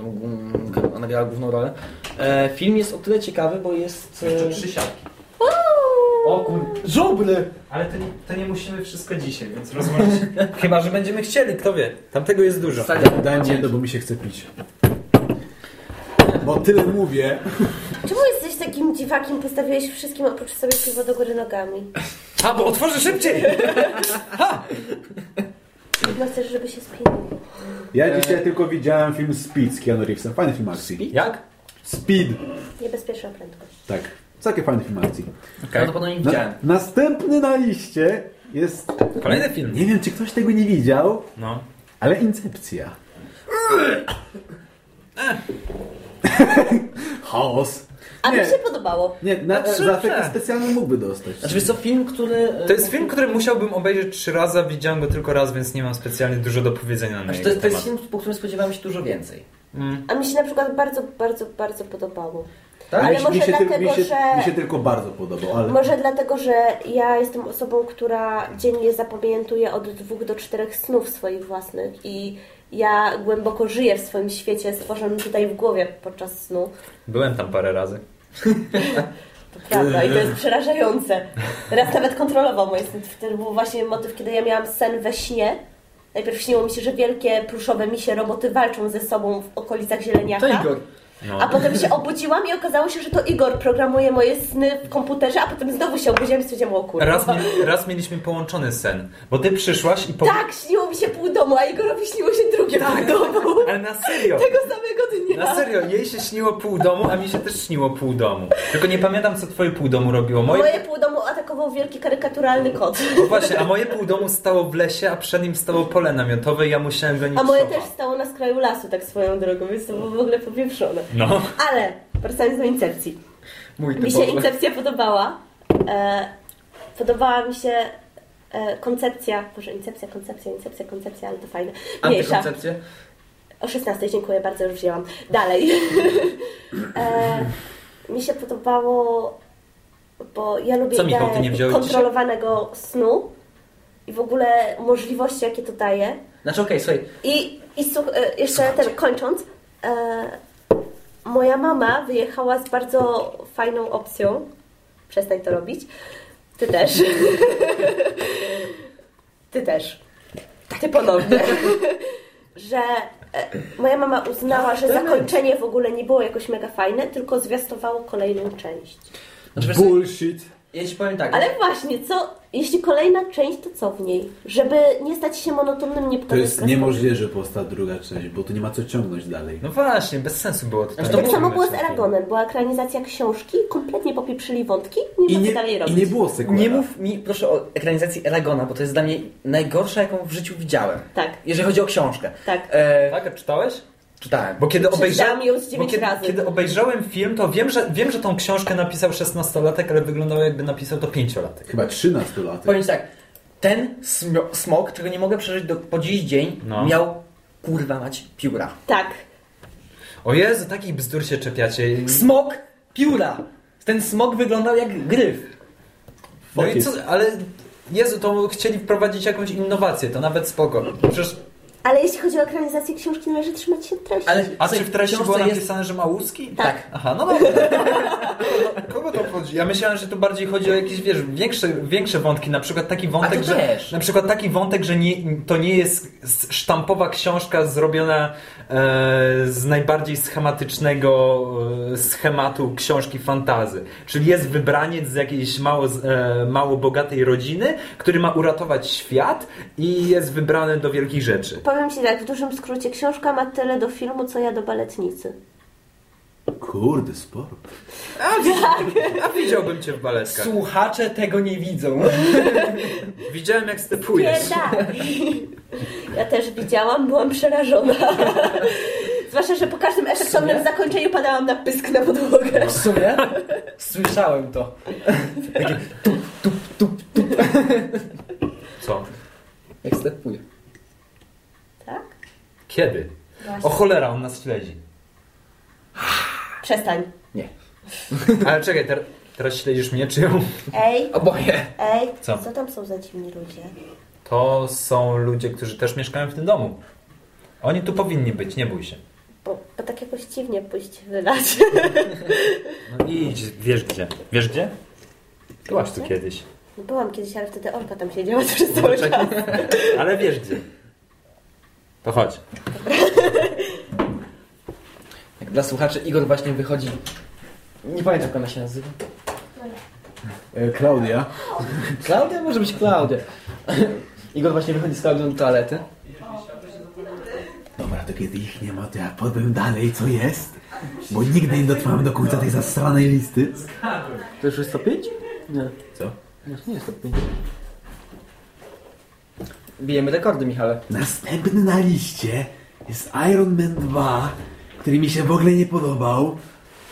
Mm, Ona grała główną rolę. E, film jest o tyle ciekawy, bo jest... E, siatki. O kur... Żubry! Ale to nie, to nie musimy wszystko dzisiaj, więc rozmawiać. Chyba, że będziemy chcieli, kto wie. Tamtego jest dużo. Daj mi jedno, bo mi się chce pić. Bo tyle mówię. Czemu jesteś takim dziwakiem? Postawiłeś wszystkim oprócz sobie piwo do góry nogami. A, bo otworzę szybciej! No chcesz, żeby się spinał. Ja dzisiaj tylko widziałem film Speed z Keanu Reevesem. Fajny film akcji. Jak? Speed. Niebezpieczna prędkość. Tak. Całkiem fajny film akcji. Prawdopodobnie nie Na, następny na liście jest... Kolejny film. Nie wiem, czy ktoś tego nie widział, No. ale Incepcja. Chaos. A Nie. mi się podobało. Nie, na, Znaczy, za efekty specjalne mógłby dostać. Znaczy co, film, który... To jest film, który musiałbym obejrzeć trzy razy, a widziałem go tylko raz, więc nie mam specjalnie dużo do powiedzenia na Znaczy, jego to, to jest film, po którym spodziewałem się dużo więcej. Mm. A mi się na przykład bardzo, bardzo, bardzo podobało. Tak? Ale mi, może mi, się, dlatego, mi, się, że- mi się tylko bardzo podobał, ale... Może dlatego, że ja jestem osobą, która dziennie zapamiętuje od dwóch do czterech snów swoich własnych i ja głęboko żyję w swoim świecie stworzonym tutaj w głowie podczas snu. Byłem tam parę razy. To prawda i to jest przerażające. Raz nawet kontrolował moje sny. Wtedy był właśnie motyw, kiedy ja miałam sen we śnie. Najpierw śniło mi się, że wielkie pluszowe misie roboty walczą ze sobą w okolicach zieleniaka. To Igor. No. A potem się obudziłam i okazało się, że to Igor programuje moje sny w komputerze, a potem znowu się obudziłam i stwierdziłam, o kurwa. Raz, mi, raz mieliśmy połączony sen, bo ty przyszłaś i po... Tak, śniło mi się pół domu, a Igorowi śniło się drugie pół domu. Ale na serio! Tego samego dnia. Na serio, jej się śniło pół domu, a mi się też śniło pół domu. Tylko nie pamiętam, co twoje pół domu robiło. Moje... Moje pół domu atakował wielki karykaturalny kot. O właśnie, a moje pół domu stało w lesie, a przed nim stało pole namiotowe i ja musiałem gonić A moje też stało na skraju lasu, tak swoją drogą, więc to było w ogóle powieprzone. No. Ale, wracając do Incepcji. Mój Mi się Boże. Incepcja podobała. E, podobała mi się e, koncepcja, może Incepcja, koncepcja, Incepcja, koncepcja, ale to fajne. Mniejsza. Antykoncepcję? O 16, dziękuję bardzo, już wzięłam. Dalej. e, mi się podobało, bo ja lubię Co, Michał, kontrolowanego snu i w ogóle możliwości, jakie to daje. Znaczy okej, słuchaj, I, i słuch, e, jeszcze ten, kończąc, e, moja mama wyjechała z bardzo fajną opcją. Przestań to robić. Ty też. Ty też. Ty ponownie. że e, moja mama uznała, że zakończenie w ogóle nie było jakoś mega fajne, tylko zwiastowało kolejną część. znaczy Bullshit. Ja ci powiem tak. Ale właśnie, co, Jeśli kolejna część, to co w niej? Żeby nie stać się monotonnym, To niepodobnym jest niemożliwe, że powstała druga część, bo tu nie ma co ciągnąć dalej. No właśnie, bez sensu było to. Znaczy, Tak to samo było z Aragonem. Była ekranizacja książki, kompletnie popieprzyli wątki, nie I nie, dalej I robić. nie było sequela. Nie mów mi proszę o ekranizacji Eragona, bo to jest dla mnie najgorsza, jaką w życiu widziałem. Tak. Jeżeli chodzi o książkę. Tak. E, Tak, a czytałeś? Czytałem. Bo kiedy obejrzałem, bo kiedy, razy. kiedy obejrzałem film, to wiem że, wiem, że tą książkę napisał 16-latek, ale wyglądało jakby napisał to 5-latek. Chyba 13 lat. Powiem ci tak, ten smok, którego nie mogę przeżyć do, po dziś dzień, No. miał kurwa mać pióra. Tak. O Jezu, takich bzdur się czepiacie. Smok, pióra! Ten smok wyglądał jak gryf. No i co, ale Jezu, to chcieli wprowadzić jakąś innowację, to nawet spoko. Przecież, Ale jeśli chodzi o ekranizację książki, należy trzymać się treści. Ale a czy w treści było jest- napisane, że ma łuski? Tak. Aha, no dobra. Kogo, to chodzi? Ja myślałem, że tu bardziej chodzi o jakieś, wiesz, większe, większe wątki, na przykład taki wątek, że też. na przykład taki wątek, że nie, to nie jest sztampowa książka zrobiona e, z najbardziej schematycznego e, schematu książki fantazy. Czyli jest wybraniec z jakiejś mało, e, mało bogatej rodziny, który ma uratować świat i jest wybrany do wielkich rzeczy. Powiem Ci tak, w dużym skrócie, książka ma tyle do filmu, co ja do baletnicy. Kurde, sporo. A widziałbym cię w baletkach. Słuchacze tego nie widzą. Widziałem jak stepujesz. Pierda! Ja też widziałam, byłam przerażona. Zwłaszcza, że po każdym efektownym zakończeniu padałam na pysk na podłogę. W sumie słyszałem to. Co? Jak stepuje. Kiedy? O cholera, on nas śledzi. Przestań. Nie. Ale czekaj, ter teraz śledzisz mnie czy ją? Ej, Oboje. ej, Co? co tam są za dziwni ludzie? To są ludzie, którzy też mieszkają w tym domu. Oni tu powinni być, nie bój się. Bo, bo tak jakoś dziwnie pójść wylać. No idź, wiesz gdzie. Wiesz gdzie? Byłaś tu kiedyś. Byłam kiedyś, ale wtedy Olka tam siedziała przez cały czas. Ale wiesz gdzie. To chodź. Jak dla słuchaczy Igor właśnie wychodzi. Nie pamiętam jak ona się nazywa. E, Klaudia. Klaudia? Może być Klaudia. Igor właśnie wychodzi z Klaudią do toalety. Dobra, to kiedy ich nie ma, to ja powiem dalej, co jest. Bo nigdy nie dotrwałem do końca tej zastranej listy. To już jest 105? Nie. Co? Nie, nie jest 105. Bijemy rekordy, Michale. Następny na liście jest Iron Man 2, który mi się w ogóle nie podobał.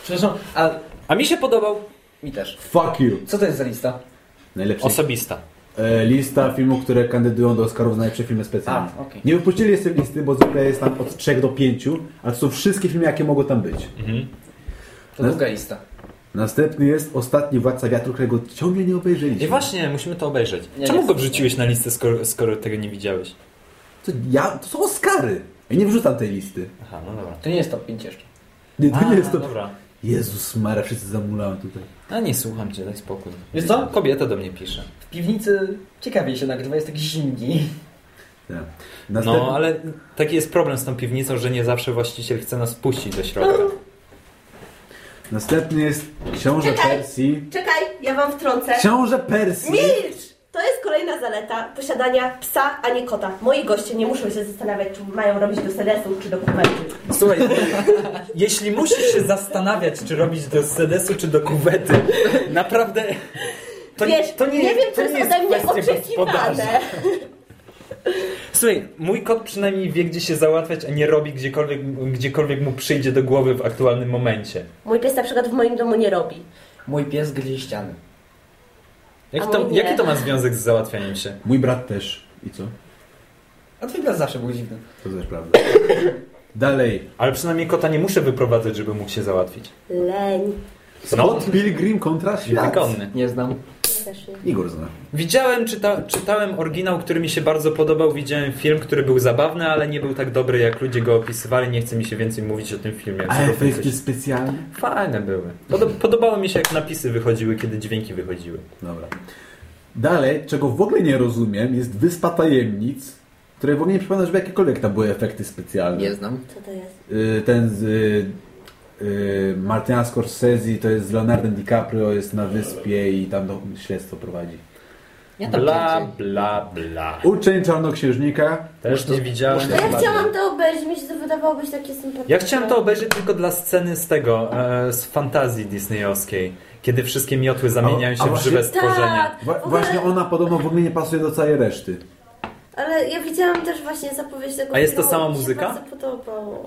Przepraszam, a A mi się podobał. mi też. Fuck you. Co to jest za lista? Najlepszy. Osobista. E, lista filmów, które kandydują do Oscarów za najlepsze filmy specjalne. A, okej. Nie wypuścili jeszcze listy, bo zwykle jest tam od 3 do 5, a to są wszystkie filmy, jakie mogą tam być. To No. druga lista. Następny jest Ostatni Władca Wiatru, którego ciągle nie obejrzeliśmy. I właśnie, musimy to obejrzeć. Nie, Czemu nie. go wrzuciłeś na listę, skoro, skoro tego nie widziałeś? To, ja, to są Oscary. Ja nie wrzucam tej listy. Aha, no dobra. To nie jest top 5 jeszcze. Nie, to A, nie jest to... Dobra. Jezus Mara, wszyscy zamulałem tutaj. A nie słucham cię, daj spokój. Wiesz co? Kobieta do mnie pisze. W piwnicy ciekawie się nagrywa, jest taki zimni. Tak. Następny... No, ale taki jest problem z tą piwnicą, że nie zawsze właściciel chce nas puścić do środka. Następny jest Książę Czekaj. Persji. Czekaj, ja wam wtrącę. Książę Persji! Milcz! To jest kolejna zaleta posiadania psa, a nie kota. Moi goście nie muszą się zastanawiać, czy mają robić do sedesu, czy do kuwety. Słuchaj, jeśli musisz się zastanawiać, czy robić do sedesu, czy do kuwety, naprawdę... To, Wiesz, to nie, nie wiem, co to jest nie ode mnie kwestia oczekiwane. Słuchaj, mój kot przynajmniej wie, gdzie się załatwiać, a nie robi gdziekolwiek, gdziekolwiek mu przyjdzie do głowy w aktualnym momencie. Mój pies na przykład w moim domu nie robi. Mój pies gryzie ściany. Jaki A to, nie. jaki to ma związek z załatwianiem się? Mój brat też. I co? A twój brat zawsze był dziwny. To też prawda. Dalej. Ale przynajmniej kota nie muszę wyprowadzać, żeby mógł się załatwić. Leń. Scott Pilgrim kontra świat. Wykonny. Nie znam. Też nie. Igor zna. Widziałem, czyta, czytałem oryginał, który mi się bardzo podobał. Widziałem film, który był zabawny, ale nie był tak dobry, jak ludzie go opisywali. Nie chce mi się więcej mówić o tym filmie. A efekty specjalne? Fajne były. Podob, podobało mi się, jak napisy wychodziły, kiedy dźwięki wychodziły. Dobra. Dalej, czego w ogóle nie rozumiem, jest Wyspa Tajemnic, której w ogóle nie przypomina, żeby jakiekolwiek tam były efekty specjalne. Nie znam. Co to jest? Y, Ten z y, Martina Scorsese to jest z Leonardem DiCaprio, jest na wyspie i tam do, śledztwo prowadzi. Ja tam Bla, bla, bla. Uczeń czarnoksiężnika. Też nie widziałem. A ja chciałam to obejrzeć, mi się to wydawało być takie sympatyczne. Ja chciałem to obejrzeć tylko dla sceny z tego, e, z fantazji disneyowskiej, kiedy wszystkie miotły zamieniają się A- a w żywe właśnie- stworzenia. Tak, ogóle- właśnie ona podobno w ogóle nie pasuje do całej reszty. Ale ja widziałam też właśnie zapowiedź tego A jest to sama muzyka?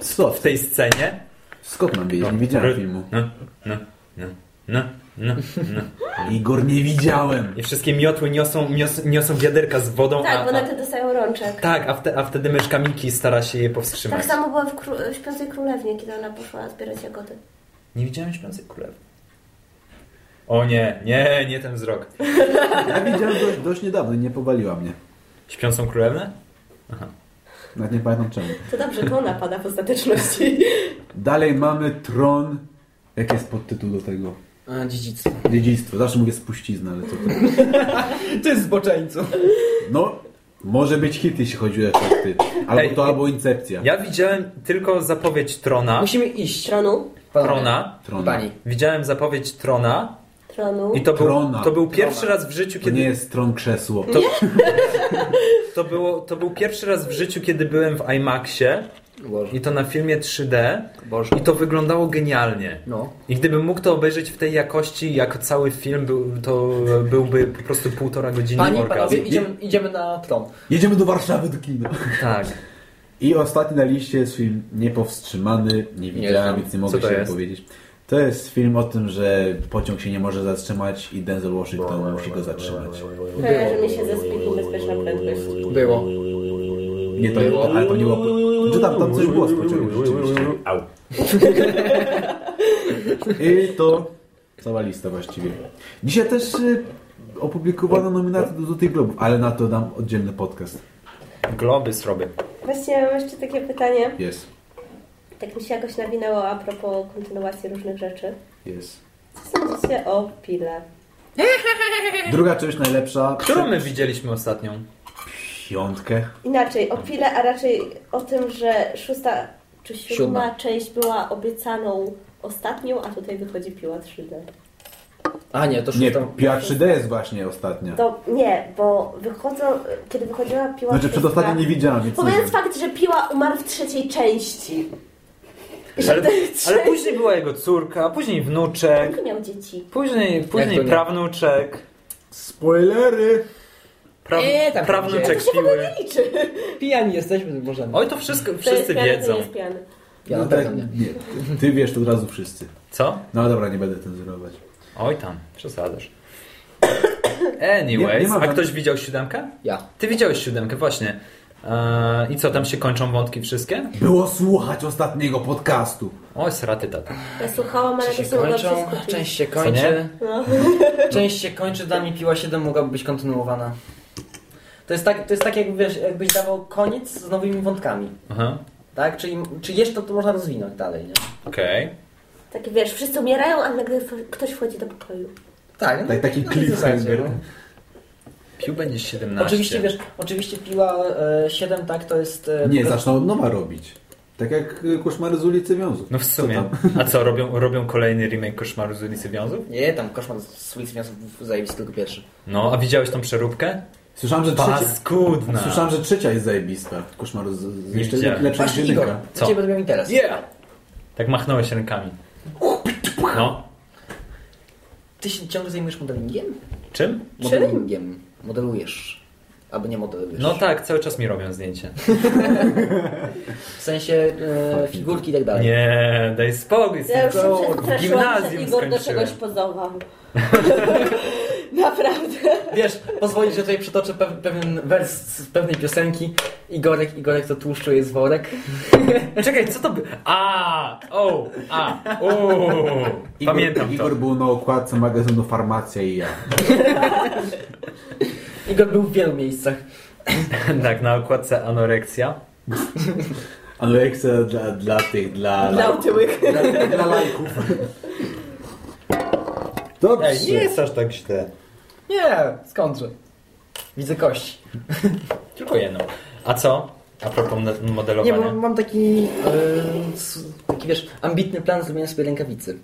Co? W tej scenie. Skąd mam wiedzieć? Nie widziałem filmu. No, no, no, no, no, no. Igor, nie widziałem. I wszystkie miotły niosą, nios, niosą wiaderka z wodą, Tak, a, bo na te dostają rączek. tak, a, wte, a wtedy myszka Miki stara się je powstrzymać. Tak samo było w, kró- w Śpiącej Królewnie, kiedy ona poszła zbierać jagody. Nie widziałem śpiącej królewy. O nie, nie, nie ten wzrok. Ja widziałem dość, dość niedawno i nie powaliła mnie. Śpiącą królewnę? Nawet nie pamiętam czemu. To dobrze, to ona pada w ostateczności. Dalej mamy Tron. Jaki jest podtytuł do tego? A, dziedzictwo. Dziedzictwo. Zawsze mówię spuścizna, ale co to? To jest zboczeńcu. No, może być hit, jeśli chodzi o efekty. Albo Ej, to, albo Incepcja. Ja widziałem tylko zapowiedź Trona. Musimy iść. Tronu. Trona. Trona. Pani. Widziałem zapowiedź Trona. Tronu. I to był, Trona. to był pierwszy Trona. raz w życiu, To kiedy nie jest Tron krzesło. To, to, było, to był pierwszy raz w życiu, kiedy byłem w IMAXie Boże. i to na filmie 3D Boże. i to wyglądało genialnie. No. I gdybym mógł to obejrzeć w tej jakości, jako cały film, był, to byłby po prostu półtora godziny Panie i orgazmu. panowie, idziemy, idziemy na tron. Jedziemy do Warszawy do kina. Tak. I ostatni na liście jest film Niepowstrzymany. Nie widziałem, znam. więc nie mogę Co to się jest? powiedzieć. To jest film o tym, że pociąg się nie może zatrzymać i Denzel Washington musi go zatrzymać. Kojarzy mi się ze Speaking Bezpieczna Prędkość. Było. Nie to było, ale to nie było... Czy tam, tam coś było z pociągiem rzeczywiście. Au. I to cała lista właściwie. Dzisiaj też y, opublikowano nominacje do Złotych Globów, ale na to dam oddzielny podcast. Globy zrobię. Właściwie mam jeszcze takie pytanie. Jest. Tak mi się jakoś nawinęło a propos kontynuacji różnych rzeczy. Jest. Co sądzicie o Pile? Druga część najlepsza. Którą my widzieliśmy ostatnią? Piątkę. Inaczej, o Pile, a raczej o tym, że szósta czy siódma, Siódma. część była obiecaną ostatnią, a tutaj wychodzi piła 3D. A nie, to Nie, szósta. Piła 3D jest właśnie ostatnia. To nie, bo wychodzą, kiedy wychodziła piła Znaczy szóstka- przedostatniej nie widziałam, więc nie Pomijając wiem. fakt, że piła umarł w trzeciej części. Ale, ale później była jego córka, później wnuczek, Nie miał dzieci. później, później prawnuczek. Spoilery! Praw, Nie, tam prawnuczek się piły. nie liczy. Pijani jesteśmy, możemy. Oj, to wszystko, To wszyscy jest piany, wiedzą. To jest piany. Ja No tak, nie. nie. Ty wiesz to od razu wszyscy. Co? No dobra, nie będę cenzurować. Oj tam, przesadzasz. Anyways, Nie- nie a ktoś widział siódemkę? Ja. Ty widziałeś siódemkę, właśnie. Eee, I co, tam się kończą wątki wszystkie? Było słuchać ostatniego podcastu. Oj, sraty tata. Ja słuchałam, ale to się są kończą, przeskupić. część się kończy. No. Część się kończy, dla mnie Piła 7 mogłaby być kontynuowana. To jest tak, to jest tak jak, wiesz, jakbyś dawał koniec z nowymi wątkami. Aha, Tak? Czyli, czy jeszcze to można rozwinąć dalej, nie? okej. Tak wiesz, wszyscy umierają, a nagle ktoś wchodzi do pokoju. Tak, Tak, taki no, cliffhanger. Pił będzie 17. Oczywiście, wiesz, oczywiście Piła e, 7, tak, to jest... E, Nie, pro- zaczną od nowa robić. Tak jak y, koszmary z ulicy Wiązów. No w Co sumie. tam? A co, robią, robią kolejny remake Koszmaru z ulicy Wiązów? Nie, tam koszmar z ulicy Miastów zajebisty tylko pierwszy. No, a widziałeś tą przeróbkę? Słyszałem, że trzecia... Paskudna. Słyszałem, że trzecia jest zajebista. Koszmaru z, z Nie jeszcze lepsza niż jedynka. Co? Co? Ciebie będę miał interes. Yeah! Tak machnąłeś rękami. No. Ty się ciągle zajmujesz modelingiem? Czym? Modelingiem. Modelujesz. Albo nie modelujesz. No tak, cały czas mi robią zdjęcie. W sensie e, figurki i tak dalej. Nie, daj spokój. Ja już w gimnazjum Igor do czegoś pozował. Naprawdę. Wiesz, pozwolić, że tutaj przytoczę pew, pewien wers z pewnej piosenki. Igorek, Igorek to tłuszczu jest worek. Czekaj, co to by... A, o, a, o. Igor, Pamiętam to. Igor był na okładce magazynu Farmacja i ja. Igor był w wielu miejscach. Tak, na okładce anoreksja. Anoreksja dla, dla tych, dla... Dla otyłych. Dla, dla lajków. Dobrze. Ej, nie jest aż tak źle. Nie, skądże. Widzę kości. Tylko jedną. A co? A propos mo- Nie, modelowania. bo mam taki, s- taki wiesz, ambitny plan zrobienia sobie rękawicy.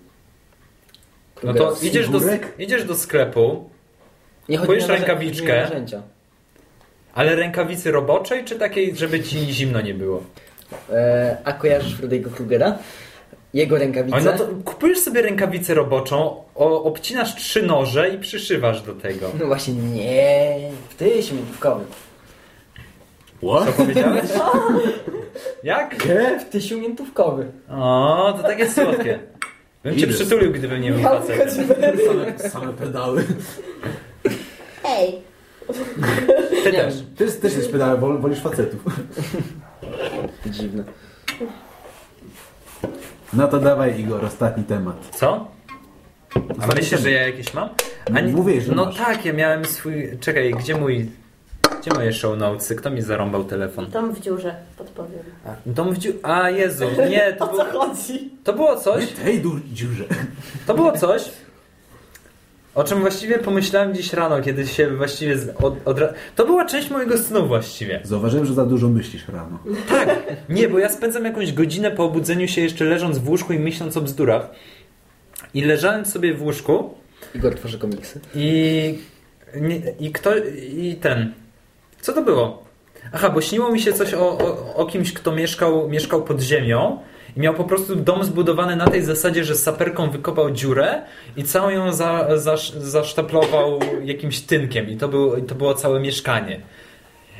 No to idziesz do, idziesz do sklepu Nie chodzi Kupujesz rękawiczkę. Ale rękawicy roboczej, czy takiej, żeby ci zimno nie było? E, a kojarzysz Freddy'ego Krugera? Jego rękawice? No to kupujesz sobie rękawicę roboczą, o, obcinasz trzy noże i przyszywasz do tego. No właśnie nie, w tysiu minutkowy. Co powiedziałeś? Jak? W tysiu minutkowy. O, to takie słodkie. Bym cię Idę. przytulił, gdybym nie był facetem. Same, same pedały. Hej, Ty Nie też. Ty też jesteś pedały, wol- wolisz facetów. Dziwne. No to dawaj Igor, ostatni temat. Co? A myślisz, że ja jakieś mam? Mówię, że No masz. tak, ja miałem swój... Czekaj, gdzie mój... Gdzie moje show notesy? Kto mi zarąbał telefon? dom w dziurze, podpowiem. Dom w dziu... A, Jezu, nie, to, O było, co chodzi? to było coś, Nie tej dur- dziurze. to było coś, o czym właściwie pomyślałem dziś rano, kiedy się właściwie od, od... To była część mojego snu właściwie. Zauważyłem, że za dużo myślisz rano. Tak, nie, bo ja spędzam jakąś godzinę po obudzeniu się jeszcze leżąc w łóżku i myśląc o bzdurach. I leżałem sobie w łóżku Igor tworzy komiksy. i, nie, i kto, i ten, co to było? Aha, bo śniło mi się coś o, o, o kimś, kto mieszkał, mieszkał pod ziemią i miał po prostu dom zbudowany na tej zasadzie, że saperką wykopał dziurę i całą ją za, za, zasztaplował jakimś tynkiem i to, był, to było całe mieszkanie.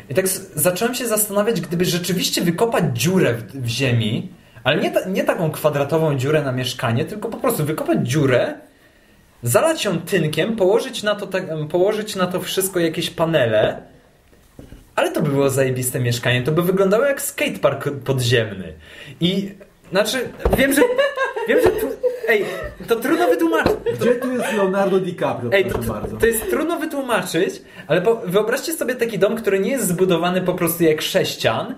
I tak zacząłem się zastanawiać, gdyby rzeczywiście wykopać dziurę w, w ziemi, ale nie, ta, nie taką kwadratową dziurę na mieszkanie, tylko po prostu wykopać dziurę, zalać ją tynkiem, położyć na to, tak, położyć na to wszystko jakieś panele, ale to by było zajebiste mieszkanie. To by wyglądało jak skatepark podziemny. I znaczy, wiem, że. Wiem, że. Tu, ej, to trudno wytłumaczyć. Gdzie tu jest Leonardo DiCaprio, Ej, to, bardzo. to jest trudno wytłumaczyć, ale po, wyobraźcie sobie taki dom, który nie jest zbudowany po prostu jak sześcian,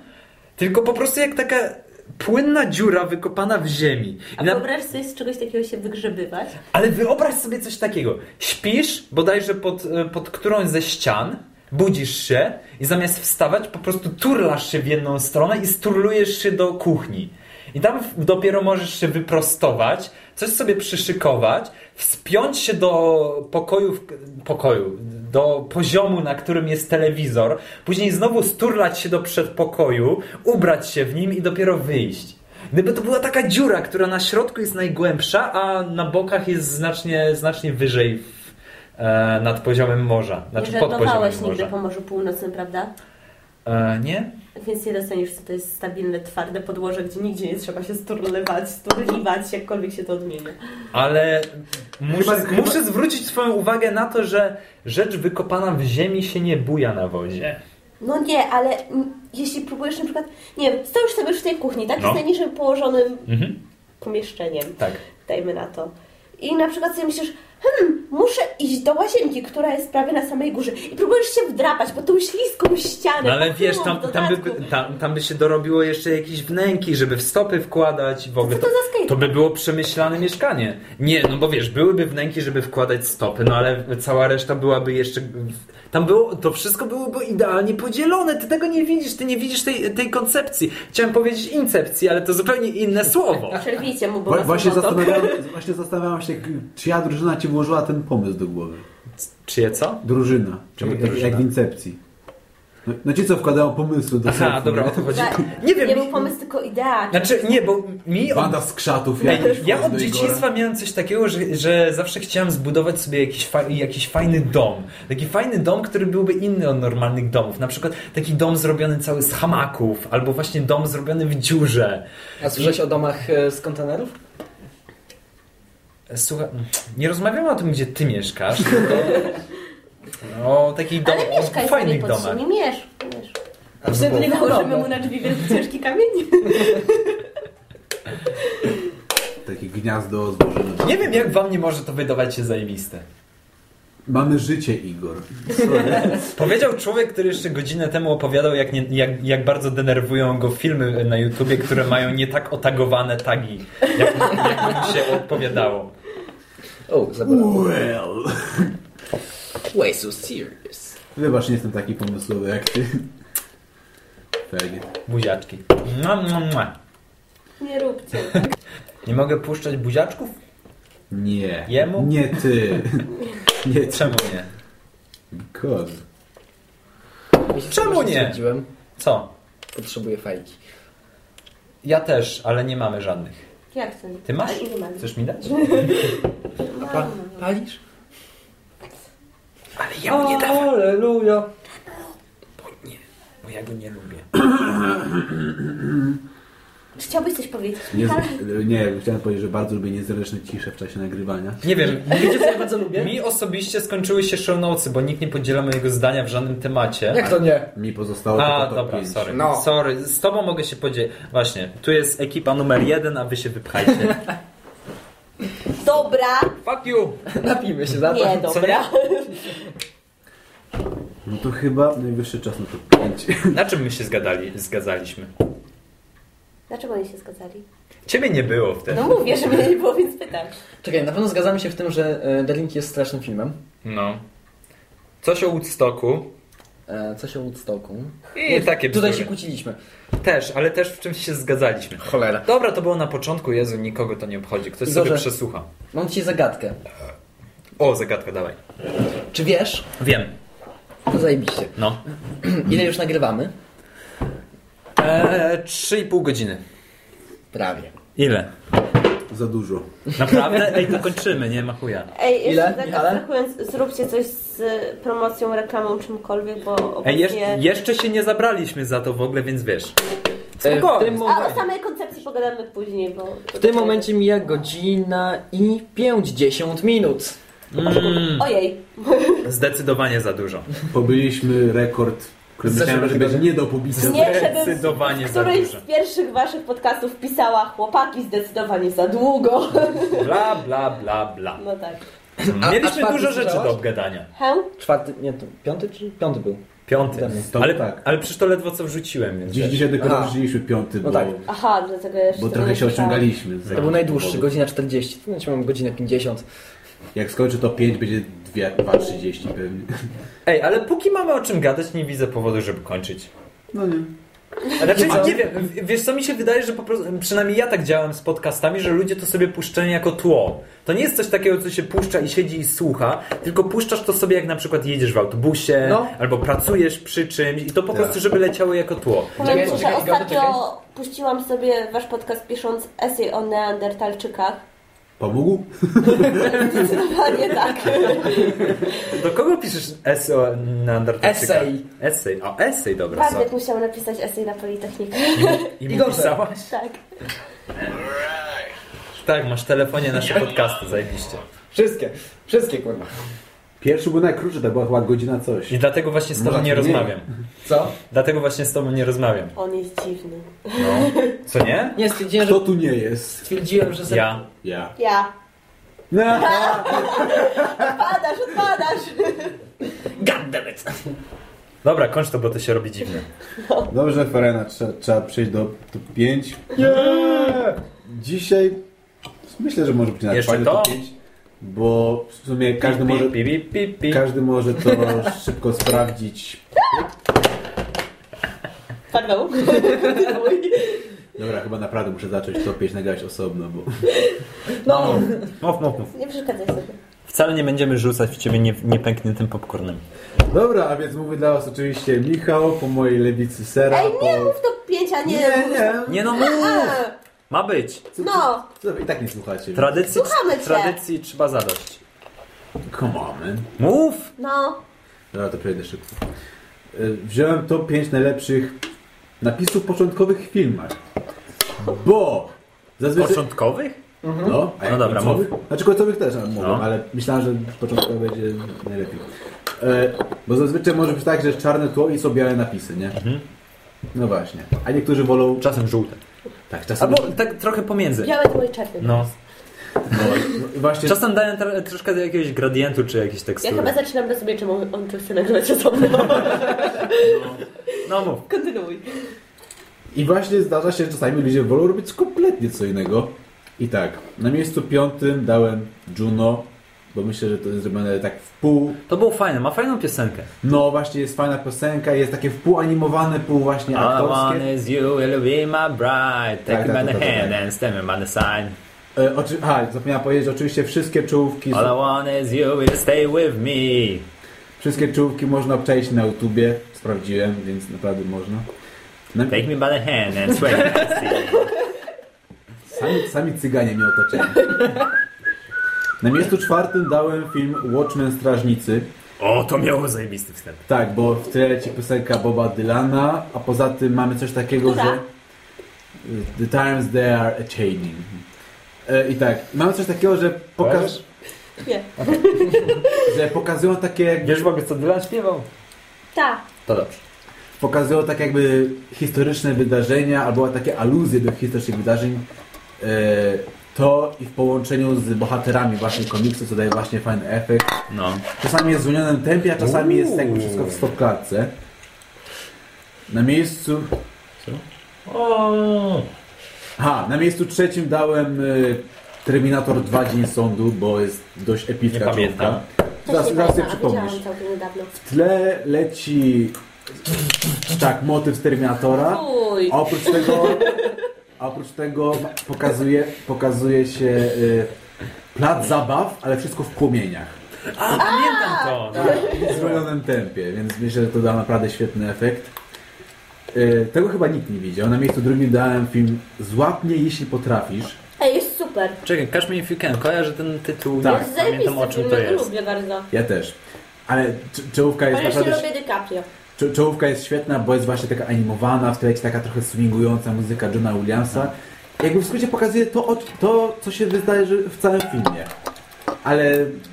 tylko po prostu jak taka płynna dziura wykopana w ziemi. A na- wyobraź sobie z czegoś takiego się wygrzebywać. ale wyobraź sobie coś takiego. Śpisz bodajże pod, e, pod którąś ze ścian, budzisz się i zamiast wstawać po prostu turlasz się w jedną stronę i sturlujesz się do kuchni. I tam dopiero możesz się wyprostować, coś sobie przyszykować, wspiąć się do pokoju, w- pokoju, do poziomu, na którym jest telewizor, później znowu sturlać się do przedpokoju, ubrać się w nim i dopiero wyjść. Gdyby to była taka dziura, która na środku jest najgłębsza, a na bokach jest znacznie, znacznie wyżej w, e, nad poziomem morza. Znaczy nie pod poziomem nigdy morza. po Morzu Północnym, prawda? E, nie? Więc nie docenisz, co to jest stabilne, twarde podłoże, gdzie nigdzie nie trzeba się sturlywać, sturliwać, jakkolwiek się to odmienia. Ale muszę, Chyba- chyba- muszę zwrócić Twoją uwagę na to, że rzecz wykopana w ziemi się nie buja na wodzie. No nie, ale jeśli próbujesz na przykład, nie wiem, stoisz sobie już w tej kuchni, tak? No. Z najniżej położonym Mhm. pomieszczeniem, Tak. dajmy na to. I na przykład sobie myślisz, hmm, muszę iść do łazienki, która jest prawie na samej górze. I próbujesz się wdrapać pod tą śliską ścianę. No ale wiesz, tam, tam, by, tam, tam by się dorobiło jeszcze jakieś wnęki, żeby w stopy wkładać w ogóle. co to za skate? to by było przemyślane mieszkanie. Nie, no bo wiesz, byłyby wnęki, żeby wkładać stopy, no ale cała reszta byłaby jeszcze... Tam było, to wszystko byłoby idealnie podzielone. Ty tego nie widzisz, ty nie widzisz tej, tej koncepcji. Chciałem powiedzieć incepcji, ale to zupełnie inne słowo. Przerwijcie mu, bo nas Właśnie motor. zastanawiałem, właśnie zastanawiałem się, czyja drużyna ci włożyła ten pomysł do głowy. Czyje co? Drużyna. Czemu jak, drużyna? jak w Incepcji. No, no ci co wkładają pomysły do Aha, dobra, nie? o to chodzi. Nie wiem, Nie był pomysł, tylko idea. Znaczy, nie, bo mi... od- Banda skrzatów ja wchodzi od dzieciństwa miałem coś takiego, że, że zawsze chciałem zbudować sobie jakiś, fa jakiś fajny dom. Taki fajny dom, który byłby inny od normalnych domów. Na przykład taki dom zrobiony cały z hamaków, albo właśnie dom zrobiony w dziurze. A słyszałeś o domach e, z kontenerów? Słuchaj, nie rozmawiamy o tym, gdzie ty mieszkasz, tylko o takich dom, Ale mieszkaj sobie fajnych pod domach. ziemi, miesz, miesz. A w sumie to nie Nałożymy wygląda. mu na drzwi wielki ciężki kamień. Takie gniazdo złożone. Nie wiem, jak wam nie może to wydawać się zajebiste. Mamy życie, Igor. Powiedział człowiek, który jeszcze godzinę temu opowiadał, jak, nie, jak, jak bardzo denerwują go filmy na YouTubie, które mają nie tak otagowane tagi, jak, jak mu się odpowiadało. O, zabrałem. Well. Way so serious. Wybacz, nie jestem taki pomysłowy jak ty. Faggot. Buziaczki. Mua, mua, mua. Nie róbcie. Nie mogę puszczać buziaczków? Nie. Jemu? Nie ty. Nie ty. Czemu nie? Because. Czemu nie? Stwierdziłem, Co? potrzebuję fajki. Ja też, ale nie mamy żadnych. Jak to? Ty masz? Ale nie mam. Chcesz mi dać? Mam, Pa, palisz? Ale ja mu nie dałem. Aleluja. Bo nie, bo ja go nie lubię. Czy chciałbyś coś powiedzieć? Nie, nie, chciałem powiedzieć, że bardzo lubię niezręczne cisze w czasie nagrywania. Nie wiem, Wiecie co ja bardzo lubię? mi osobiście skończyły się show notesy, bo nikt nie podziela mojego zdania w żadnym temacie. Jak to nie? Mi pozostało A, tylko top dobra, 5. sorry. No. Sorry, z tobą mogę się podzielić. Właśnie, tu jest ekipa numer jeden, a wy się wypchajcie. Dobra. Fuck you! Napijmy się za to. Nie, Co dobra. No to chyba najwyższy czas na top 5. Na czym my się zgadali, zgadzaliśmy? Dlaczego oni się zgadzali? Ciebie nie było wtedy. No mówię, że mnie nie było, więc pytam. Czekaj, na pewno zgadzamy się w tym, że e, Darling jest strasznym filmem. No. Coś o Woodstocku. Coś o Woodstocku. I takie Tutaj bzdury. się kłóciliśmy. Też, ale też w czymś się zgadzaliśmy. Cholera. Dobra, to było na początku, Jezu, nikogo to nie obchodzi. Ktoś Igorze. sobie przesłucha. Mam ci zagadkę. O, zagadka, dawaj. Czy wiesz? Wiem. To zajebiście. No. Ile już nagrywamy? Eee, 3,5 godziny. Prawie. Ile? Za dużo. Naprawdę? Ej, to kończymy, nie ma chuja. Ej, jeszcze Ile, tak abstrahując, zróbcie coś z promocją, reklamą, czymkolwiek, bo Ej, obecnie... jeszcze, jeszcze się nie zabraliśmy za to w ogóle, więc wiesz. Spokojnie. w, tym A o momencie, samej koncepcji pogadamy później, bo... w tym momencie mija godzina i 50 minut. Mm, Ojej. zdecydowanie za dużo. Pobyliśmy rekord, który Z myślałem, że będzie nie do pobicia. Nie, Zdecydowanie z pierwszych waszych podcastów pisała chłopaki zdecydowanie za długo. Bla, bla, bla, bla. No tak. A- a Mieliśmy czwarty dużo rzeczy słyszałaś? do obgadania. He? Czwarty, nie, to piąty czy piąty był? Piąty. To Ale, tak. ale przecież to ledwo co wrzuciłem, więc Dziś, dzisiaj Aha. wrzuciliśmy piąty, bo, No tak. Aha, dlatego ja jeszcze bo trochę się ociągaliśmy. To był najdłuższy, powodu. godzina 40. Znaczy mam godzinę 50. Jak skończy to 5, będzie 2.30 pewnie. Ej, ale póki mamy o czym gadać, nie widzę powodu, żeby kończyć. No nie. Znaczy, nie wiem, wiesz co, mi się wydaje, że po prostu, przynajmniej ja tak działam z podcastami, że ludzie to sobie puszczają jako tło. To nie jest coś takiego, co się puszcza i siedzi i słucha, tylko puszczasz to sobie, jak na przykład jedziesz w autobusie, No. albo pracujesz przy czymś i to po Tak. prostu, żeby leciało jako tło. Powiem że ostatnio puściłam sobie wasz podcast pisząc esej o neandertalczykach. Pomógł? Zdecydowanie tak. Do kogo piszesz esej o Neandertalczykach? Esej. Esej, o esej, dobra, Bartek musiał napisać esej na Politechnikę. I mu Igorze. pisałaś? Tak. Tak, masz w telefonie nasze podcasty, zajebiście. Wszystkie. Wszystkie, kurwa. Pierwszy był najkrótszy, to była chyba godzina coś. I dlatego właśnie z tobą nie to nie. rozmawiam. Co? Dlatego właśnie z tobą nie rozmawiam. On jest dziwny. No. Co nie? Nie, stwierdziłem, że, Kto tu nie jest? stwierdziłem, że... Ja. Ja. Ja. Odpadasz, odpadasz. God damn it. Dobra, kończ to, bo to się robi dziwne. Dobrze, Ferena, trzeba, trzeba przejść do top 5. Dzisiaj myślę, że może być nawet Jeszcze fajny to? top 5, bo w sumie każdy Pi, może, pi, pi, pi, pi. każdy może to szybko sprawdzić. Pardon. Dobra, chyba naprawdę muszę zacząć top 5 nagrywać osobno, bo No. Mów, mów, mów. Nie przeszkadzaj sobie. Wcale nie będziemy rzucać w ciebie nie, niepękniętym popcornem. Dobra, a więc mówię dla was oczywiście Michał, po mojej lewicy Sera, Ej, nie po... mów to pięć, a nie... nie, nie. Nie no, mów! Ma być. No, I tak nie słuchacie. Tradycji, Słuchamy cię. tradycji trzeba zadość. Come on, man. Mów! no. Dobra, to przejdę szybko. Y, Wziąłem top 5 najlepszych napisów początkowych w filmach. Bo zazwyczaj... Początkowych? No, a No dobra, końcowych? Znaczy końcowych też mogą, No. ale myślałem, że początkowy będzie najlepiej. E, bo zazwyczaj może być tak, że jest czarne tło i są białe napisy, nie? Mhm. No właśnie. A niektórzy wolą... Czasem żółte. Tak, czasem... Albo tak trochę pomiędzy. Białe to mój czerwień. No. No, no, i właśnie... Czasem dają tro- troszkę do jakiegoś gradientu czy jakiejś Ja tekstury. chyba zaczynam rozumieć, czemu on tu chce nagrywać osobno. No mów. Kontynuuj. I właśnie zdarza się, że czasami ludzie wolą robić kompletnie co innego. I tak, na miejscu piątym dałem Juno, bo myślę, że to jest zrobione tak w pół. To było fajne, ma fajną piosenkę. No właśnie, jest fajna piosenka, jest takie w pół animowane, pół właśnie All I want aktorskie. is you, will be my bride. Take Tak, me tak, by the tak, tak, hand tak. and stand me by the side. E, oczy... Aha, zapomniałem powiedzieć, że oczywiście wszystkie czołówki All I want is you, will stay with me. Wszystkie czołówki można obczaić na YouTubie. Sprawdziłem, więc naprawdę można. Na, Take me by the hand and sway. sami, sami cyganie mnie otoczeni. Na miejscu czwartym dałem film Watchmen Strażnicy. O, to miało zajebisty wstęp. Tak, bo w tle leci piosenka Boba Dylana, a poza tym mamy coś takiego, Która? że The times they are a changing. E, I tak, mamy coś takiego, że, Kojarzysz? Nie. że pokazują takie jakby, Wiesz w ogóle co Dylan śpiewał? Ta. To dobrze. pokazują tak jakby historyczne wydarzenia albo takie aluzje do historycznych wydarzeń. E, to i w połączeniu z bohaterami właśnie komiksu, co daje właśnie fajny efekt. No. Czasami jest w zwolnionym tempie, a czasami jest jakby Uuu. wszystko w stopklatce. Na miejscu O. Ha, na miejscu trzecim dałem y, Terminator 2 Dzień Sądu, bo jest dość epicka Nie pamiętam. czołówka. Zaraz, sobie przypomnisz. widziałam całkiem niedawno. W tle leci tak, motyw z Terminatora, Uj. a oprócz tego, a oprócz tego pokazuje, pokazuje się y, plac zabaw, ale wszystko w płomieniach. A, pamiętam to. No. W zwolnionym tempie, więc myślę, że to da naprawdę świetny efekt. Y, tego chyba nikt nie widział. Na miejscu drugim dałem film Złap mnie jeśli potrafisz. Ej, jest super. Czekaj, Catch Me If You Can. Kojarzę ten tytuł. Tak. Nie Jest pamiętam o czym film, to ja jest. lubię bardzo. Ja też. Ale cz- czołówka jest Ale naprawdę... lubię DiCaprio. Czo- Czołówka jest świetna, bo jest właśnie taka animowana, w tle jest taka trochę swingująca muzyka Johna Williamsa. Jakby w skrócie pokazuje to, to co się wydarzy w całym filmie. Ale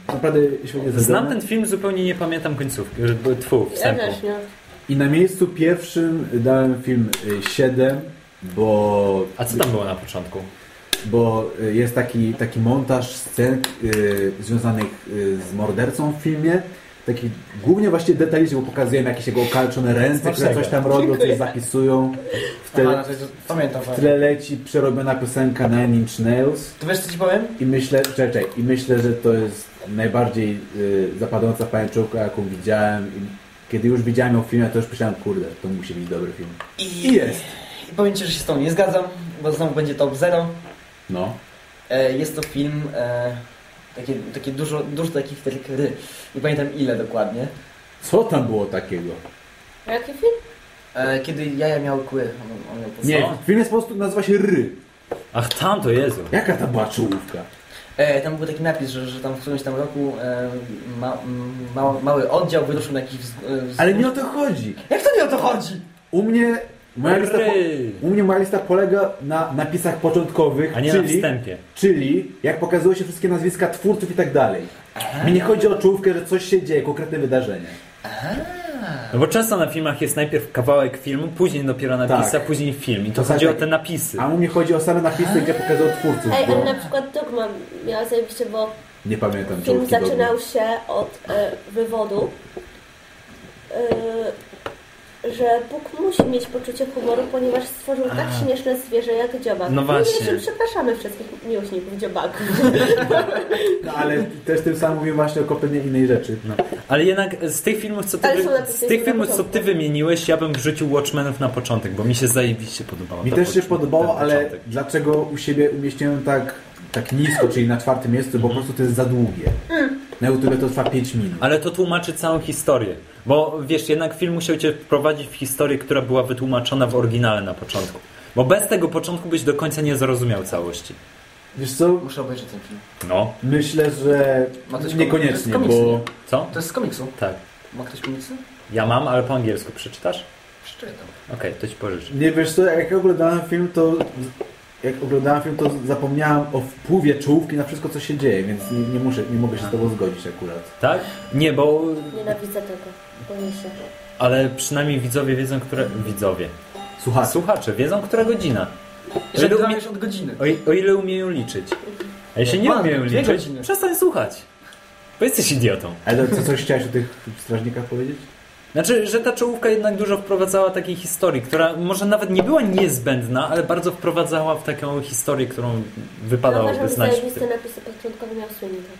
naprawdę świetnie Znam ten film, zupełnie nie pamiętam końcówki. Tfu, Ja wstępu. też, nie. I na miejscu pierwszym dałem film y, 7, bo, A co tam było na początku? bo y, jest taki, taki montaż scen y, związanych y, z mordercą w filmie. Taki głównie właściwie detalicznie, bo pokazujemy jakieś jego okalczone ręce, które coś tam robią, coś zapisują. W tle, Aha, to jest- pamiętam. w tle leci przerobiona piosenka Nine Inch Nails. To wiesz co ci powiem? I myślę, czekaj, czekaj, i myślę, że to jest najbardziej y, zapadająca pamięciówka, jaką widziałem. I kiedy już widziałem ją w filmie, to już myślałem, kurde, to musi być dobry film. I jest. I powiem ci, że się z tą nie zgadzam, bo znowu będzie top zero. No. E, jest to film, e, takie, takie dużo, dużo takich ry. Nie pamiętam ile dokładnie. Co tam było takiego? A jaki film? E, kiedy jaja miały kły. On, on miał Nie, film jest po prostu, nazywa się Ry. Ach, tam to Jezu. Jaka ta była czołówka? E, tam był taki napis, że, że tam w którymś tam roku e, ma, ma, mały oddział wyruszył na jakiś wz, e, wz... Ale nie o to chodzi. Jak to nie o to chodzi? U mnie moja lista, po, u mnie moja lista polega na napisach początkowych, A nie na czyli, wstępie. czyli jak pokazują się wszystkie nazwiska twórców i tak dalej. Mi nie chodzi o czołówkę, że coś się dzieje, konkretne wydarzenie. No bo często na filmach jest najpierw kawałek filmu, później dopiero napisy, Tak. a później film. I to Czasami chodzi o tak. te napisy. A u mnie chodzi o same napisy, gdzie pokazują twórców, Ej, ale na bo przykład Dogma miała zajebiście, bo nie pamiętam film zaczynał dogmy. się od e, wywodu, e, że Bóg musi mieć poczucie humoru, ponieważ stworzył tak śmieszne zwierzę jak dziobak. No właśnie. że przepraszamy wszystkich miłośników dziobaków. No, ale też tym samym mówię właśnie o kompletnie innej rzeczy. No. Ale jednak z tych filmów, co ty, z tych filmów, co ty wymieniłeś, ja bym wrzucił Watchmenów na początek, bo mi się zajebiście podobało. Mi też się podobało, ale początek. dlaczego u siebie umieściłem tak, tak nisko, czyli na czwartym miejscu, bo po prostu to jest za długie. Na YouTube to trwa 5 minut. Ale to tłumaczy całą historię. Bo wiesz, jednak film musiał cię wprowadzić w historię, która była wytłumaczona w oryginale na początku. Bo bez tego początku byś do końca nie zrozumiał całości. Wiesz co, Muszę obejrzeć ten film. No. myślę, że Ma ktoś niekoniecznie, komiksy, bo nie? Co? To jest z komiksu. Tak. Ma ktoś komiksy? Ja mam, ale po angielsku przeczytasz? Przeczytam. Okej, to ci pożyczę. nie wiesz co, jak oglądałem film, to jak oglądałem film, to zapomniałem o wpływie czołówki na wszystko, co się dzieje, więc nie, nie, muszę, nie mogę się z tobą zgodzić akurat. Tak? Nie, bo... Nienawidzę tego. Boję się. Ale przynajmniej widzowie wiedzą, które... Widzowie. Słuchaj, Słuchacze wiedzą, która godzina. O Że ile, umie... godziny. o, i- o ile umieją liczyć. A jeśli nie umieją dwie liczyć, godziny. przestań słuchać. Bo jesteś idiotą. ale co coś chciałeś o tych strażnikach powiedzieć? Znaczy, że ta czołówka jednak dużo wprowadzała takiej historii, która może nawet nie była niezbędna, ale bardzo wprowadzała w taką historię, którą No, wypadałoby że znać. zajebiste napisy początkowe miał Sweeney Todd.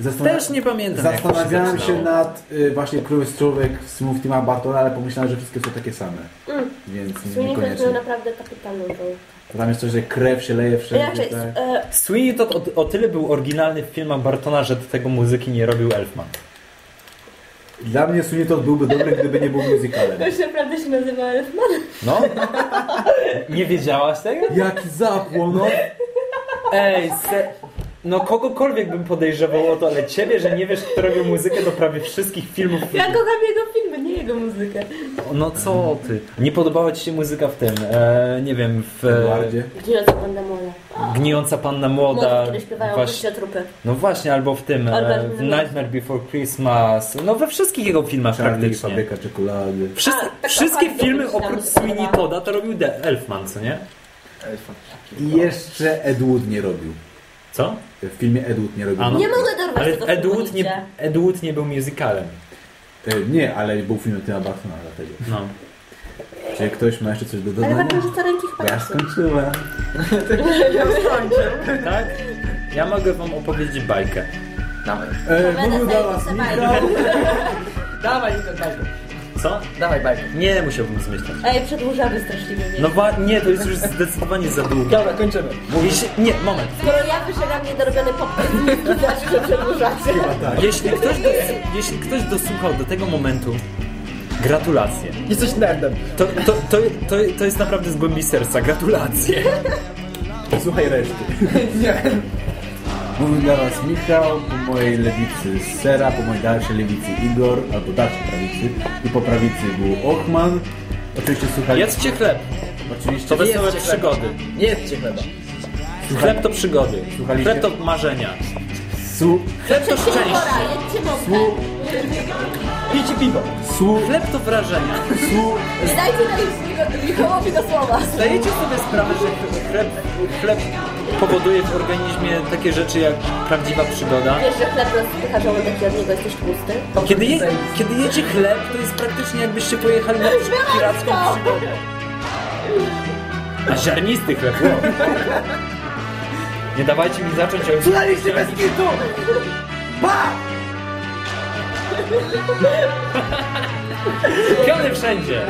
Zastanawia- Też nie pamiętam. się Zastanawiałem się zaczynało. nad y, właśnie z człowiek w Smooth Tima Bartona, ale pomyślałem, że wszystkie są takie same. Mm. Więc Sweeney Todd naprawdę kapitalną rolę. Tam jest coś, że krew się leje wszędzie. Inaczej, tak. e, Sweeney Todd o, o tyle był oryginalny w filmach Bartona, że do tego muzyki nie robił Elfman. Dla mnie Todd byłby dobry, gdyby nie był musicalem. To już naprawdę się nazywa Elfman. No? Nie wiedziałaś tego? Jaki zapłon, no. Ej, se... No kogokolwiek bym podejrzewał o to, ale ciebie, że nie wiesz, kto robił muzykę do prawie wszystkich filmów. Ja kocham jego filmy, nie jego muzykę. No co ty? Nie podobała ci się muzyka w tym, e, nie wiem, w e. Gnijąca Panda Mola. Gnijąca Panna Młoda. śpiewają Właśnie, trupy. no właśnie, albo w tym, Albo e, w Nightmare Before Christmas. No we wszystkich jego filmach Charlie, praktycznie. fabryka czekolady. Wszyscy, A, tak wszystkie naprawdę filmy oprócz Sweeney. Toda to robił The Elfman, co nie? I jeszcze Ed Wood nie robił. Co? W filmie Ed Wood nie robił. A, no. Nie mogę dorwać Ale tego Ed filmu Wood, nie, nigdzie. Ed Wood nie był musicalem. E, Nie, ale był film Tima Burtona dlatego. No. Czy ktoś ma jeszcze coś do Ale dodania? ważne, że to ręki chyba Ja są. skończyłem. Tak? Ja mogę wam opowiedzieć bajkę. Dawaj. E, Będę mówił sobie do was Michał. Dawaj, Niko, bajkę. Co? Dawaj, bajkę. Nie musiałbym zmyślać. Ej, przedłużamy straszliwie, nie? No wa- nie, to jest już zdecydowanie za długo. Dobra, kończymy. Jeśli, nie, moment. Skoro ja wyszedłem niedorobiony popcorn, to znaczy, że przedłużacie. Jeśli ktoś, do, jeśli ktoś dosłuchał do tego momentu, gratulacje. Jesteś nerdem. To, to, to, to, to jest naprawdę z głębi serca. Gratulacje. Słuchaj reszty. Nie. Mówił dla was Michał, po mojej lewicy Sera, po mojej dalszej lewicy Igor, albo dalszej prawicy i po prawicy był Ochman. Oczywiście słuchali... Jedzcie chleb. Oczywiście To wesołe Jedzcie chleba. przygody. Nie jedzcie chleba. Chleb to przygody. Słuchaliście? Chleb to marzenia. Su... Chleb to szczęście. Pijcie piwo. Chleb to wrażenia. Nie dajcie na Michałowi do słowa. Zdajecie sobie sprawę, że chleb, chleb powoduje w organizmie takie rzeczy jak prawdziwa przygoda? Wiesz, że chleb rozpycha żołądek i od niego jesteś tłusty? Kiedy, je, kiedy jecie chleb, to jest praktycznie jakbyście pojechali na piracką przygodę. A ziarnisty chleb. wow. Nie dawajcie mi zacząć o Słuchaliście bez kitu! Ba! Piony wszędzie.